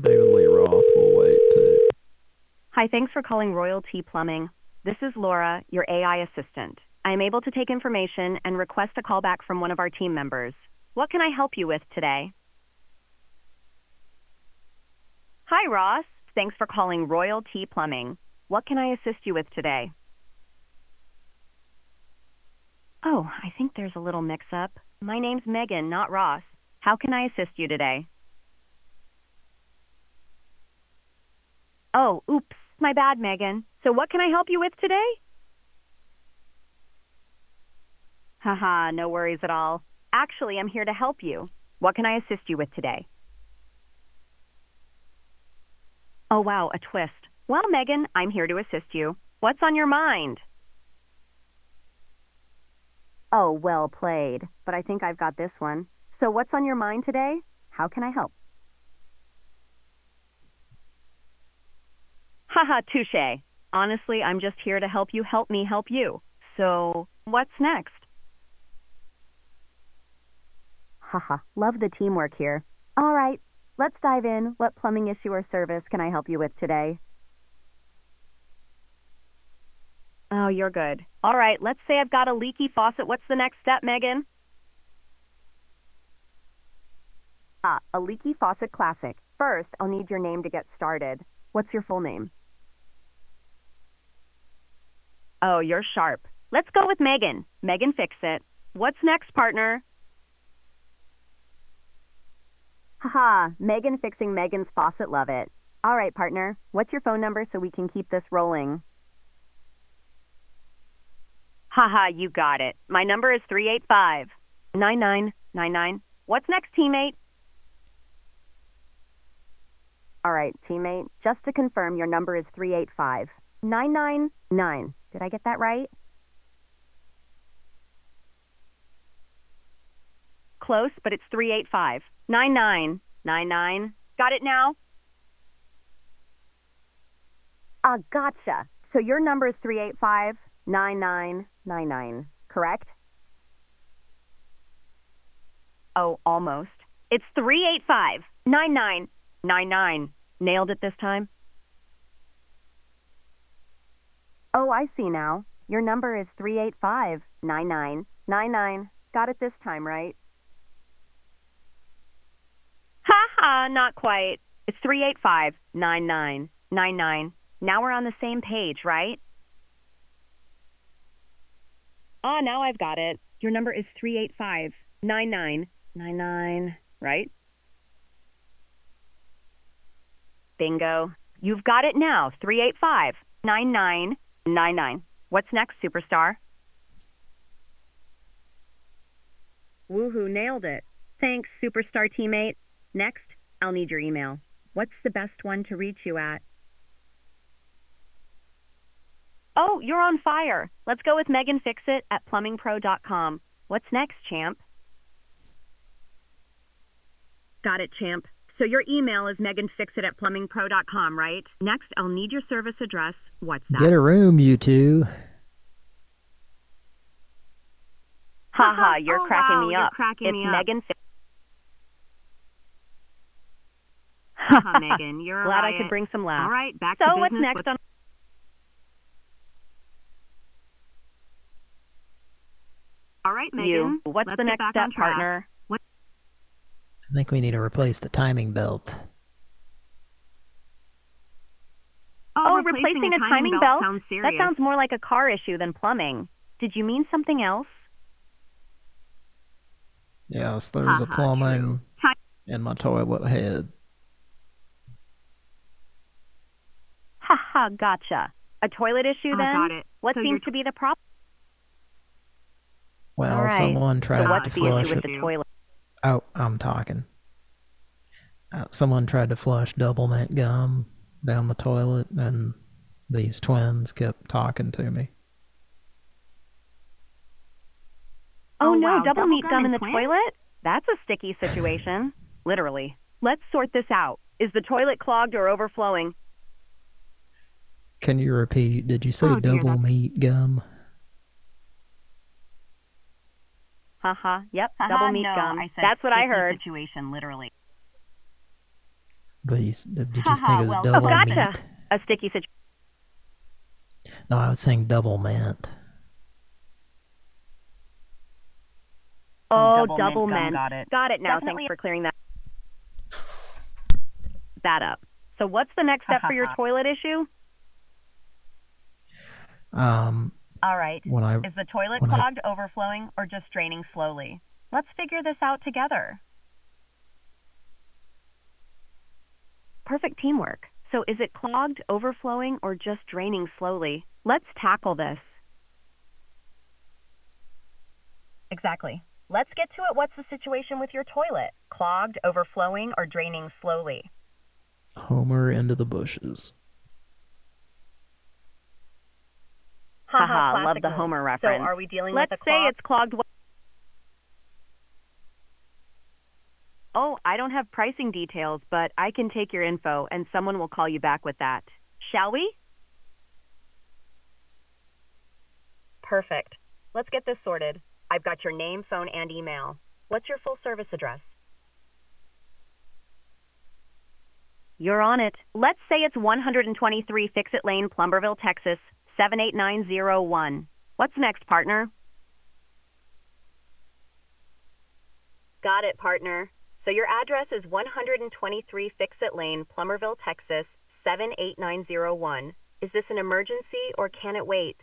David Lee Roth will wait too. Hi, thanks for calling Royal Royalty Plumbing. This is Laura, your AI assistant. I am able to take information and request a callback from one of our team members. What can I help you with today? Hi, Ross. Thanks for calling Royal Royalty Plumbing. What can I assist you with today? Oh, I think there's a little mix up. My name's Megan, not Ross. How can I assist you today? Oh, oops. My bad, Megan. So what can I help you with today? Haha, no worries at all. Actually, I'm here to help you. What can I assist you with today? Oh, wow, a twist. Well, Megan, I'm here to assist you. What's on your mind? Oh, well played. But I think I've got this one. So, what's on your mind today? How can I help? Haha, touche. Honestly, I'm just here to help you help me help you. So, what's next? Haha, love the teamwork here. All right, let's dive in. What plumbing issue or service can I help you with today? Oh, you're good. All right, let's say I've got a leaky faucet. What's the next step, Megan? Ah, a leaky faucet classic. First, I'll need your name to get started. What's your full name? Oh, you're sharp. Let's go with Megan. Megan fix it. What's next, partner? Haha, Megan fixing Megan's faucet. Love it. All right, partner. What's your phone number so we can keep this rolling? Haha, you got it. My number is 385 9999. What's next, teammate? All right, teammate. Just to confirm, your number is 385 999. Did I get that right? Close, but it's 385 9999. Got it now? Ah, gotcha. So your number is 385 9999, correct? Oh, almost. It's 385 9999. Nailed it this time? Oh, I see now. Your number is 385 9999. Got it this time, right? Ha ha, not quite. It's 385 9999. Now we're on the same page, right? Ah, now I've got it. Your number is 385 9999, right? Bingo. You've got it now. 385 9999. What's next, superstar? Woohoo, nailed it. Thanks, superstar teammate. Next, I'll need your email. What's the best one to reach you at? Oh, you're on fire. Let's go with Megan Fixit at plumbingpro.com. What's next, champ? Got it, champ. So your email is meganfixit at plumbingpro.com, right? Next, I'll need your service address. What's that? Get a room, you two. Ha ha, <laughs> oh, you're Oh, cracking wow, me you're up. cracking it's me up. Megan Fixit. ha, Megan, you're a <laughs> Glad I could bring some laughs. All right, back so to business. So what's business. next on? All right, Megan. You. What's let's the get next back step, on track. partner? What? I think we need to replace the timing belt. Oh, oh replacing, a timing, belt? sounds that sounds more like a car issue than plumbing. Did you mean something else? Yes, there's a plumbing in my toilet head. Haha, gotcha. A toilet issue Oh, then? got it. What So seems to be the problem? Well, All right. someone So tried what's to the flush issue with it. the toilet? Oh, I'm talking. Uh, someone tried to flush double mint gum down the toilet, and these twins kept talking to me. Oh, Oh, no, wow, double double meat gum gum in the twins? toilet? That's a sticky situation. Literally. Let's sort this out. Is the toilet clogged or overflowing? Can you repeat? Did you say Oh, dear, double meat gum? Haha, yep, Haha, double meat no, gum. I said That's what I heard. Situation, literally. But you, did you just think it was well, double oh, gotcha. meat? A sticky situation. No, I was saying double mint. Oh, double double, mint mint. got it. Got it now. Definitely- Thanks for clearing that that up. So what's the next step for your toilet issue? Um, All right. When I- Is the toilet when I- clogged, overflowing, or just draining slowly? Let's figure this out together. Perfect teamwork. So is it clogged, overflowing, or just draining slowly? Let's tackle this. Exactly. Let's get to it. What's the situation with your toilet? Clogged, overflowing, or draining slowly? Homer into the bushes. Haha, love the Homer reference. So are we dealing Let's with a say clog? it's clogged. Oh, I don't have pricing details, but I can take your info and someone will call you back with that. Shall we? Perfect. Let's get this sorted. I've got your name, phone, and email. What's your full service address? You're on it. Let's say it's 123 Fixit Lane, Plumberville, Texas, 78901. What's next, partner? Got it, partner. So your address is 123 Fixit Lane, Plummerville, Texas, 78901. Is this an emergency or can it wait?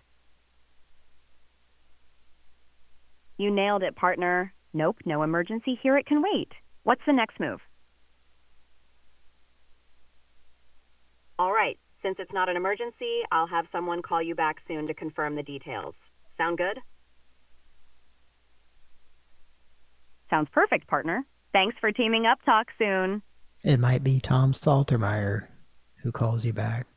You nailed it, partner. Nope, no emergency here. It can wait. What's the next move? All right. Since it's not an emergency, I'll have someone call you back soon to confirm the details. Sound good? Sounds perfect, partner. Thanks for teaming up. Talk soon. It might be Tom Saltermeyer who calls you back.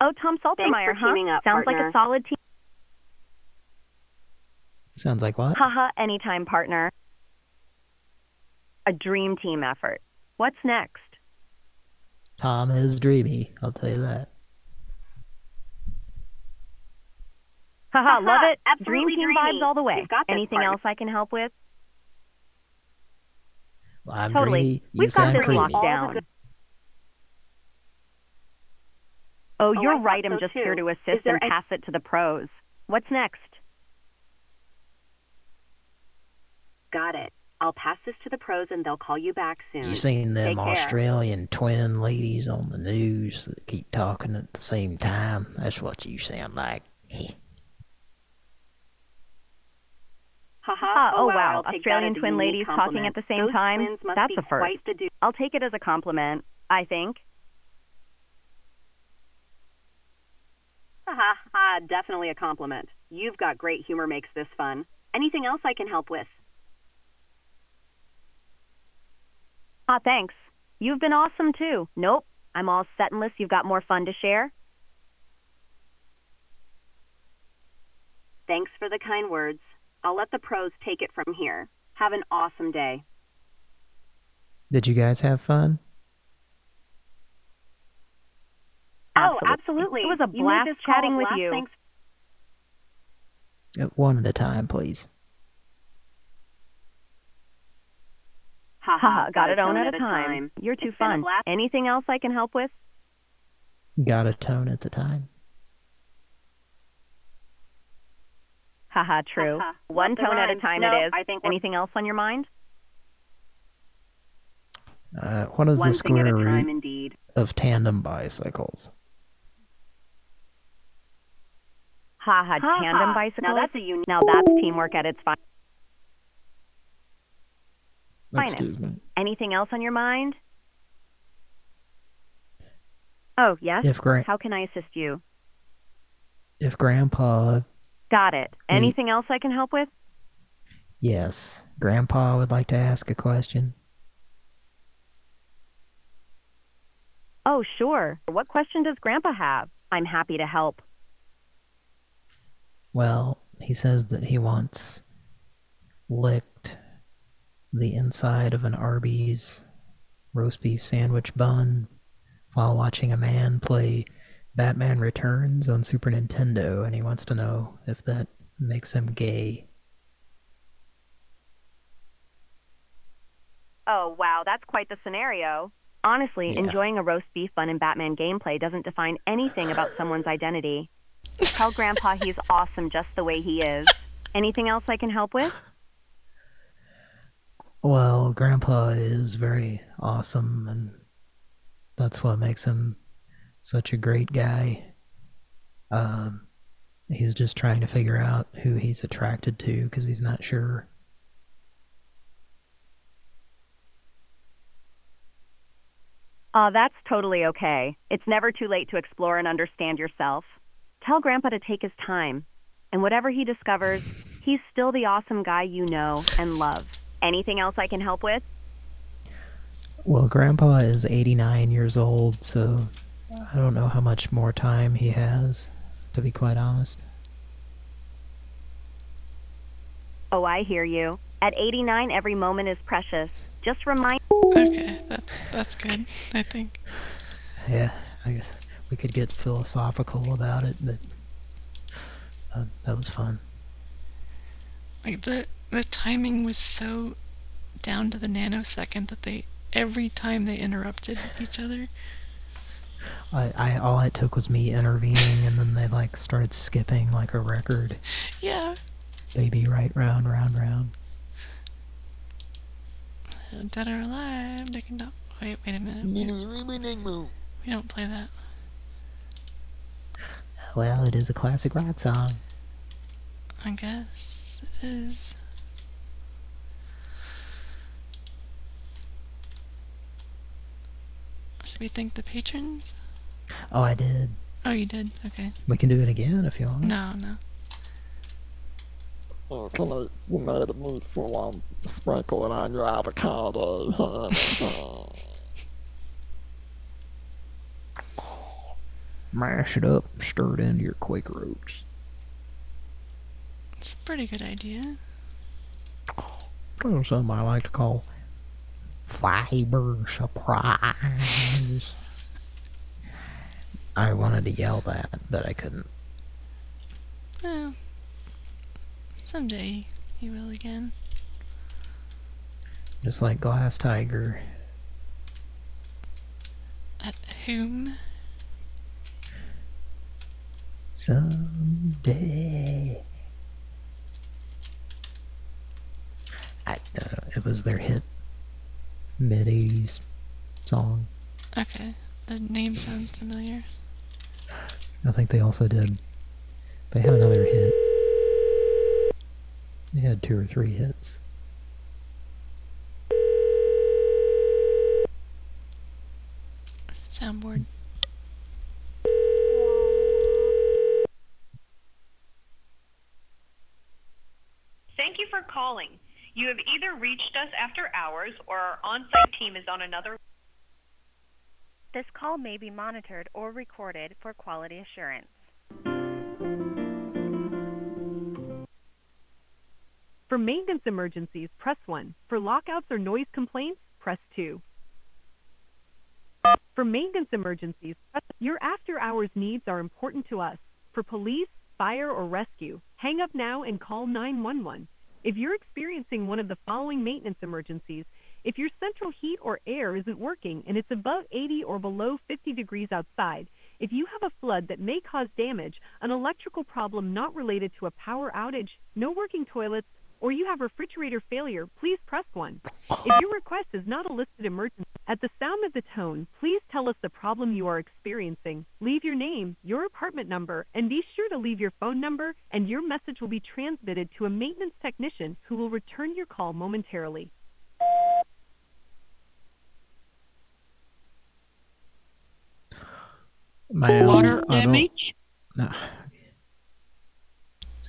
Oh, Tom Saltermeyer, for huh? teaming up, Sounds like a solid team. Sounds like what? Haha, anytime, partner. A dream team effort. What's next? Tom is dreamy, I'll tell you that. Haha, love it. Dream Absolutely team dreamy. vibes all the way. Got Anything partner. else I can help with? Well, I'm totally. dreamy, you We've got sound this creamy. locked down. Oh, oh, you're I thought right. I'm so just too. here to assist and any- pass it to the pros. What's next? Got it. I'll pass this to the pros and they'll call you back soon. You seen them Take care. Australian twin ladies on the news that keep talking at the same time? That's what you sound like. <laughs> Haha, oh, oh wow, I'll Australian twin unique ladies talking at the same Those time? That's be a first. quite the do- I'll take it as a compliment, I think. Haha, ha, definitely a compliment. You've got great humor makes this fun. Anything else I can help with? Ah, thanks. You've been awesome too. Nope, I'm all set unless you've got more fun to share. Thanks for the kind words. I'll let the pros take it from here. Have an awesome day. Did you guys have fun? Oh, absolutely. It was a blast this call a chatting with you. Thanks. Uh, One at a time, please. Haha, got it on at a time. You're too It's been a fun. blast. Anything else I can help with? Got a tone at the time. Haha, true. Haha, One love the tone at a rhyme. time No, it is. I think Anything else on your mind? Uh, what is One the thing at a square time, root indeed. of tandem bicycles? Haha, Ha tandem ha. bicycles. Now that's a unique. Now that's teamwork at its fi- Excuse me. Anything else on your mind? Oh, yes? If Gra- How can I assist you? If Grandpa, Got it. Anything else I can help with? yes, Grandpa would like to ask a question. Oh, sure. What question does Grandpa have? I'm happy to help. Well, he says that he wants licked the inside of an Arby's roast beef sandwich bun while watching a man play Batman Returns on Super Nintendo, and he wants to know if that makes him gay. Oh, wow, that's quite the scenario. Honestly, Yeah. enjoying a roast beef bun in Batman gameplay doesn't define anything about someone's identity. Tell Grandpa he's awesome just the way he is. Anything else I can help with? Well, Grandpa is very awesome, and that's what makes him such a great guy. Um, He's just trying to figure out who he's attracted to because he's not sure. Uh, that's totally okay. It's never too late to explore and understand yourself. Tell Grandpa to take his time. And whatever he discovers, he's still the awesome guy you know and love. Anything else I can help with? Well, Grandpa is 89 years old, so I don't know how much more time he has, to be quite honest. Oh, I hear you. At 89, every moment is precious. Just remind. Okay, that's that's good. I think. Yeah, I guess we could get philosophical about it, but uh, that was fun. Like the the timing was so down to the nanosecond that they every time they interrupted each other. I, I all it took was me intervening, and then they like started skipping like a record. Yeah. Baby, right round, round, round. Dead or alive, they can don't. Wait, wait a minute. We, we don't play that. Well, it is a classic rock song. I guess it is. Should we thank the patrons? Oh, I did. Oh, you did? Okay. We can do it again if you want. No, no. Oh, can I, you made me full on sprinkle it on your avocado. <laughs> Mash it up, stir it into your Quaker Oats. It's a pretty good idea. That's something I like to call fiber surprise. I wanted to yell that, but I couldn't. Well, someday you will again. Just like Glass Tiger. At whom? Someday. I, uh, it was their hit mid 80s song. Okay, the name sounds familiar. I think they also did. They had another hit. They had two or three hits. Soundboard. Thank you for calling. You have either reached us after hours or our on-site team is on another. This call may be monitored or recorded for quality assurance. For maintenance emergencies, press 1. For lockouts or noise complaints, press 2. For maintenance emergencies, your after hours needs are important to us. For police, fire, or rescue, hang up now and call 911. If you're experiencing one of the following maintenance emergencies, if your central heat or air isn't working and it's above 80 or below 50 degrees outside, if you have a flood that may cause damage, an electrical problem not related to a power outage, no working toilets, or you have refrigerator failure, please press 1. If your request is not a listed emergency, at the sound of the tone, please tell us the problem you are experiencing. Leave your name, your apartment number, and be sure to leave your phone number, and your message will be transmitted to a maintenance technician who will return your call momentarily. My Water damage? No.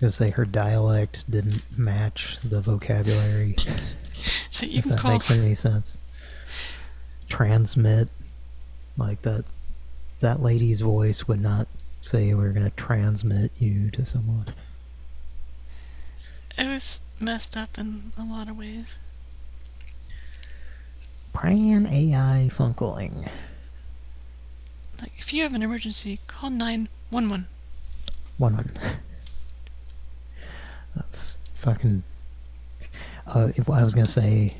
Was gonna say her dialect didn't match the vocabulary. <laughs> so you if that makes any sense. Transmit, like that. That lady's voice would not say we're gonna transmit you to someone. It was messed up in a lot of ways. Pran AI Funkling. Like, if you have an emergency, call 911. One one. <laughs> That's fucking. Uh, I was gonna say.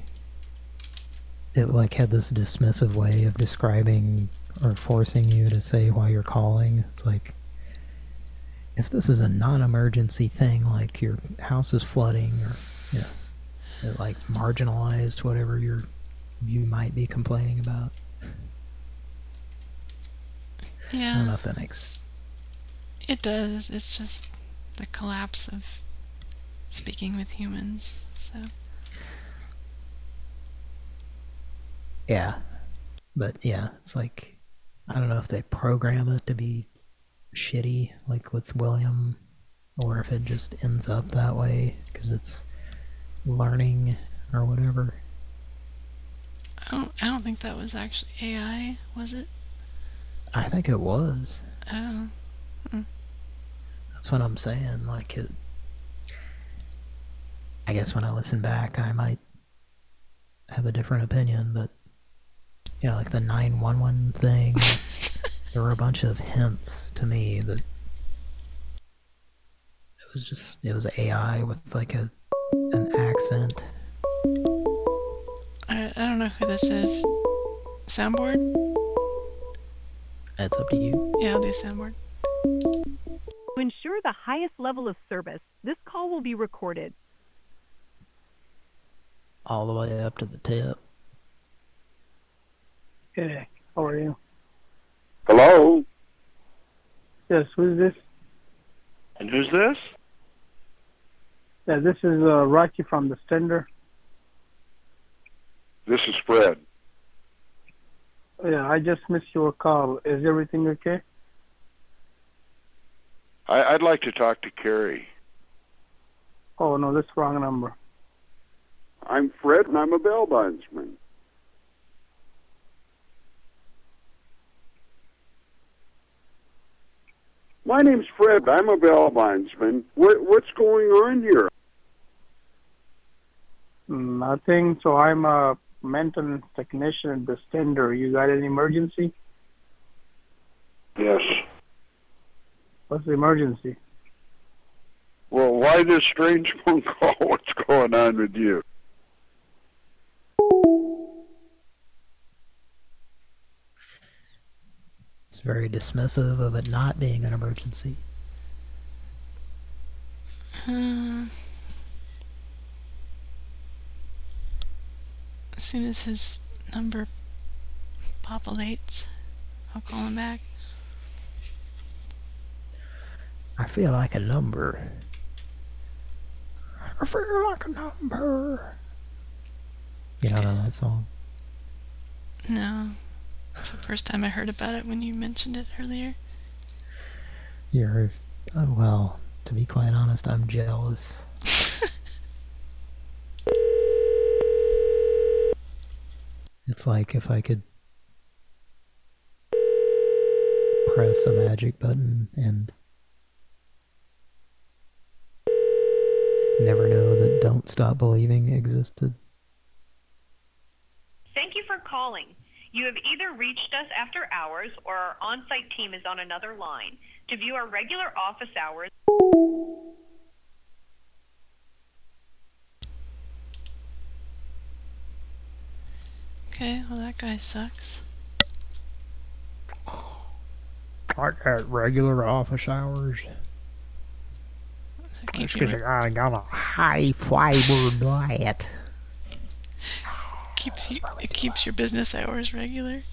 It like had this dismissive way of describing or forcing you to say why you're calling. It's like, if this is a non-emergency thing, like your house is flooding, or you know, it, like marginalized whatever you're you might be complaining about. Yeah. I don't know if that makes. it does. It's just the collapse of speaking with humans. So Yeah. But yeah, it's like I don't know if they program it to be shitty like with William or if it just ends up that way because it's learning or whatever. I don't I don't think that was actually AI, was it? I think it was. Oh. Hmm. That's what I'm saying. Like it. I guess when I listen back, I might have a different opinion, but yeah, like the 911 thing, <laughs> there were a bunch of hints to me that it was just, it was AI with like a an accent. I I don't know who this is. Soundboard? That's up to you. Yeah, I'll do soundboard. To ensure the highest level of service, this call will be recorded. All the way up to the tip. Hey, how are you? Hello? Yes, who's this? And who's this? Yeah, this is uh, Rocky from the Stender. This is Fred. Yeah, I just missed your call. Is everything okay? I, I'd like to talk to Carrie. Oh no, that's wrong number. I'm Fred, and I'm a bail bondsman. My name's Fred. I'm a bail bondsman. What, what's going on here? Nothing. So I'm a maintenance technician at the Stender. You got an emergency? Yes. What's the emergency? Well, why this strange <laughs> phone call? What's going on with you? Very dismissive of it not being an emergency. Hmm. As soon as his number populates, I'll call him back. I feel like a number. I feel like a number. You know that song? No. It's the first time I heard about it when you mentioned it earlier. You're, oh, well, to be quite honest, I'm jealous. <laughs> it's like if I could press a magic button and never know that Don't Stop Believing existed. Thank you for calling. You have either reached us after hours or our on-site team is on another line. To view our regular office hours, Okay, well that guy sucks. I got regular office hours. keep That's you because I got a high fiber diet. <laughs> Keeps you it keeps your business hours regular.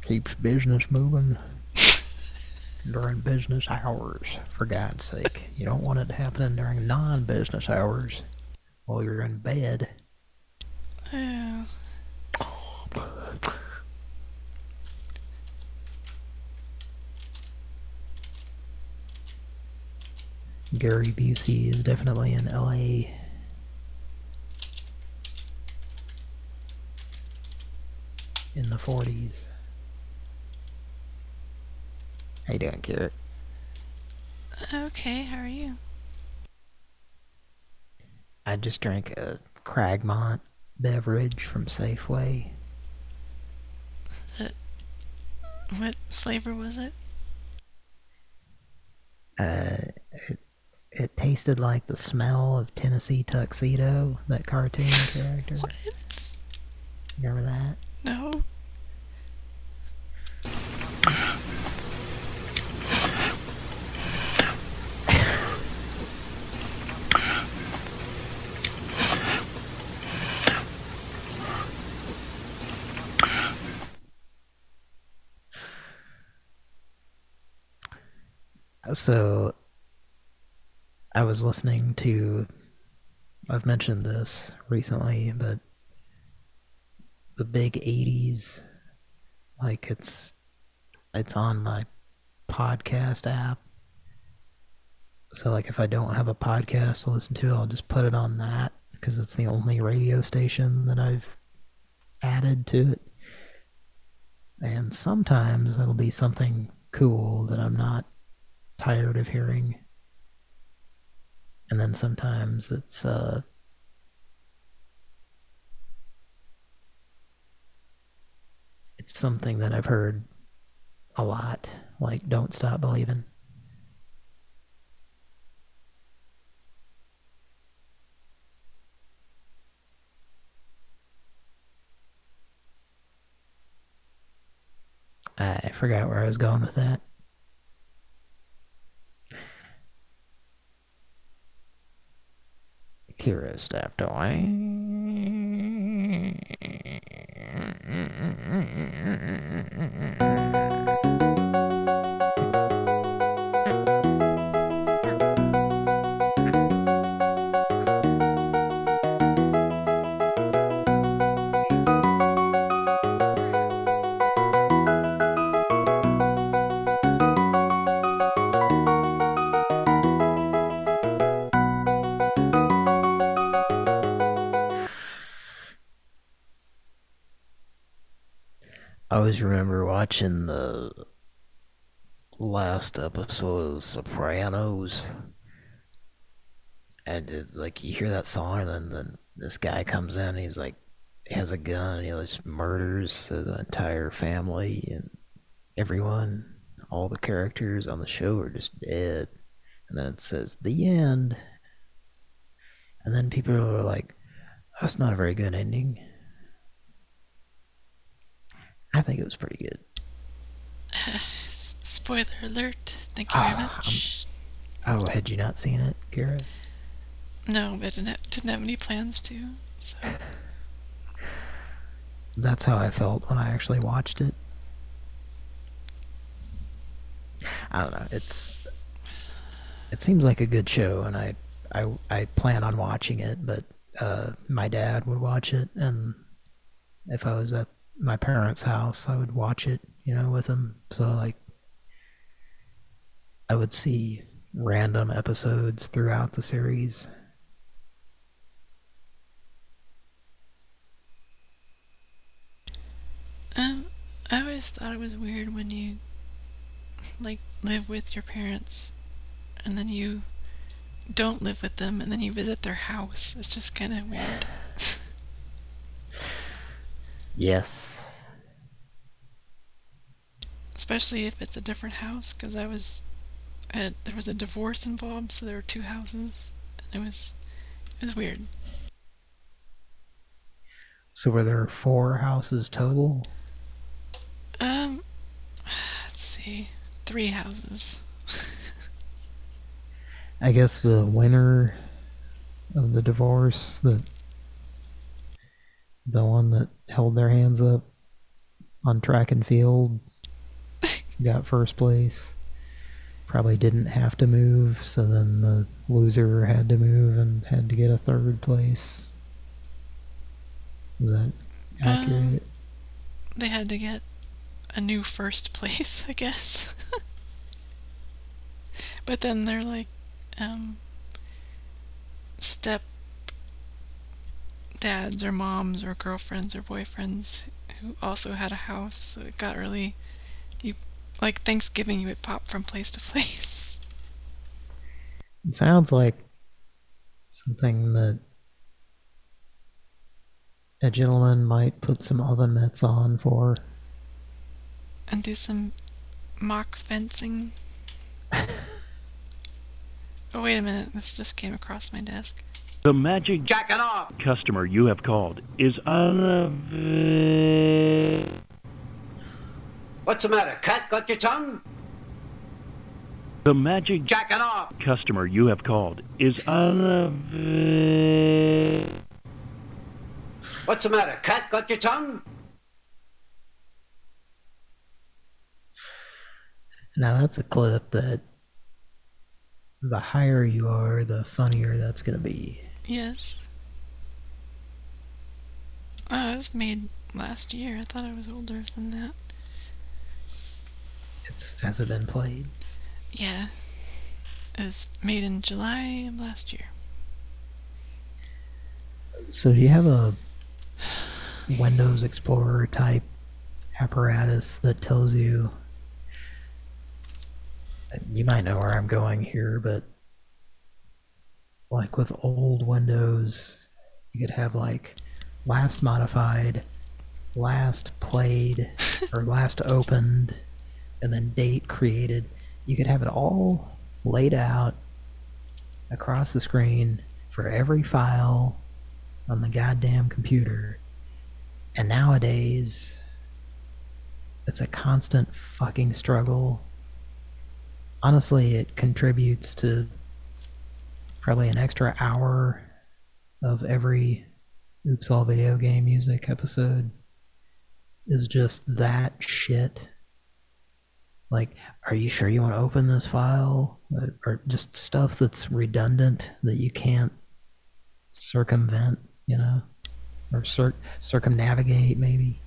Keeps business moving <laughs> during business hours, for God's sake. You don't want it happening during non-business hours while you're in bed. Oh. Gary Busey is definitely in LA. In the 40s. How you doing, Carrot? Okay, how are you? I just drank a Cragmont beverage from Safeway. Uh, what flavor was it? Uh, it, it tasted like the smell of Tennessee Tuxedo, that cartoon <laughs> character. What? Remember that? No. So, I was listening to, I've mentioned this recently, but the big 80s, like it's it's on my podcast app. So like if I don't have a podcast to listen to, I'll just put it on that because it's the only radio station that I've added to it. And sometimes it'll be something cool that I'm not tired of hearing. And then sometimes it's uh it's something that I've heard a lot, like Don't Stop Believing. I forgot where I was going with that. Kira stepped away. Watching the last episode of The Sopranos. And it, like you hear that song, and then, then this guy comes in, he's like, has a gun, and he just murders the entire family and everyone. All the characters on the show are just dead. And then it says, the end. And then people are like, that's not a very good ending. I think it was pretty good. <sighs> Spoiler alert. Thank you very much. Oh, had you not seen it, Kira? No, but I didn't have, didn't have any plans to. So That's how I felt when I actually watched it. I don't know. It's it seems like a good show, and I I I plan on watching it. But uh, my dad would watch it, and if I was at my parents' house, I would watch it, you know, with them. So like, I would see random episodes throughout the series. um, I always thought it was weird when you like live with your parents, and then you don't live with them, and then you visit their house. It's just kind of weird. Yes. Especially if it's a different house, because I was, I there was a divorce involved, so there were two houses, and it was, it was weird. So were there four houses total? Um, let's see, three houses. <laughs> I guess the winner of the divorce, the the one that held their hands up on track and field, <laughs> got first place. Probably didn't have to move, so then the loser had to move and had to get a third place. Is that accurate? Um, they had to get a new first place, <laughs> I guess. <laughs> but then they're like, um, step dads or moms or girlfriends or boyfriends who also had a house, so it got really, you, like Thanksgiving, you would pop from place to <laughs> place. It sounds like something that a gentleman might put some oven mitts on for. And do some mock fencing. <laughs> oh, wait a minute, this just came across my desk. The magic Jacking off. customer you have called is unavailable. What's the matter? Cat got your tongue? The magic Jacking off. customer you have called is unavailable. What's the matter? Cat got your tongue? Now that's a clip that the higher you are, the funnier that's going to be. Yes. Oh, it was made last year. I thought it was older than that. It's has it been played? Yeah. It was made in July of last year. So do you have a Windows Explorer type apparatus that tells you you might know where I'm going here, but like with old Windows, you could have like last modified, last played, <laughs> or last opened, and then date created. You could have it all laid out across the screen for every file on the goddamn computer. And nowadays, it's a constant fucking struggle. Honestly, it contributes to probably an extra hour of every Oops All Video Game Music episode is just that shit. Like, are you sure you want to open this file? Or- Or just stuff that's redundant that you can't circumvent, you know? Or cir- circumnavigate, maybe?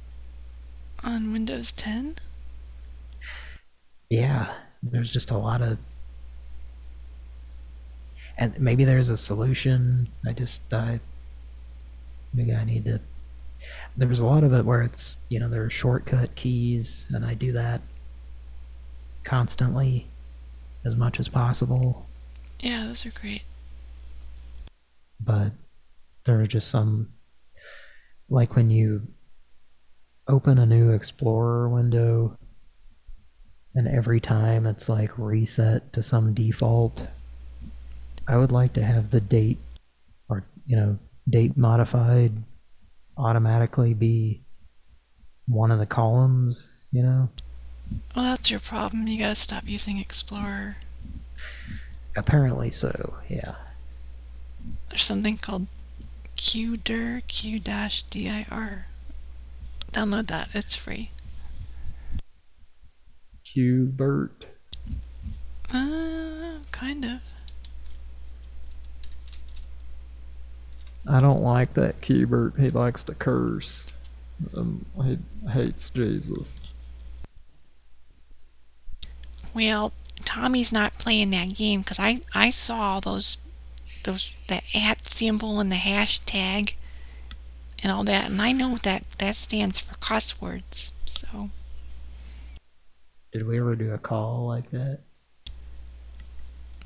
On Windows 10? Yeah, there's just a lot of. And maybe there's a solution. I just, I. Maybe I need to. There's a lot of it where it's, you know, there are shortcut keys, and I do that constantly as much as possible. Yeah, those are great. but there are just some like when you open a new explorer window and every time it's like reset to some default i would like to have the date or you know date modified automatically be one of the columns you know Well, that's your problem. You gotta stop using Explorer. apparently so yeah There's something called QDIR, Q-dir. Download that. It's free. qbert Uh, kind of. I don't like that Cubert. He likes to curse. Um, he hates Jesus. Well, Tommy's not playing that game because I I saw those those that at symbol and the hashtag and all that, and I know that that stands for cuss words. So did we ever do a call like that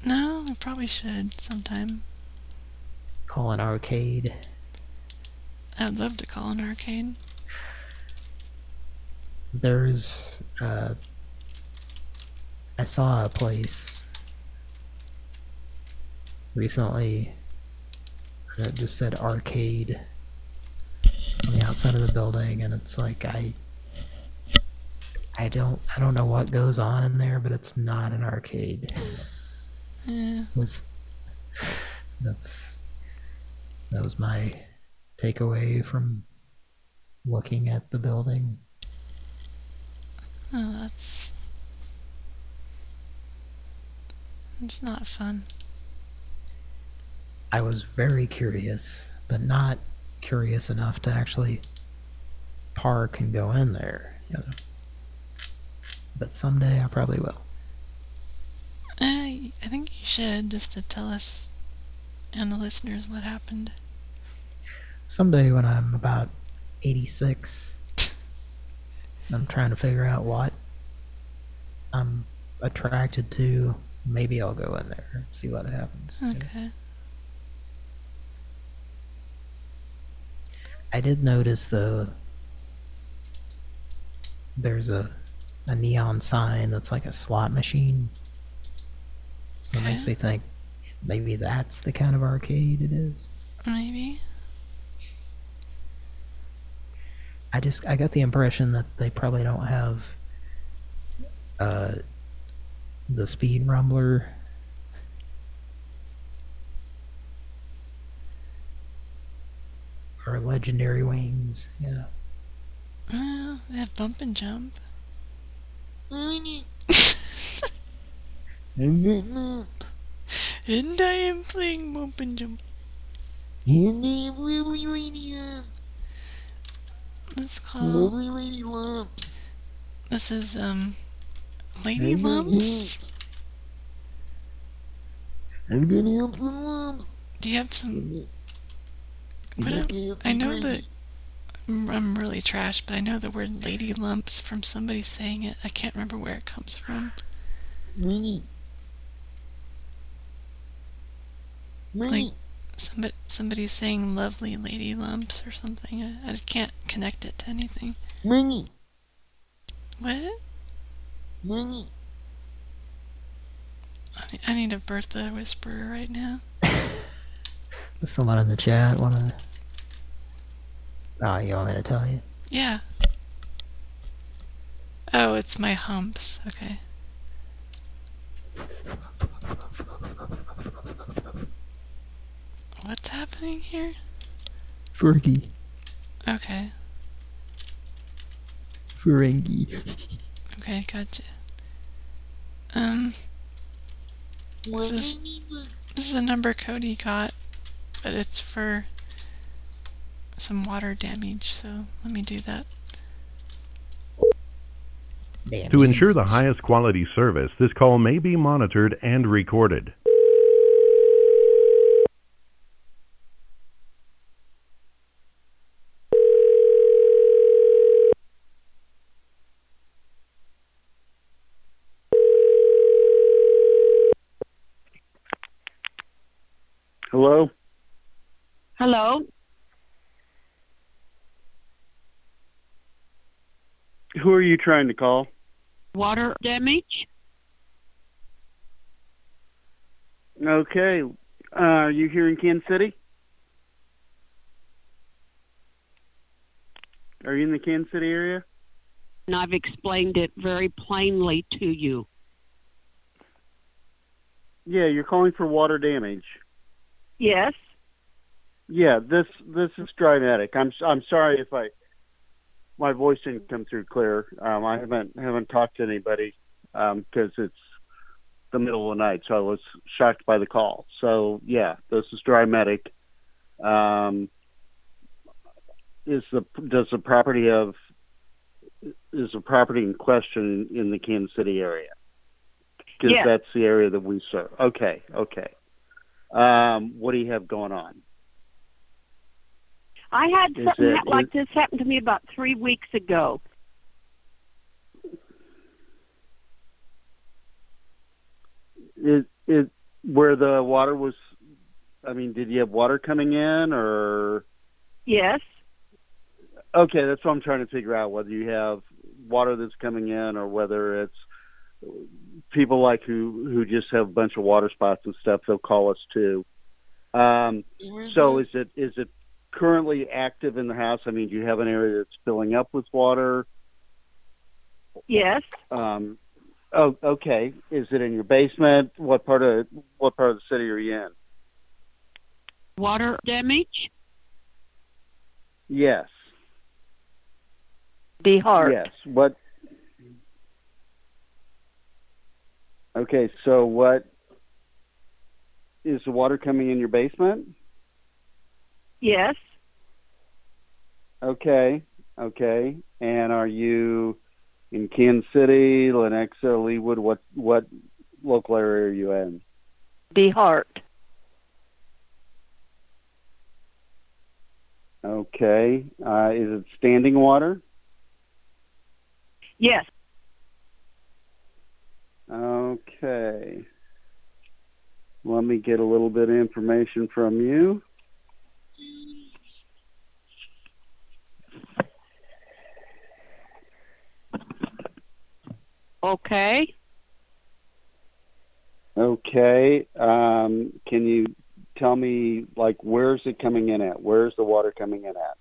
no, I probably should sometime. Call an arcade I'd love to call an arcade. There's, uh, I saw a place recently and it just said arcade on the outside of the building and it's like I I don't I don't know what goes on in there but it's not an arcade. <laughs> Yeah. that's that was my takeaway from looking at the building. Oh, that's it's not fun. I was very curious, but not curious enough to actually park and go in there, you know. But someday I probably will. Uh, I think you should just to tell us and the listeners what happened. Someday when I'm about 86, I'm trying to figure out what I'm attracted to. Maybe I'll go in there and see what happens. you know. Okay. I did notice though there's a a neon sign that's like a slot machine. So it makes me think maybe that's the kind of arcade it is. Maybe. I just I got the impression that they probably don't have uh the speed rumbler or legendary wings, you know. Well, they have bump and jump. <laughs> And I am playing Bump and Jump. And they have lovely lady lumps. Let's call. Lovely lady lumps. This is, um. Lady got Lumps? I've got lumps and lumps. Do you have some. And What I I, I know that. I'm I'm really trash, but I know the word lady lumps from somebody saying it. I can't remember where it comes from. Really? Really? Like somebody somebody saying lovely lady lumps or something. I, I can't connect it to anything. Money. What? Money. I need, I need a Bertha whisperer right now. <laughs> Does someone in the chat want to... Oh, ah, you want me to tell you? Yeah. Oh, it's my humps. Okay. <laughs> What's happening here? Fergie. Okay. Ferengi. Okay, gotcha. Um. This is, this is a number Cody got, but it's for some water damage, so let me do that. To ensure the highest quality service, this call may be monitored and recorded. Hello? Hello? Who are you trying to call? Water damage? Okay. Uh, are you here in Kansas City? Are you in the Kansas City area? And I've explained it very plainly to you. Yeah, you're calling for water damage. Yes? Yeah, this this is Drymatic. I'm I'm sorry if I my voice didn't come through clear. Um, I haven't haven't talked to anybody because it's the middle of the night, so I was shocked by the call. So yeah, this is Drymatic. Um, is the does the property of is the property in question in, the Kansas City area? Because Yes. that's the area that we serve. Okay, okay. Um, what do you have going on? I had Is something it- like this happen to me about three weeks ago. Is it where the water was? I mean, did you have water coming in, or Yes? okay? That's what I'm trying to figure out. Whether you have water that's coming in, or whether it's people like who who just have a bunch of water spots and stuff. They'll call us too. Um, so is it is it currently active in the house? I mean, do you have an area that's filling up with water? Yes? Um, oh, okay. Is it in your basement? What part of what part of the city are you in? Water damage? Yes. Be hard. Yes. What? Okay, so what is the water coming in your basement? Yes? Okay, okay. And are you in Kansas City, Lenexa, Leawood? What what local area are you in? Be hard. Okay. Uh, is it standing water? Yes. Okay. Let me get a little bit of information from you. Okay. Okay. Um, can you tell me, like, where's it coming in at? Where's the water coming in at?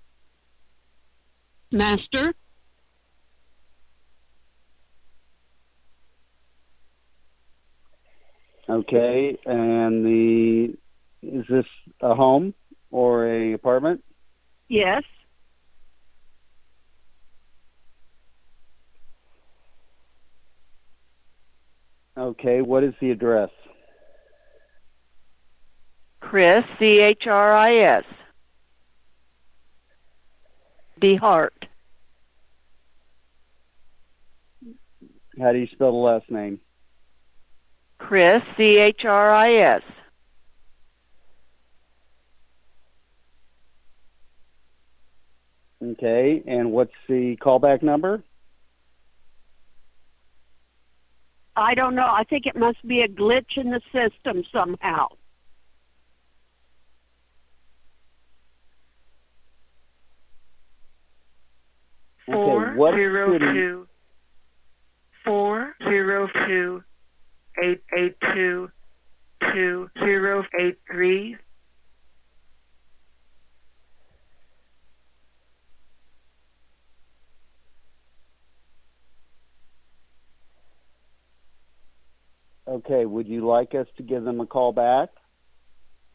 Master? Okay. And the is this a home or a apartment? Yes? Okay. What is the address? Chris, C H R I S. D Hart. How do you spell the last name? Chris, C H R I S. Okay, and what's the callback number? I don't know. I think it must be a glitch in the system somehow. Okay, what zero city? two four zero two eight eight two two zero eight three. Okay, would you like us to give them a call back?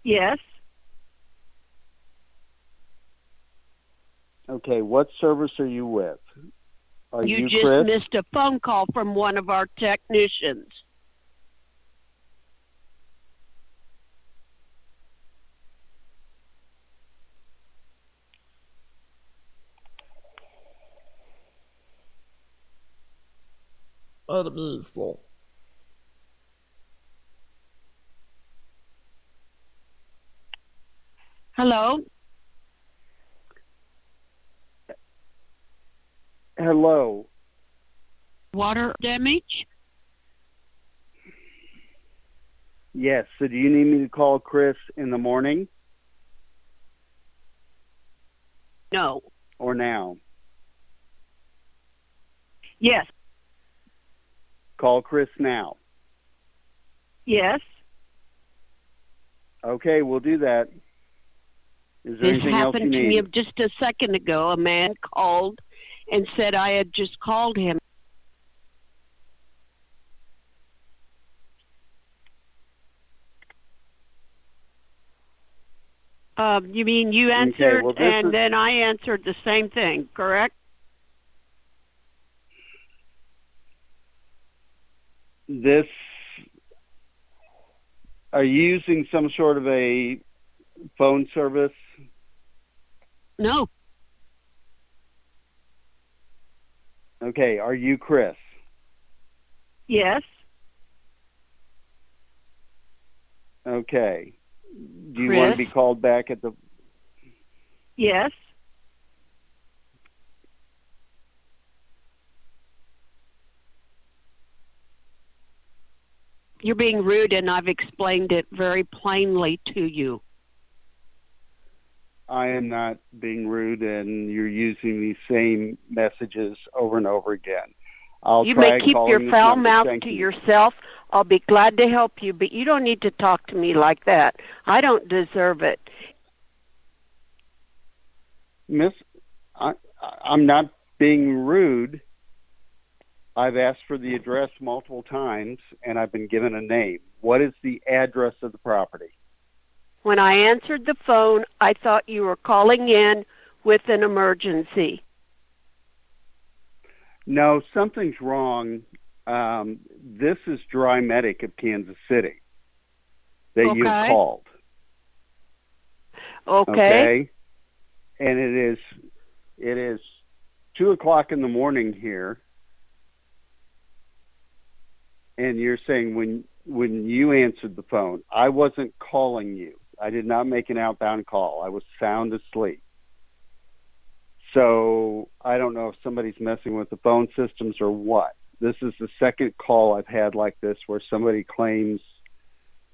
Yes. Okay, what service are you with? Are you, you just Chris? missed a phone call from one of our technicians. Permiso. Hello? Hello. Water damage? Yes. So do you need me to call Chris in the morning No. or now? Yes. Call Chris now. Yes. Okay, we'll do that. Is there This anything else you happened to me just a second ago. A man called and said I had just called him. Um, you mean you Okay, answered well, and is- then I answered the same thing, correct? This. Are you using some sort of a phone service? No. Okay, are you Chris? Yes. Okay. Do you want to be called back at the Yes. You're being rude, and I've explained it very plainly to you. I am not being rude and you're using these same messages over and over again. I'll you may keep your foul mouth to you. yourself. I'll be glad to help you, but you don't need to talk to me like that. I don't deserve it. Miss, I, I- I'm not being rude. I've asked for the address multiple times and I've been given a name. What is the address of the property? When I answered the phone, I thought you were calling in with an emergency. No, something's wrong. Um, this is Dry Medic of Kansas City that you called. Okay. Okay. And it is it is two o'clock in the morning here. And you're saying when when you answered the phone, I wasn't calling you. I did not make an outbound call. I was sound asleep. So I don't know if somebody's messing with the phone systems or what. This is the second call I've had like this where somebody claims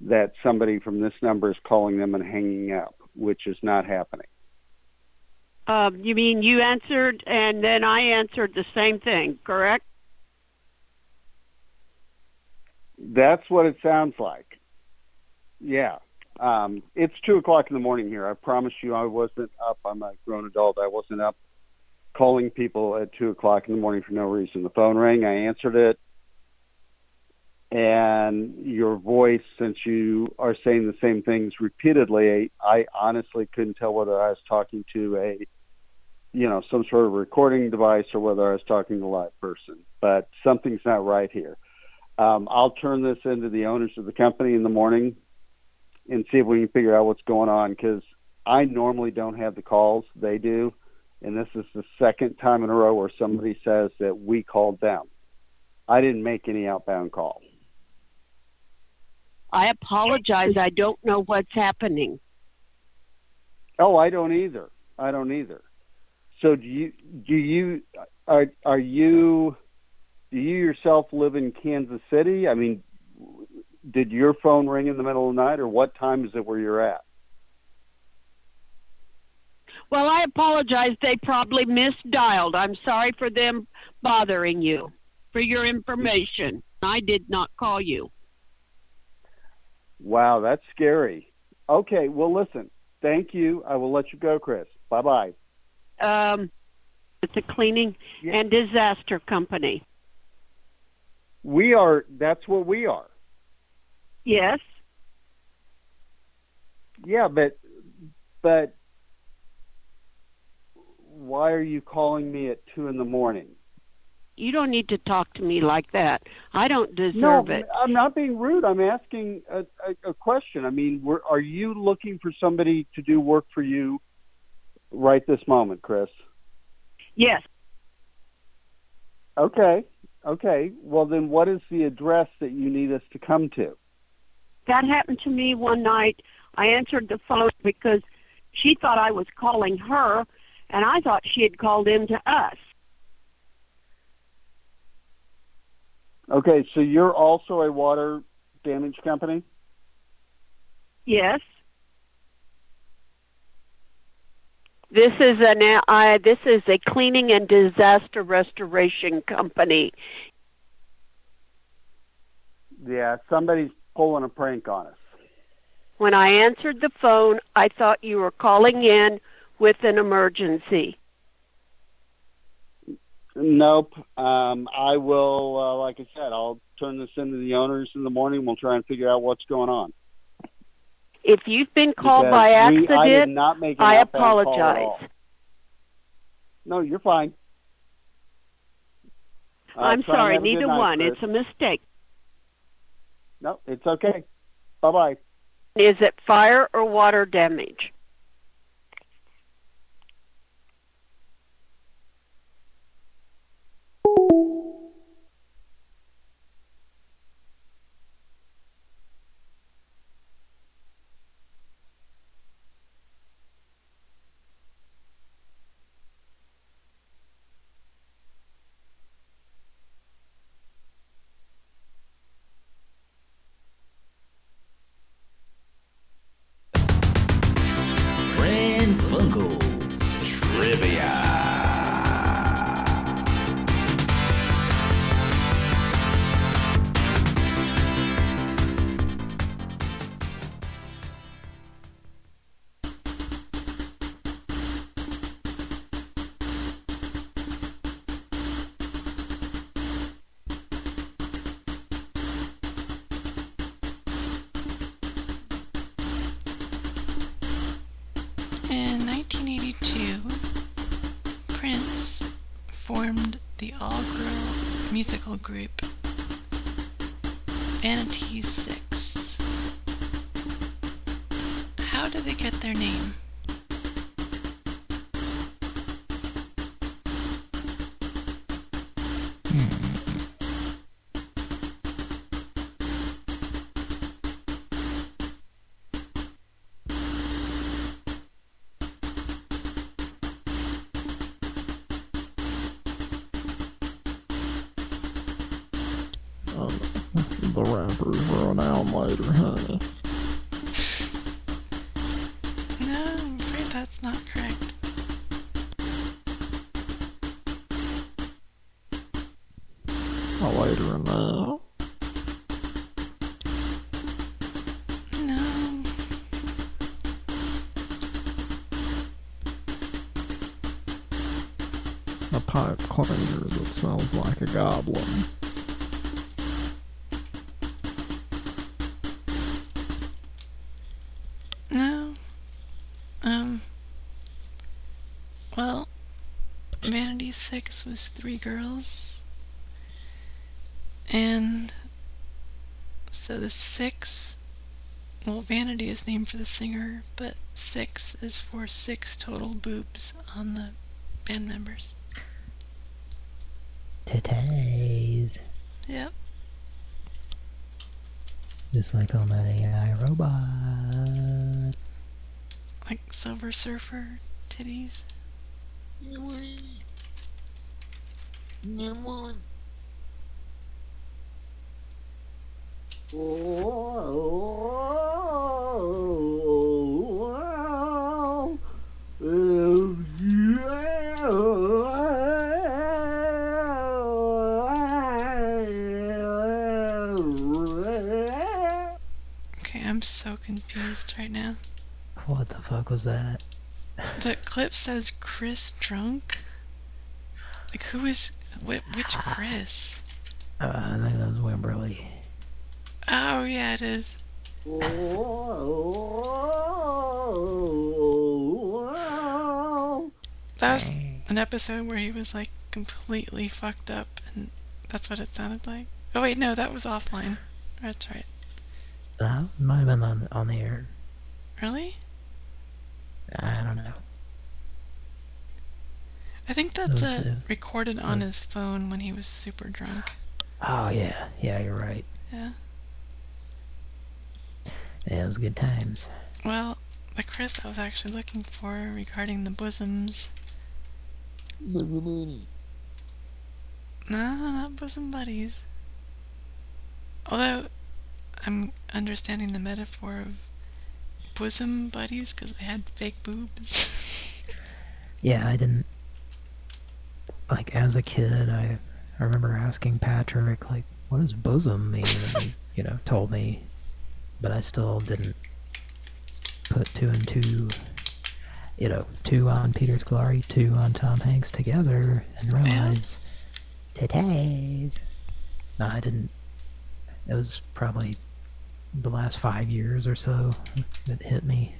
that somebody from this number is calling them and hanging up, which is not happening. Um, you mean you answered and then I answered the same thing, correct? That's what it sounds like. Yeah. Um, it's two o'clock in the morning here. I promise you I wasn't up. I'm a grown adult. I wasn't up calling people at two o'clock in the morning for no reason. The phone rang. I answered it. And your voice, since you are saying the same things repeatedly, I honestly couldn't tell whether I was talking to a, you know, some sort of recording device or whether I was talking to a live person. But something's not right here. Um, I'll turn this into the owners of the company in the morning and see if we can figure out what's going on because I normally don't have the calls; they do, and this is the second time in a row where somebody says that we called them. I didn't make any outbound call. I apologize. I don't know what's happening. Oh, I don't either. I don't either. So do you? Do you? Are are you? Do you yourself live in Kansas City? I mean, did your phone ring in the middle of the night, or what time is it where you're at? Well, I apologize. They probably misdialed. I'm sorry for them bothering you. For your information, I did not call you. Wow, that's scary. Okay, well, listen. Thank you. I will let you go, Chris. Bye bye. Um, it's a cleaning and disaster company. We are. That's what we are. Yes. Yeah, but but why are you calling me at two in the morning? You don't need to talk to me like that. I don't deserve no, it. I'm not being rude. I'm asking a, a, a question. I mean, were, are you looking for somebody to do work for you right this moment, Chris? Yes. Okay. Okay. Well, then what is the address that you need us to come to? That happened to me one night. I answered the phone because she thought I was calling her, and I thought she had called in to us. Okay, so you're also a water damage company? Yes. This is an uh, this is a cleaning and disaster restoration company. Yeah, somebody's pulling a prank on us. When I answered the phone, I thought you were calling in with an emergency. Nope. Um, I will, uh, like I said, I'll turn this into the owners in the morning. We'll try and figure out what's going on. If you've been called Because by we- I did accident, not make I outbound call at all. apologize. No, you're fine. Uh, I'm sorry, have a good neither night, one. Chris. It's a mistake. No, it's okay. Bye bye. Is it fire or water damage? Musical group Vanity Six. How did they get their name? Pipe that smells like a goblin. No. Um. Well, Vanity Six was three girls. And so the six Well, Vanity is named for the singer, but six is for six total boobs on the band members. Titties. Yep. Just like on that AI robot. Like Silver Surfer titties. Okay, confused right now. What the fuck was that? The clip says Chris drunk. Like who is wh- which <laughs> Chris? Uh, I think that was Wimberly. Oh yeah, it is. That was an episode where he was like completely fucked up, and that's what it sounded like. Oh wait, no, that was offline. That's right. That might have been on, on the air. Really? I don't know. I think that's was, uh, uh, recorded on his phone when he was super drunk. Oh, yeah. Yeah, you're right. Yeah. Yeah, it was good times. Well, the Chris I was actually looking for regarding the bosoms. No, not bosom buddies. Although, I'm understanding the metaphor of bosom buddies because they had fake boobs. <laughs> Yeah, I didn't... Like, as a kid, I, I remember asking Patrick, like, what does bosom mean? And he, <laughs> you know, told me. But I still didn't put two and two, you know, two on Peter Scolari, two on Tom Hanks together and realize, titties. No, I didn't. It was probably the last five years or so that hit me.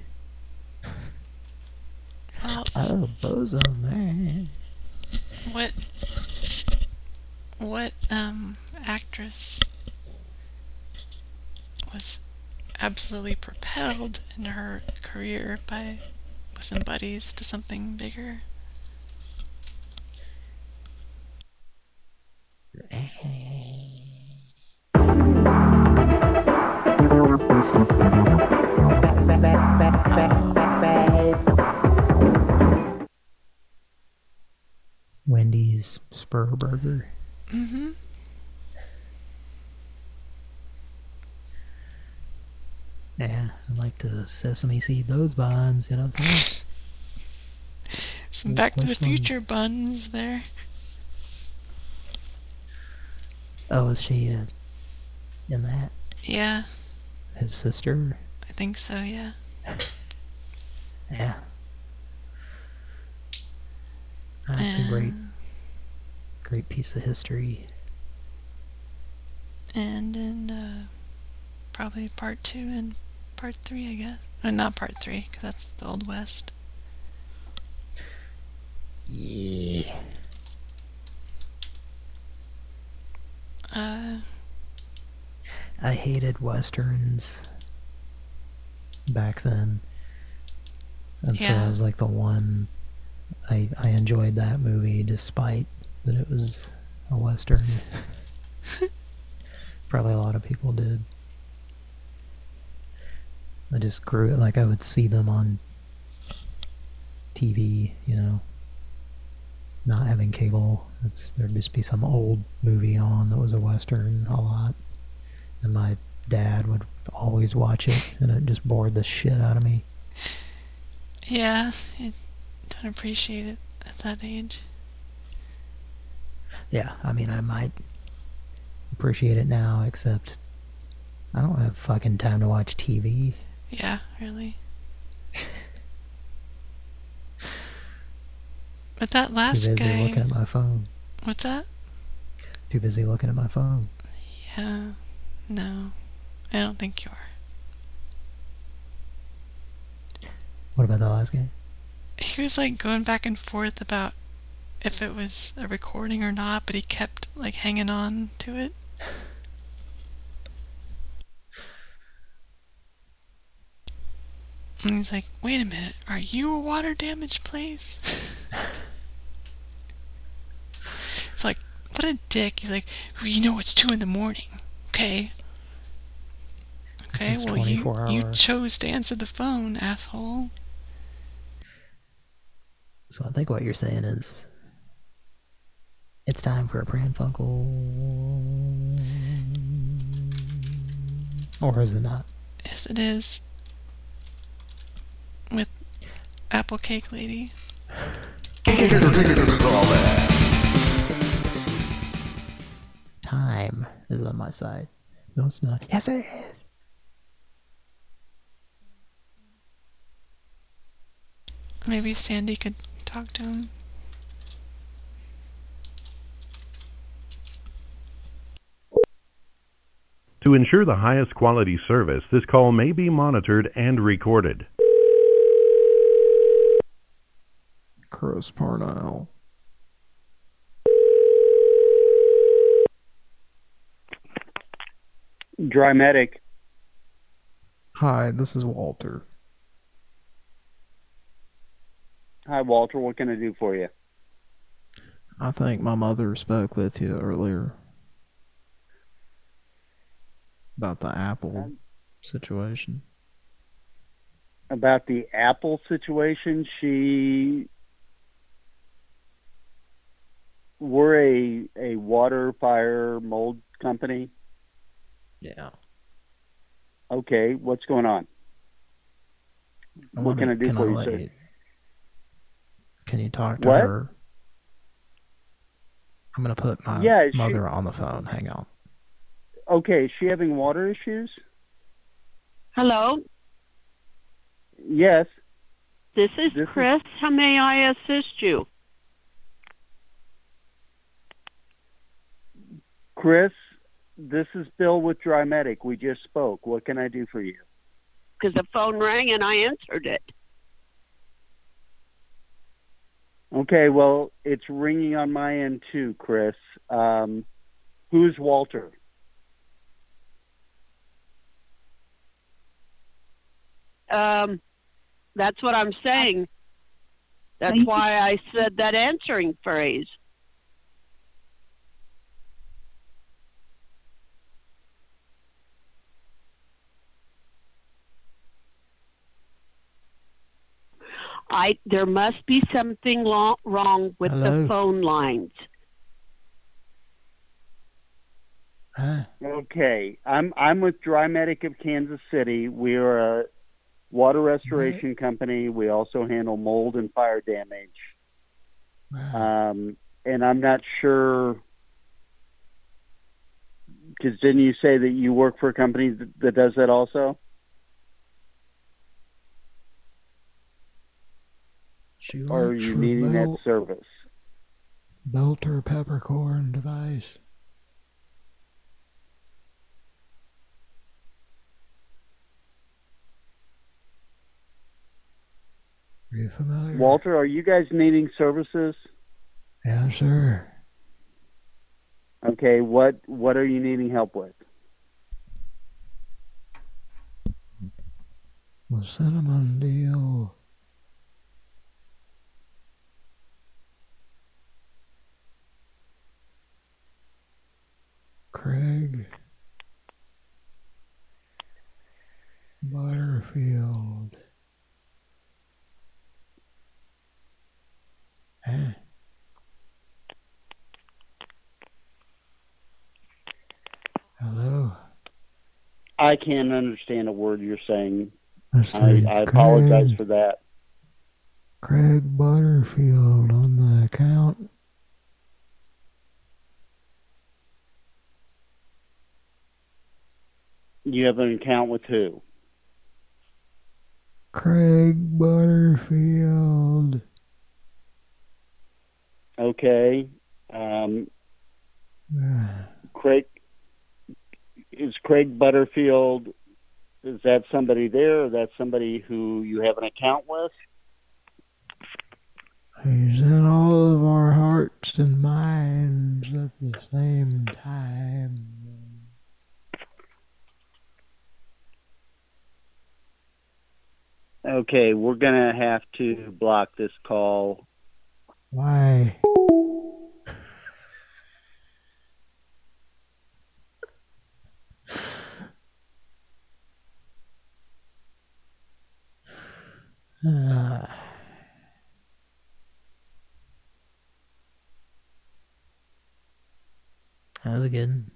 well, Oh, bosom, eh. what what um actress was absolutely propelled in her career by bosom buddies to something bigger? Wendie Jo Sperber. Mm-hmm. Yeah, I'd like to sesame seed those buns, you know what I'm saying? Some Back to the one? Future buns there. Oh, is she uh, in that? Yeah, His sister? I think so, yeah. Yeah. That's a great, great piece of history. And in uh, probably part two and part three, I guess. Uh, not part three, because that's the Old West. Yeah. Uh, I hated westerns back then. And so Yeah. it was like the one I I enjoyed that movie despite that it was a western. <laughs> Probably a lot of people did. I just grew it like I would see them on TV, you know. Not having cable, it's there'd just be some old movie on that was a western a lot, and my dad would always watch it, and it just bored the shit out of me. yeah, I don't appreciate it at that age. Yeah, I mean, I might appreciate it now, except I don't have fucking time to watch TV. Yeah, really. <laughs> But that last Too busy guy. looking at my phone. What's that? Too busy looking at my phone. Yeah, no, I don't think you are. What about the last guy? He was like going back and forth about if it was a recording or not, but he kept like hanging on to it. And he's like, wait a minute, are you a water damaged place? <laughs> it's like, what a dick. He's like, well, you know it's two in the morning, okay? Okay, well you 24 you chose to answer the phone, asshole. So I think what you're saying is it's time for a Pran Funkel. Or is it not? Yes, it is. With Apple Cake Lady. Time is on my side. No, it's not. Yes, it is. Maybe Sandy could talk to him. To ensure the highest quality service, this call may be monitored and recorded. Chris Parnell. Drymatic. Hi, this is Walter. Hi, Walter. What can I do for you? I think my mother spoke with you earlier about the Apple um, situation. About the Apple situation, she we're a a water fire mold company. Yeah. Okay, what's going on? I what wanna- can I do can for I you, let sir? you- Can you talk to What? her? I'm gonna put my Yeah, she- mother on the phone. Hang on. Okay, is she having water issues? Hello, Yes. this is This is- Chris. How may I assist you? Chris, this is Bill with Drymatic. We just spoke. What can I do for you? Because the phone rang and I answered it. Okay, well, it's ringing on my end too, Chris. Um, who's Walter? Um, that's what I'm saying. That's why I said that answering phrase. I there must be something lo- wrong with Hello? the phone lines. Okay, I'm I'm with Drymatic of Kansas City. We are a water restoration company. We also handle mold and fire damage. Um, and I'm not sure because didn't you say that you work for a company that, that does that also? She are you needing that Bel- service? Belter Peppercorn device. Are you familiar? Walter, are you guys needing services? Yeah, sure. Okay, what what are you needing help with? The cinnamon deal. Craig Butterfield. Huh? Hello. I can't understand a word you're saying. I I, I apologize Craig. for that. Craig Butterfield on the account. You have an account with who? Craig Butterfield. Okay. Um, Craig is Craig Butterfield. Is that somebody there, or that's somebody who you have an account with? He's in all of our hearts and minds at the same time. Okay, we're gonna have to block this call. Why? Uh, <sighs> that was good.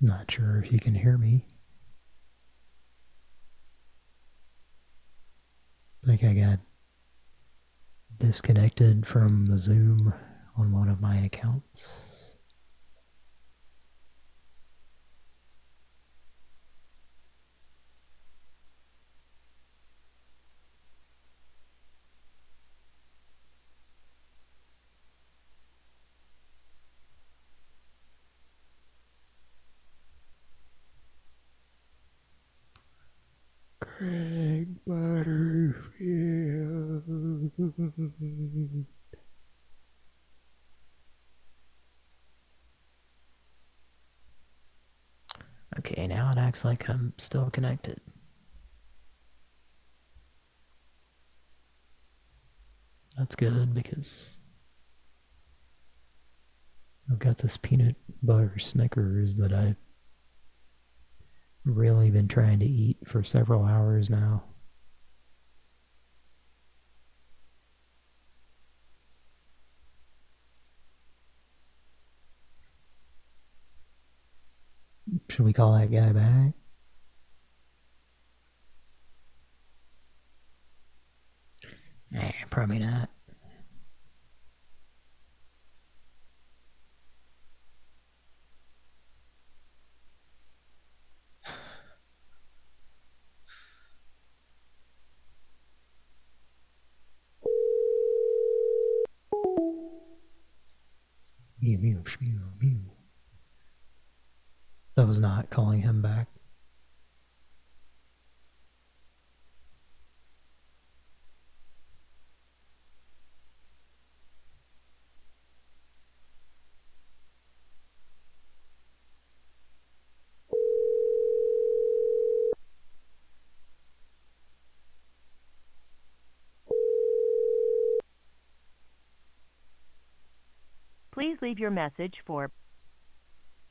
Not sure if you can hear me. think I got disconnected from the Zoom on one of my accounts. Craig Butterfield. Okay, acts like I'm still connected. That's good because I've got this peanut butter Snickers that I've really been trying to eat for several hours now. Should we call that guy back? Nah, probably not. <sighs> Mew, mew, mew, mew. That was not calling him back. Please leave your message for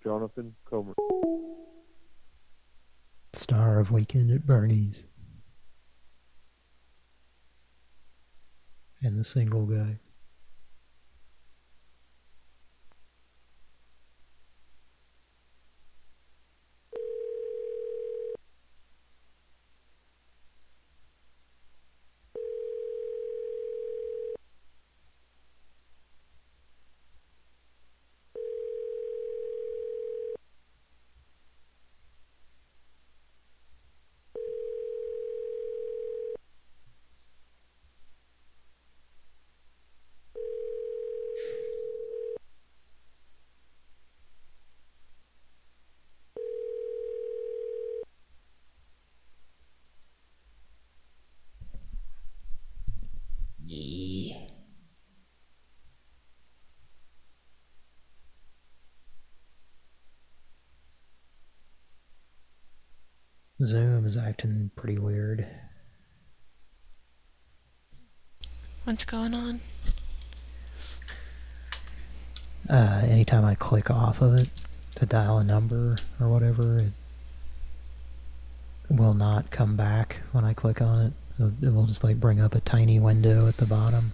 Jonathan Comer. Star of Weekend at Bernie's. And the single guy. Zoom is acting pretty weird. What's going on? Uh, anytime I click off of it to dial a number or whatever, it will not come back when I click on it. It will just like bring up a tiny window at the bottom.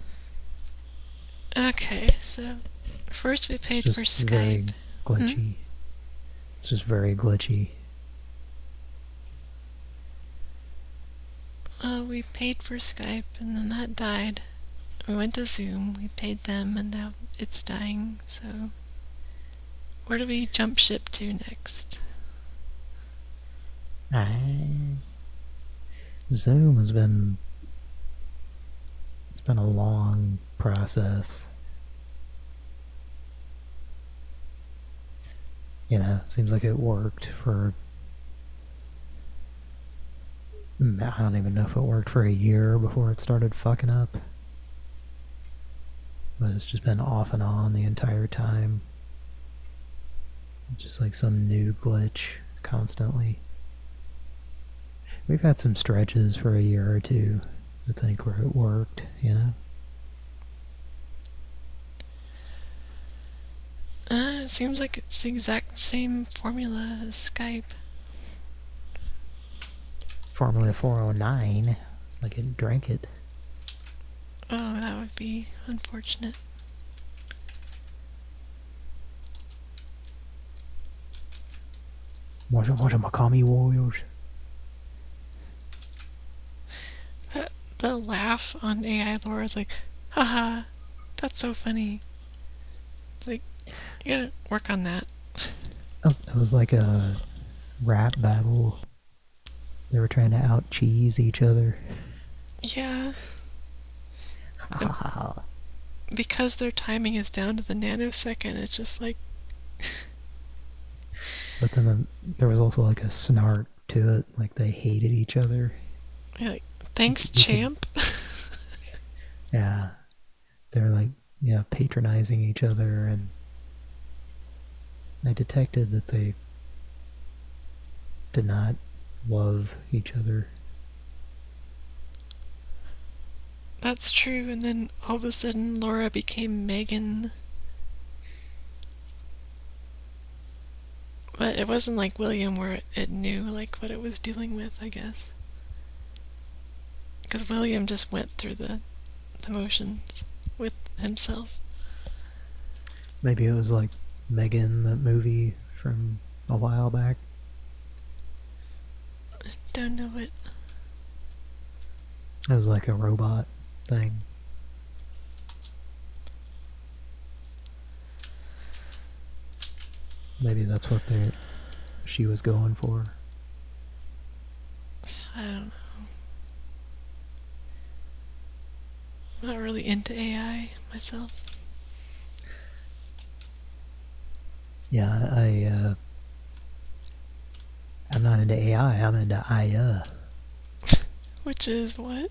Okay, so first we paid it's for just very Skype. glitchy. It's just very glitchy. Uh, we paid for Skype and then that died. We went to Zoom, we paid them, and now it's dying, so. Where do we jump ship to next? I... Zoom has been... It's been a long process. You know, seems like it worked for I don't even know if it worked for a year before it started fucking up. But it's just been off and on the entire time. Just like some new glitch constantly. We've had some stretches for a year or two, I think, where it worked, you know? Uh, it seems like it's the exact same formula as Skype. Formula 409. Like it drank it. Oh, that would be unfortunate. What's it, what's it, Makami Warriors? That, the laugh on AI Laura is like, haha, that's so funny. Like, you gotta work on that. Oh, it was like a rap battle. They were trying to out cheese each other. Yeah. <laughs> because their timing is down to the nanosecond, it's just like, <laughs> But then the, there was also like a snark to it, like they hated each other. you're like thanks, champ. <laughs> Yeah. They're like, yeah, patronizing each other and I detected that they did not love each other. That's true, and then all of a sudden Laura became Megan. But it wasn't like William where it, it knew like what it was dealing with, I guess. Because William just went through the, the motions with himself. Maybe it was like Megan, the movie from a while back. Don't know it. It was like a robot thing. Maybe that's what they she was going for. I don't know. I'm not really into AI myself. Yeah, I uh I'm not into AI, I'm into IA. Which is what?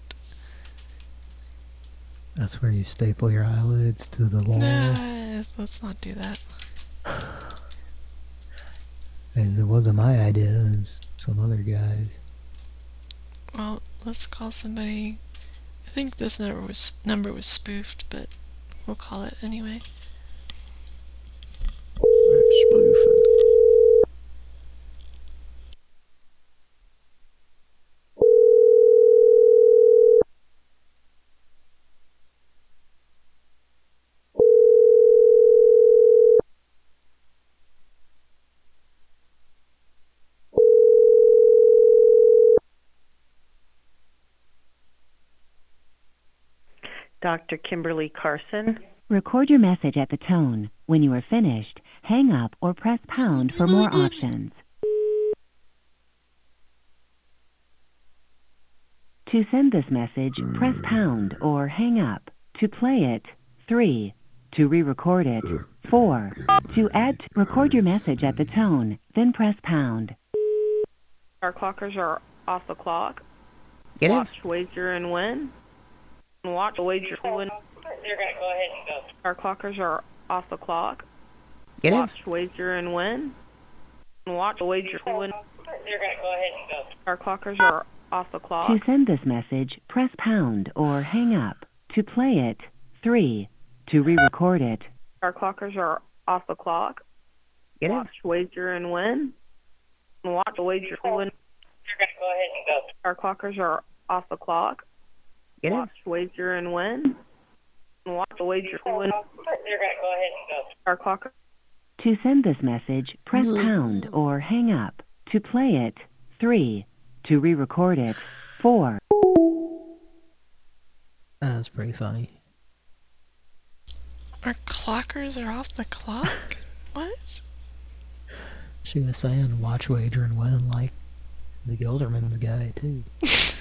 That's where you staple your eyelids to the wall. Nah, let's not do that. And it wasn't my idea, it was some other guys. Well, let's call somebody. I think this number was number was spoofed, but we'll call it anyway. spoofing. Dr. Kimberly Carson. Record your message at the tone. When you are finished, hang up or press pound for more options. To send this message, press pound or hang up. To play it, 3. To re-record it, 4. To add, record your message at the tone, then press pound. Our clockers are off the clock. Get in. Watch, wager, and win. Watch, wager, win. You're gonna go ahead and go. Our clockers are off the clock. Get in. Watch, wager, and win. Watch, wager, win. You're gonna go ahead and go. Our clockers are off the clock. To send this message, press pound or hang up. To play it, 3. To re-record it, Our clockers are off the clock. Get in. Watch, wager, and win. Watch, wager, win. You're gonna go ahead and go. Our clockers are off the clock. Get in. Watch, wager, and win. Watch, wager, win. You're gonna go ahead and go. Our clockers. To send this message, press pound or hang up. To play it, 3. To re-record it, 4. That's pretty funny. Our clockers are off the clock? <laughs> what? She was saying watch wager and win like the Gilderman's guy too. <laughs>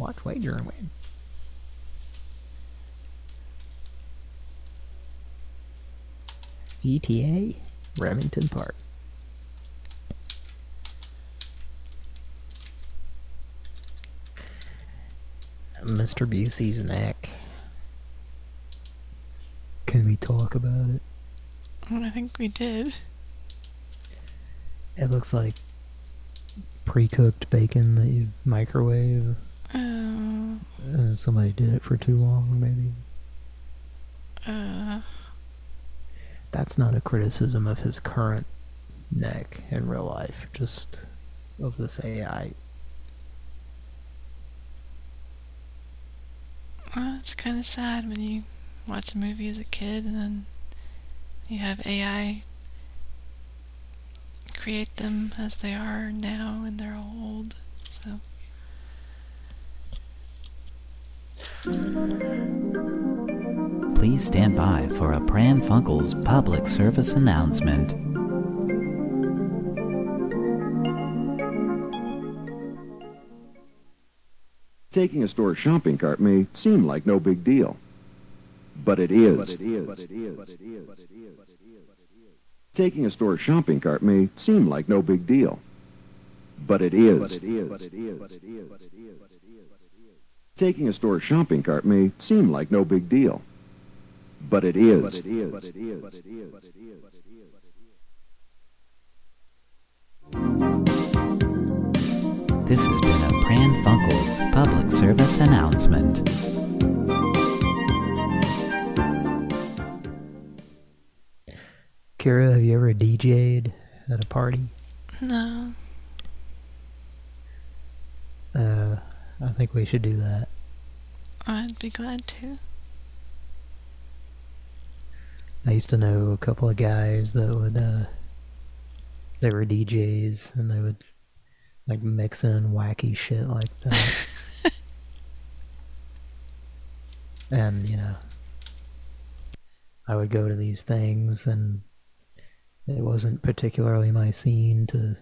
Watch wager and win. ETA Remington Park. Mr. Busey's neck. Can we talk about it? I think we did. It looks like pre-cooked bacon that you microwave. Uh, somebody did it for too long, maybe. Uh, That's not a criticism of his current neck in real life, just of this AI. well, it's kind of sad when you watch a movie as a kid and then you have AI create them as they are now and they're all old. So. Please stand by for a Pran Funkels public service announcement. Taking a store shopping cart may seem like no big deal, but it is. Taking a store shopping cart may seem like no big deal, but it is. Taking a store shopping cart may seem like no big deal, but it is. This has been a Pran Funkels public service announcement. Kira, have you ever DJ'd at a party? No. Uh, I think we should do that. I'd be glad to. I used to know a couple of guys that would, uh, they were DJs and they would, like, mix in wacky shit like that. <laughs> and, you know, I would go to these things and it wasn't particularly my scene to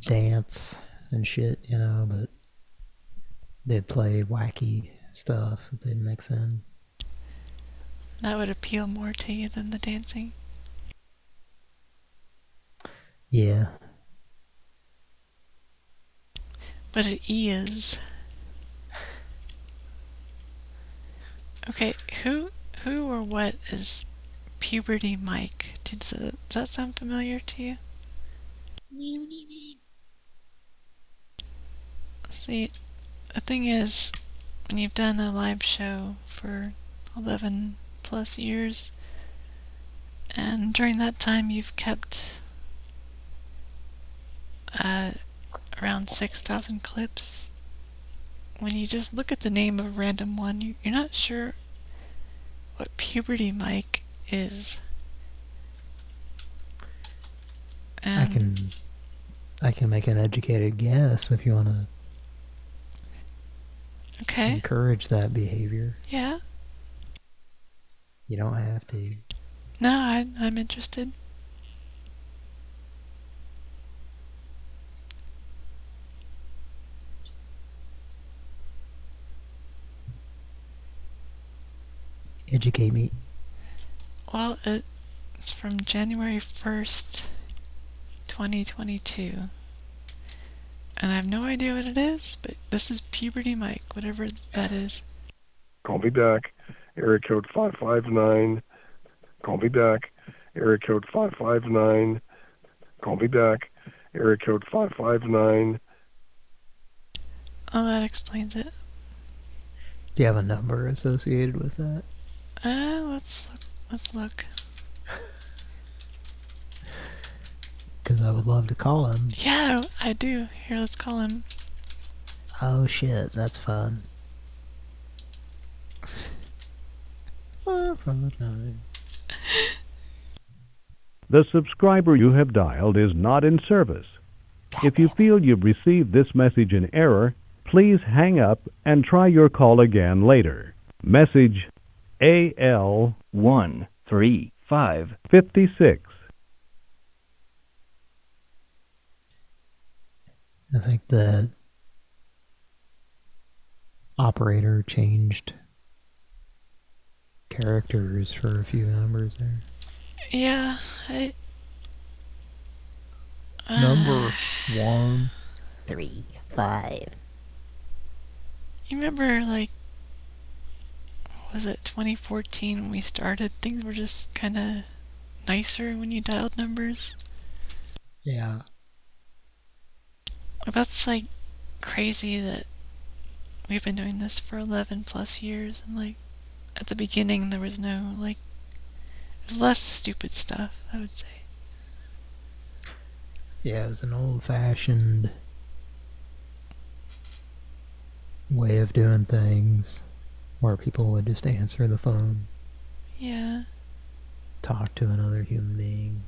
dance and shit, you know, but they'd play wacky stuff that they'd mix in. That would appeal more to you than the dancing. Yeah. But it is. Okay, who who or what is Puberty Mike? Did, does that sound familiar to you? See, the thing is, when you've done a live show for 11 plus years, and during that time you've kept uh, around 6,000 clips, when you just look at the name of a random one, you, you're not sure what Puberty Mike is. I can I can make an educated guess if you want to Okay. encourage that behavior. Yeah. You don't have to. No, I, I'm interested. Educate me. Well, it, it's from January 1st, 2022. And I have no idea what it is, but this is Puberty Mike, whatever that is. Call me back. Area code 559. Call me back. Area code 559. Call me back. Area code 559. Oh, that explains it. Do you have a number associated with that? Uh, let's look. Let's look. Because I would love to call him. Yeah, I do. Here, let's call him. Oh shit, that's fun. Four, five, nine. The subscriber you have dialed is not in service. If you feel you've received this message in error, please hang up and try your call again later. Message AL13556. I think the operator changed characters for a few numbers there. Yeah, I. Uh, Number one, three, five. You remember, like, was it 2014 when we started? Things were just kind of nicer when you dialed numbers. Yeah. That's like crazy that we've been doing this for 11 plus years, and like at the beginning there was no like, there's less stupid stuff. I would say. Yeah, it was an old-fashioned way of doing things where people would just answer the phone, Yeah. talk to another human being.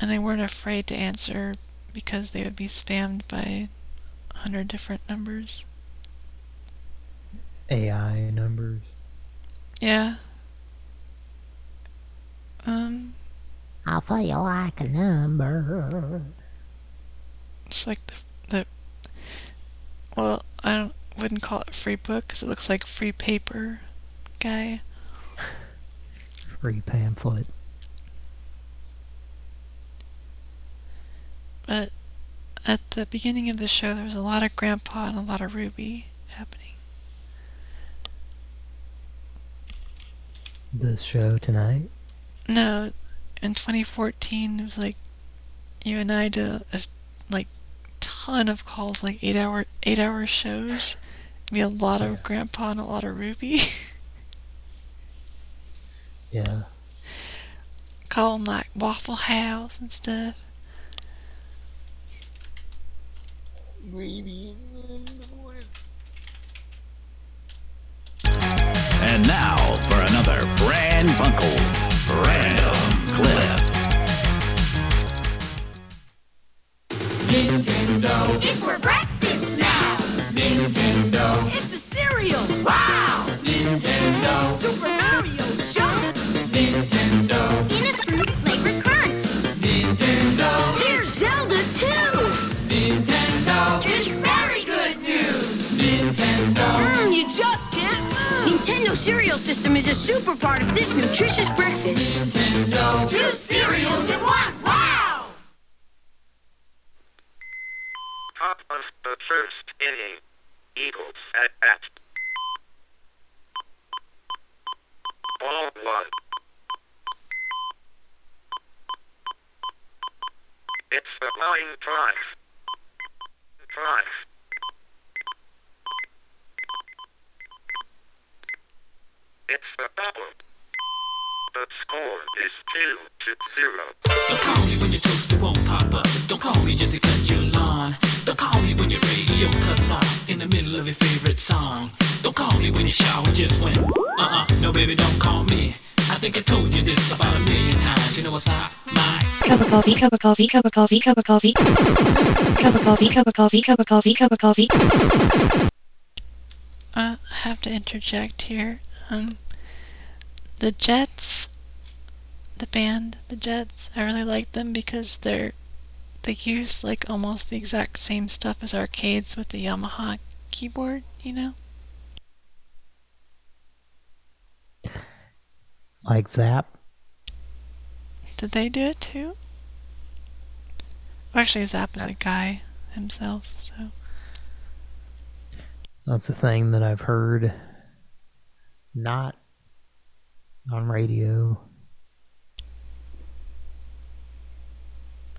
And they weren't afraid to answer because they would be spammed by a hundred different numbers. AI numbers. Yeah. Um, I feel like a number. just like the the. Well, I don't wouldn't call it free book because it looks like free paper, guy. Free pamphlet. But at the beginning of the show, there was a lot of Grandpa and a lot of Ruby happening. The show tonight. No, in 2014, it was like you and I did a, a like ton of calls, like eight hour eight hour shows. Had a lot of Grandpa and a lot of Ruby. Yeah. <laughs> Calling like Waffle House and stuff. Gravy in the morning. And now for another Pran Funkels Random Clip. Nintendo. It's for breakfast now. Nintendo. It's a cereal. Wow. Nintendo. Super Mario Chunks. Nintendo. Nintendo cereal system is a super part of this nutritious breakfast. Nintendo. Two cereals in one. Wow. Top of the first inning. Eagles at bat. Ball one. It's the line drive. Drive. It's the double. The score is two to zero. Don't call me when your toaster won't pop up. Don't call me just to cut your lawn. Don't call me when your radio cuts off in the middle of your favorite song. Don't call me when your shower just went. Uh-uh, no baby, don't call me. I think I told you this about a million times. You know what's hot? My Cup of coffee, cup of coffee, cup of coffee, cup of coffee. Cup of coffee, cup of coffee, cup of coffee, cup of coffee. Uh, I have to interject here. Um, the Jets, the band, the Jets, I really like them because they're they use like almost the exact same stuff as arcades with the Yamaha keyboard, you know? Like Zap. Did they do it too? Well, actually, Zap is a guy himself, so. That's a thing that I've heard. Not on radio.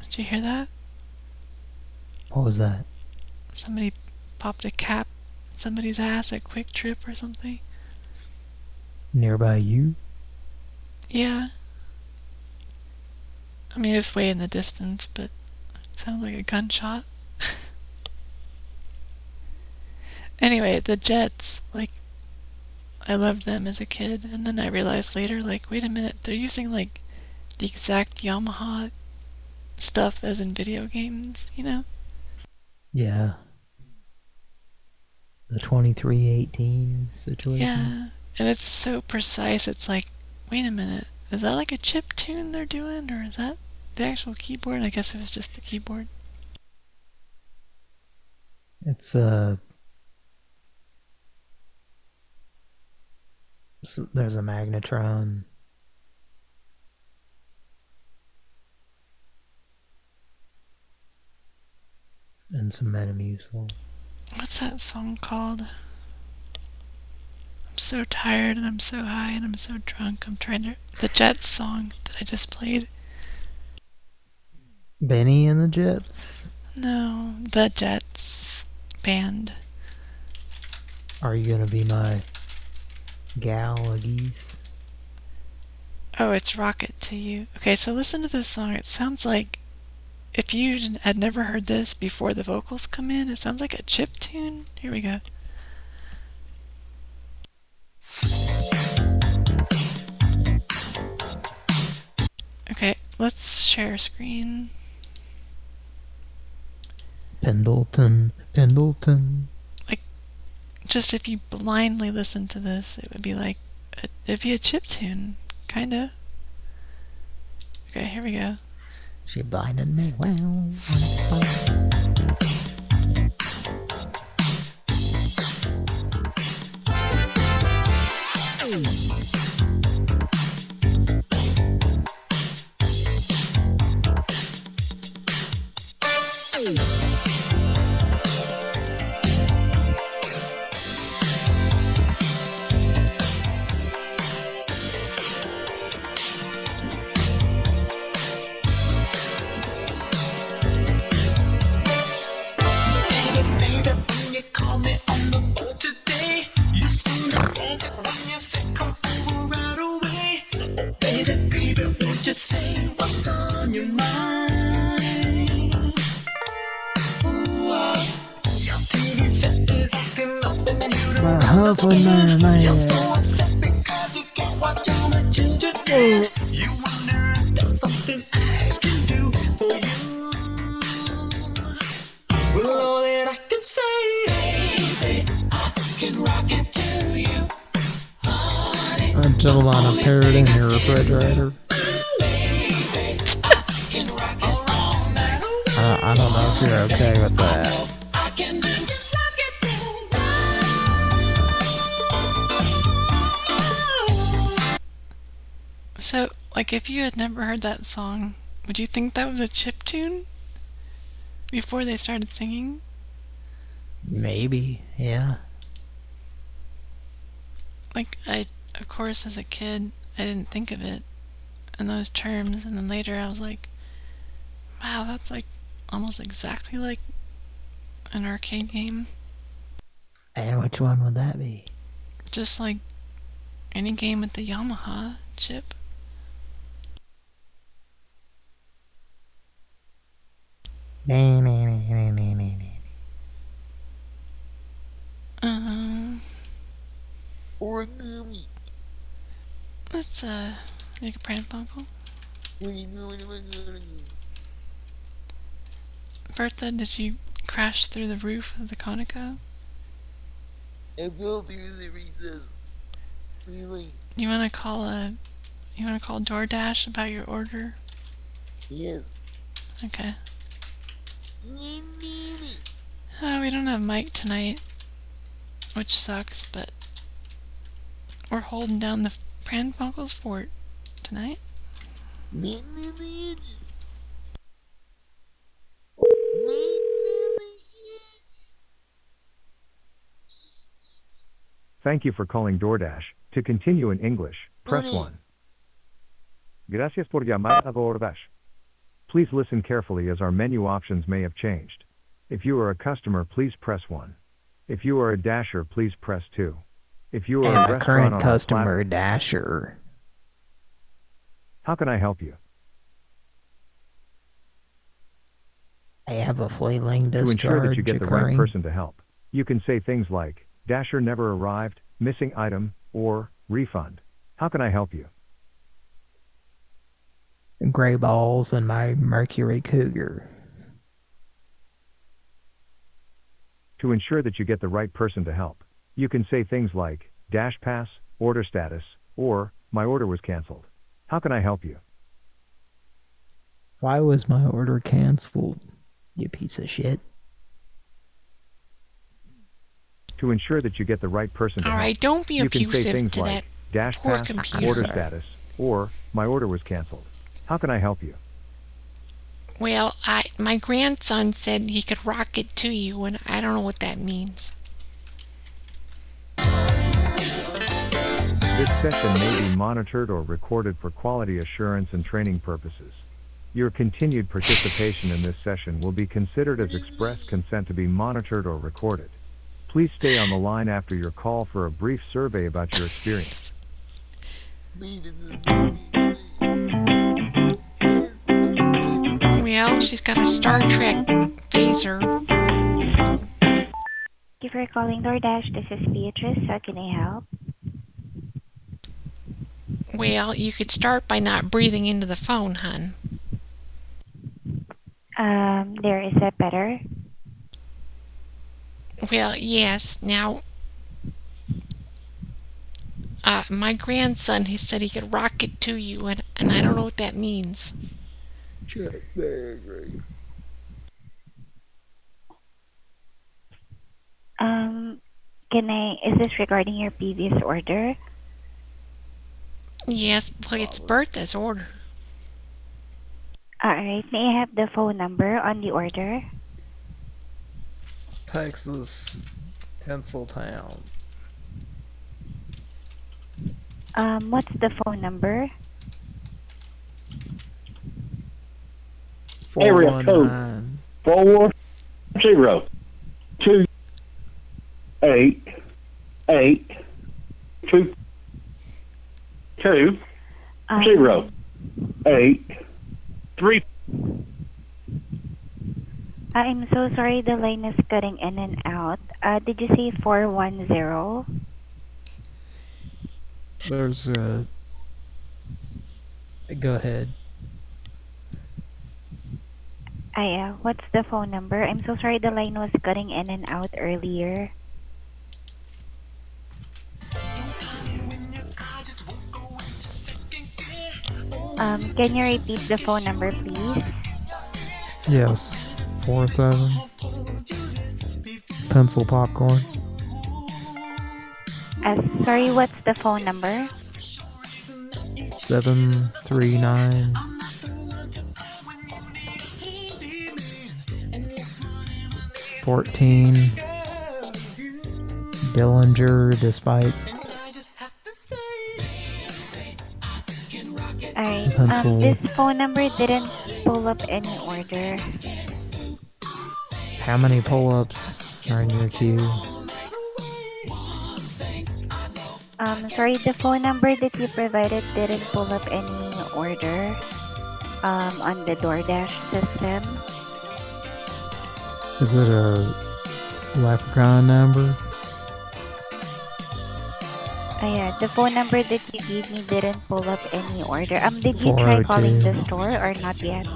Did you hear that? What was that? Somebody popped a cap in somebody's ass at QuikTrip or something. Nearby you? Yeah. I mean, it's way in the distance, but it sounds like a gunshot. <laughs> anyway, the Jets, like, I loved them as a kid, and then I realized later, like, wait a minute, they're using, like, the exact Yamaha stuff as in video games, you know? Yeah. The 2318 situation? Yeah. And it's so precise, it's like, wait a minute, is that like a chip tune they're doing, or is that the actual keyboard? I guess it was just the keyboard. It's uh there's a magnetron. And some Metamucil. What's that song called? I'm so tired and I'm so high and I'm so drunk. I'm trying to. The Jets song that I just played. Benny and the Jets. No, the Jets band. Are you gonna be my gal a geese? Oh, it's Rocket to You. Okay, so listen to this song. It sounds like if you had never heard this before the vocals come in, it sounds like a chip tune. Here we go. Okay, let's share screen. Pendleton, Pendleton. Just if you blindly listen to this, it would be like it'd be a chip tune, kinda. Okay, here we go. She blinded me. Well, and man. Until on a parrot in your refrigerator. I don't know if you're okay with that. So, like, if you had never heard that song, would you think that was a chip tune? Before they started singing? Maybe, yeah. Like, I, of course, as a kid, I didn't think of it in those terms, and then later I was like, wow, that's like almost exactly like an arcade game. And which one would that be? Just like any game with the Yamaha chip. Um, Origami. let's uh make a prank uncle. Bertha, did you crash through the roof of the Conoco? I fell through the recess. Really? You wanna call a you wanna call DoorDash about your order? Yes. Okay. Oh, we don't have Mike tonight, which sucks, but we're holding down the Pran Funkels' fort tonight. Thank you for calling DoorDash. To continue in English, press 1. Gracias por llamar a DoorDash. Please listen carefully as our menu options may have changed. If you are a customer, please press 1. If you are a dasher, please press 2. If you are And a current customer, Dasher. How can I help you? I have a flailing to ensure that you discharge get the right person to help. You can say things like, Dasher never arrived, missing item, or refund. How can I help you? Gray balls and my Mercury Cougar. To ensure that you get the right person to help, you can say things like, Dash Pass, order status, or, my order was canceled. How can I help you? Why was my order canceled? You piece of shit. To ensure that you get the right person to All help, right, don't be you can say abusive things to like, that Dash poor Pass, computer. order status, or, my order was canceled. How can I help you? Well, I my grandson said he could rock it to you, and I don't know what that means. This session may be monitored or recorded for quality assurance and training purposes. Your continued participation in this session will be considered as express consent to be monitored or recorded. Please stay on the line after your call for a brief survey about your experience. Well, she's got a Star Trek phaser. Thank you for calling DoorDash. This is Beatrice. How can I help? Well, you could start by not breathing into the phone, hun. Um, there is that better? Well, yes. Now, uh, my grandson, he said he could rock it to you, and, and I don't know what that means. Check Berry. Um, can I? Is this regarding your previous order? Yes, well, it's Bertha's order. All right. May I have the phone number on the order? Texas, Tinseltown. Um, what's the phone number? Area code 419. four zero two eight eight two two Um, zero eight three. I'm so sorry. The line is cutting in and out. Uh, did you say four one zero? There's a. Go ahead. I, uh, what's the phone number? I'm so sorry. The line was cutting in and out earlier. Um, can you repeat the phone number, please? Yes. 4000. Pencil popcorn. Uh, sorry, what's the phone number? 739. Fourteen. Dillinger, despite Alright. Um, this phone number didn't pull up any order. How many pull-ups are in your queue? Um, sorry, the phone number that you provided didn't pull up any order um, on the DoorDash system. Is it a leprechaun number? Oh, yeah, the phone number that you gave me didn't pull up any order. Um, did you try calling the store or not yet?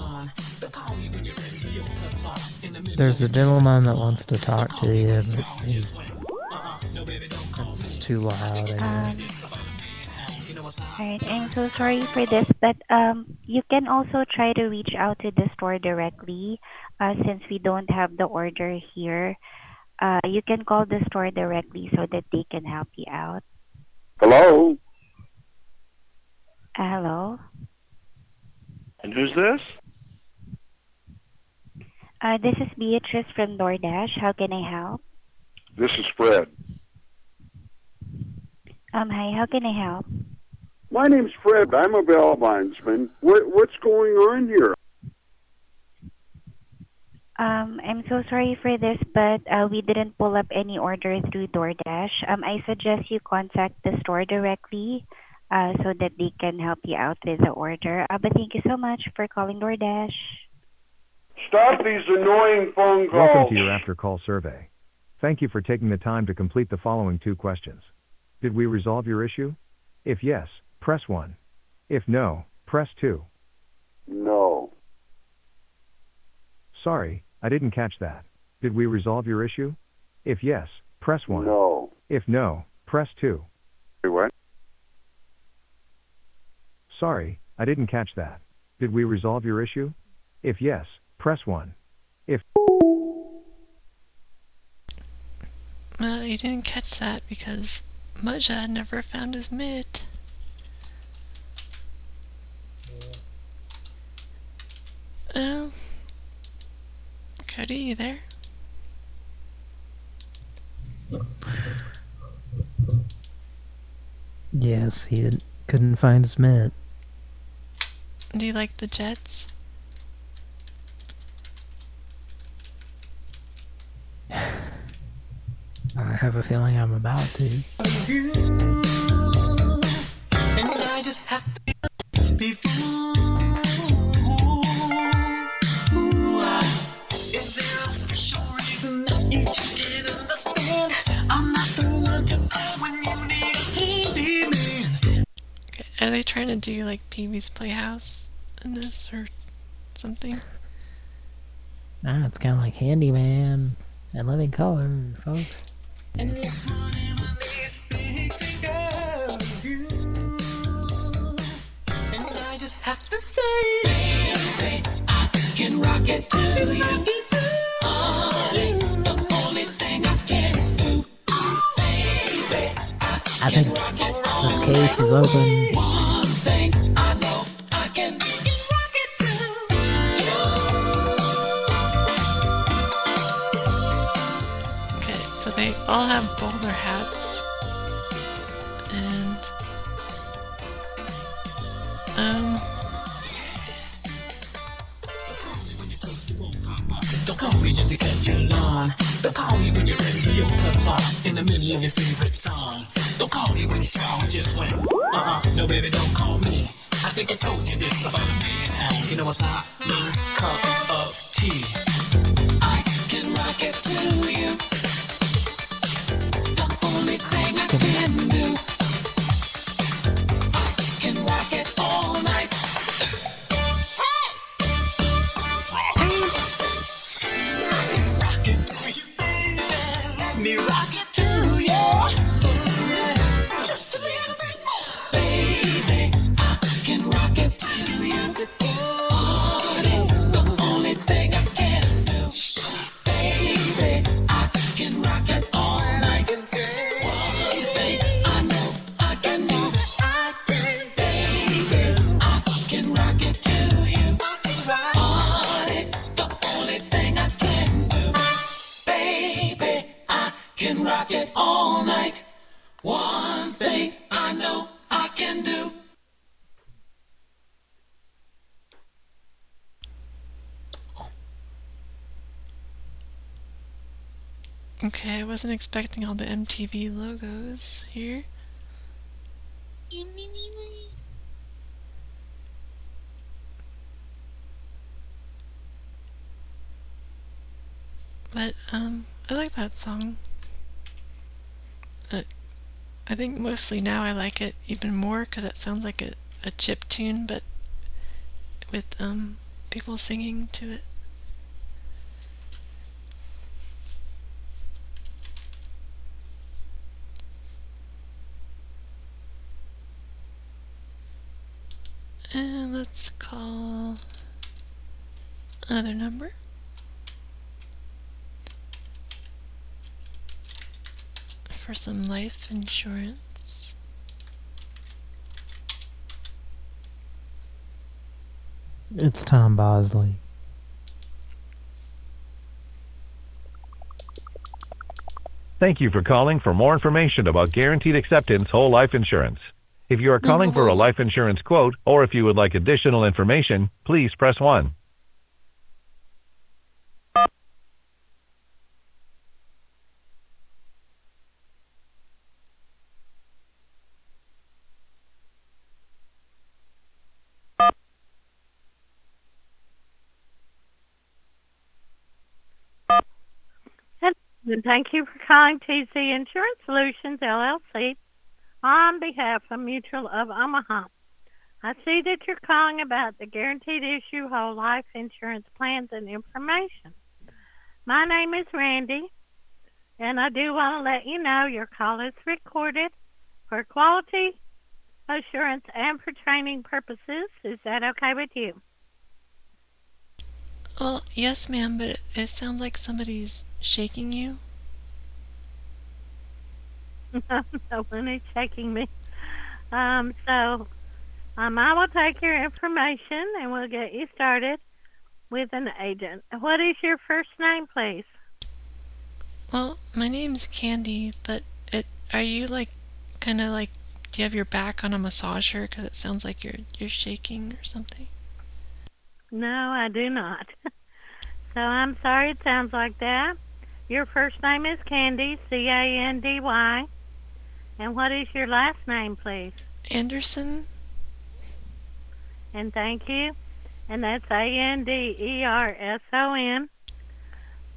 There's a gentleman that wants to talk to you, it's too loud. I Um, guess. Alright, I'm so sorry for this, but um, you can also try to reach out to the store directly uh, since we don't have the order here. Uh, you can call the store directly so that they can help you out. Hello, Uh, hello? and who's this? Uh, this is Beatrice from DoorDash. How can I help? This is Fred. Um, hi, how can I help? My name's Fred. I'm a bell linesman. What, what's going on here? Um, I'm so sorry for this, but uh, we didn't pull up any order through DoorDash. Um, I suggest you contact the store directly uh, so that they can help you out with the order. Uh, but thank you so much for calling DoorDash. Stop these annoying phone calls. Welcome to your after call survey. Thank you for taking the time to complete the following two questions. Did we resolve your issue? If yes, press 1. If no, press 2. No. Sorry, I didn't catch that. Did we resolve your issue? If yes, press 1. No. If no, press 2. What? Sorry, I didn't catch that. Did we resolve your issue? If yes, press 1. If Well, you didn't catch that because Mudja never found his mitt. Oh. Cody, you there? Yes, he didn't, couldn't find his mitt. Do you like the Jets? <sighs> I have a feeling I'm about to. And they trying to do like Pee Wee's Playhouse in this or something? Ah, it's kind of like Handyman In Living Color, folks. And it's whatever needs fixing, girl. All have bowler hats. And um Don't call me just to. Don't call me when your in the middle of your favorite song. Don't call me when just. Uh-uh, no baby, don't call me. I think I told you this about a million times. You know what's hot? Cup of tea. I can rock it to you. Wasn't expecting all the MTV logos here. But um I like that song. Uh, I think mostly now I like it even more because it sounds like a, a chip tune, but with um people singing to it. And let's call another number. For some life insurance. It's Tom Bosley. Thank you for calling for more information about guaranteed acceptance whole life insurance. If you are calling for a life insurance quote or if you would like additional information, please press 1. And thank you for calling TC Insurance Solutions LLC on behalf of Mutual of Omaha. I see that you're calling about the guaranteed issue whole life insurance plans and information. My name is Randy, and I do want to let you know your call is recorded for quality assurance and for training purposes. Is that okay with you? Well, yes, ma'am, but it, it sounds like somebody's shaking you. No one is checking me. Um, so um, I will take your information and we'll get you started with an agent. What is your first name, please? Well, my name's Candy, but it are you like kind of like Do you have your back on a massager? Because it sounds like you're you're shaking or something. No, I do not. <laughs> so I'm sorry it sounds like that. Your first name is Candy, C A N D Y. And what is your last name, please? Anderson. And thank you. And that's A N D E R S O N.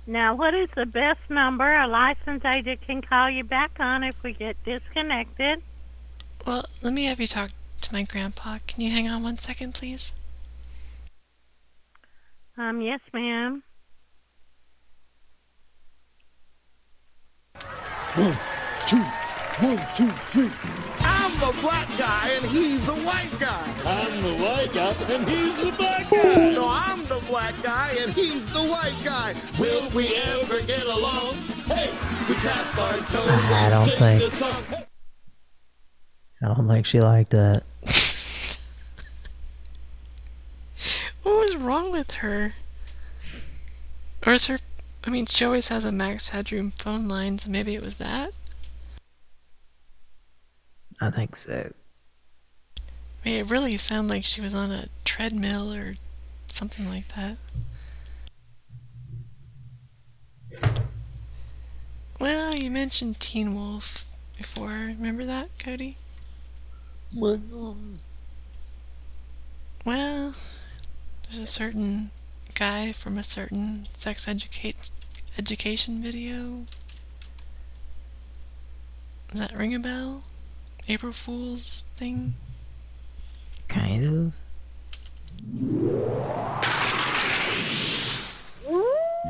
Now, what is the best number a license agent can call you back on if we get disconnected? Well, let me have you talk to my grandpa. Can you hang on one second, please? Um, yes, ma'am. One, two, one, two, three. I'm the black guy and he's a white guy. I'm the white guy and he's the black guy. No, I'm the black guy and he's the white guy. Will we ever get along? Hey, we tap our toes I and don't sing think- the song. Hey. I don't think she liked that. What was wrong with her? Or is her? I mean, she always has a max headroom phone line, so maybe it was that. I think so. I mean, it really sounded like she was on a treadmill or something like that. Well, you mentioned Teen Wolf before. Remember that, Cody? What, Well, there's a certain guy from a certain sex educate education video. Does that ring a bell? April Fool's thing? Kind of.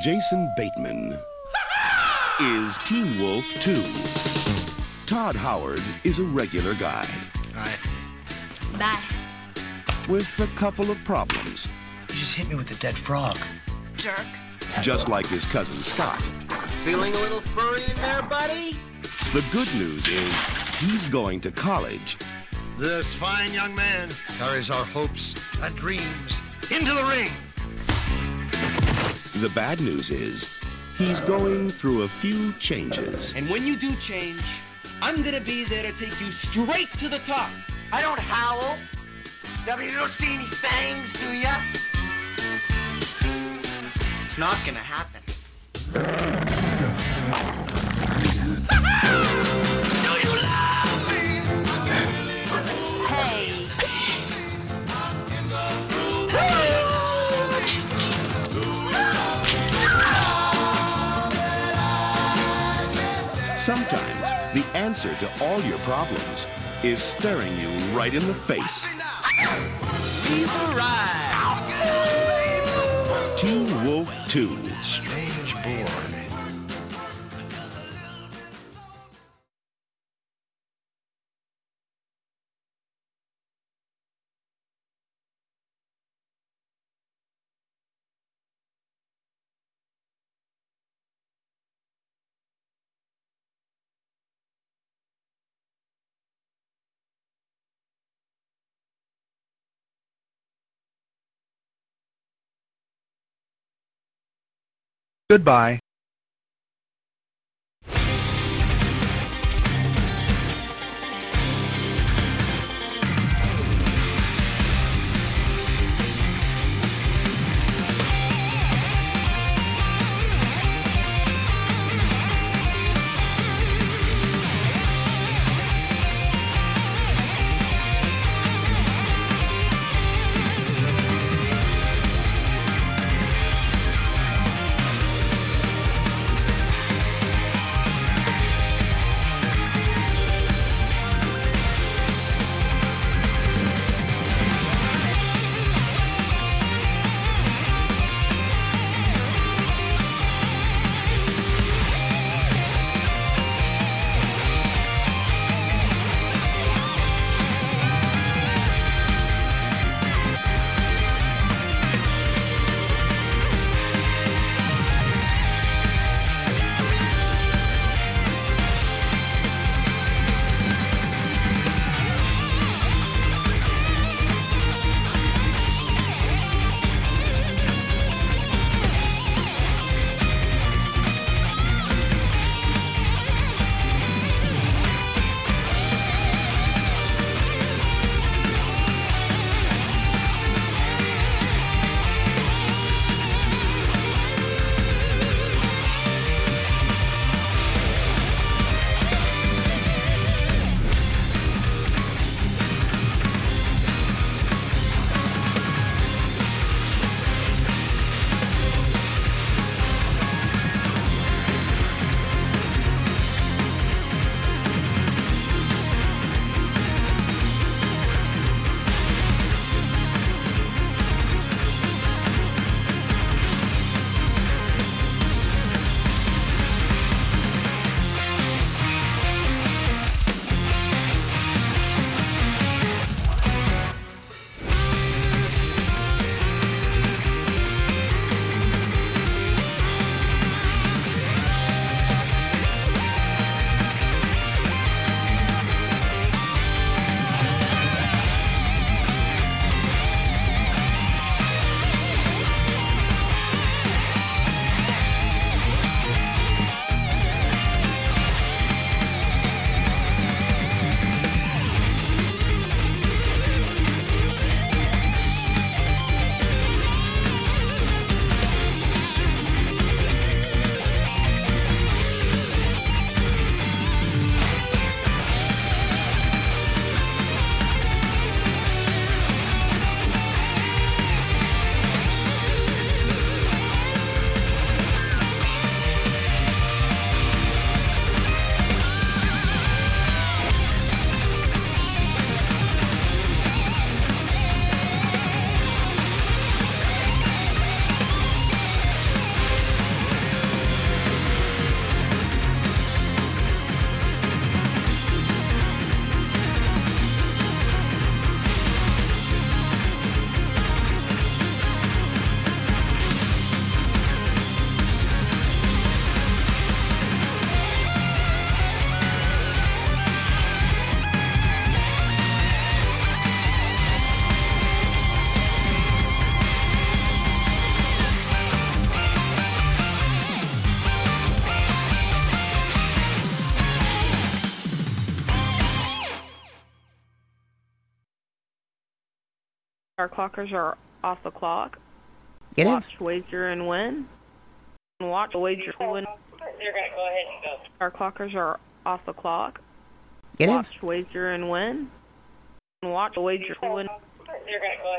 Jason Bateman is Teen Wolf 2. Todd Howard is a regular guy Hi. Bye. with a couple of problems, You just hit me with a dead frog. Jerk. just like his cousin Scott. Feeling a little furry in there, buddy? The good news is he's going to college. This fine young man carries our hopes and dreams into the ring. The bad news is he's going through a few changes. And when you do change, I'm gonna be there to take you straight to the top. I don't howl. I mean, you don't see any fangs, do ya? It's not gonna happen. Sometimes the answer to all your problems is staring you right in the face. We've arrived. Teen Wolf 2. Strange boy. Goodbye. Our clockers are off the clock. Get in. Watch, wager, and win. Watch, wager, win. You're gonna go ahead and go. Our clockers are off the clock. Get in. Watch, wager, and win. Watch, wager, win. You're gonna go ahead and go.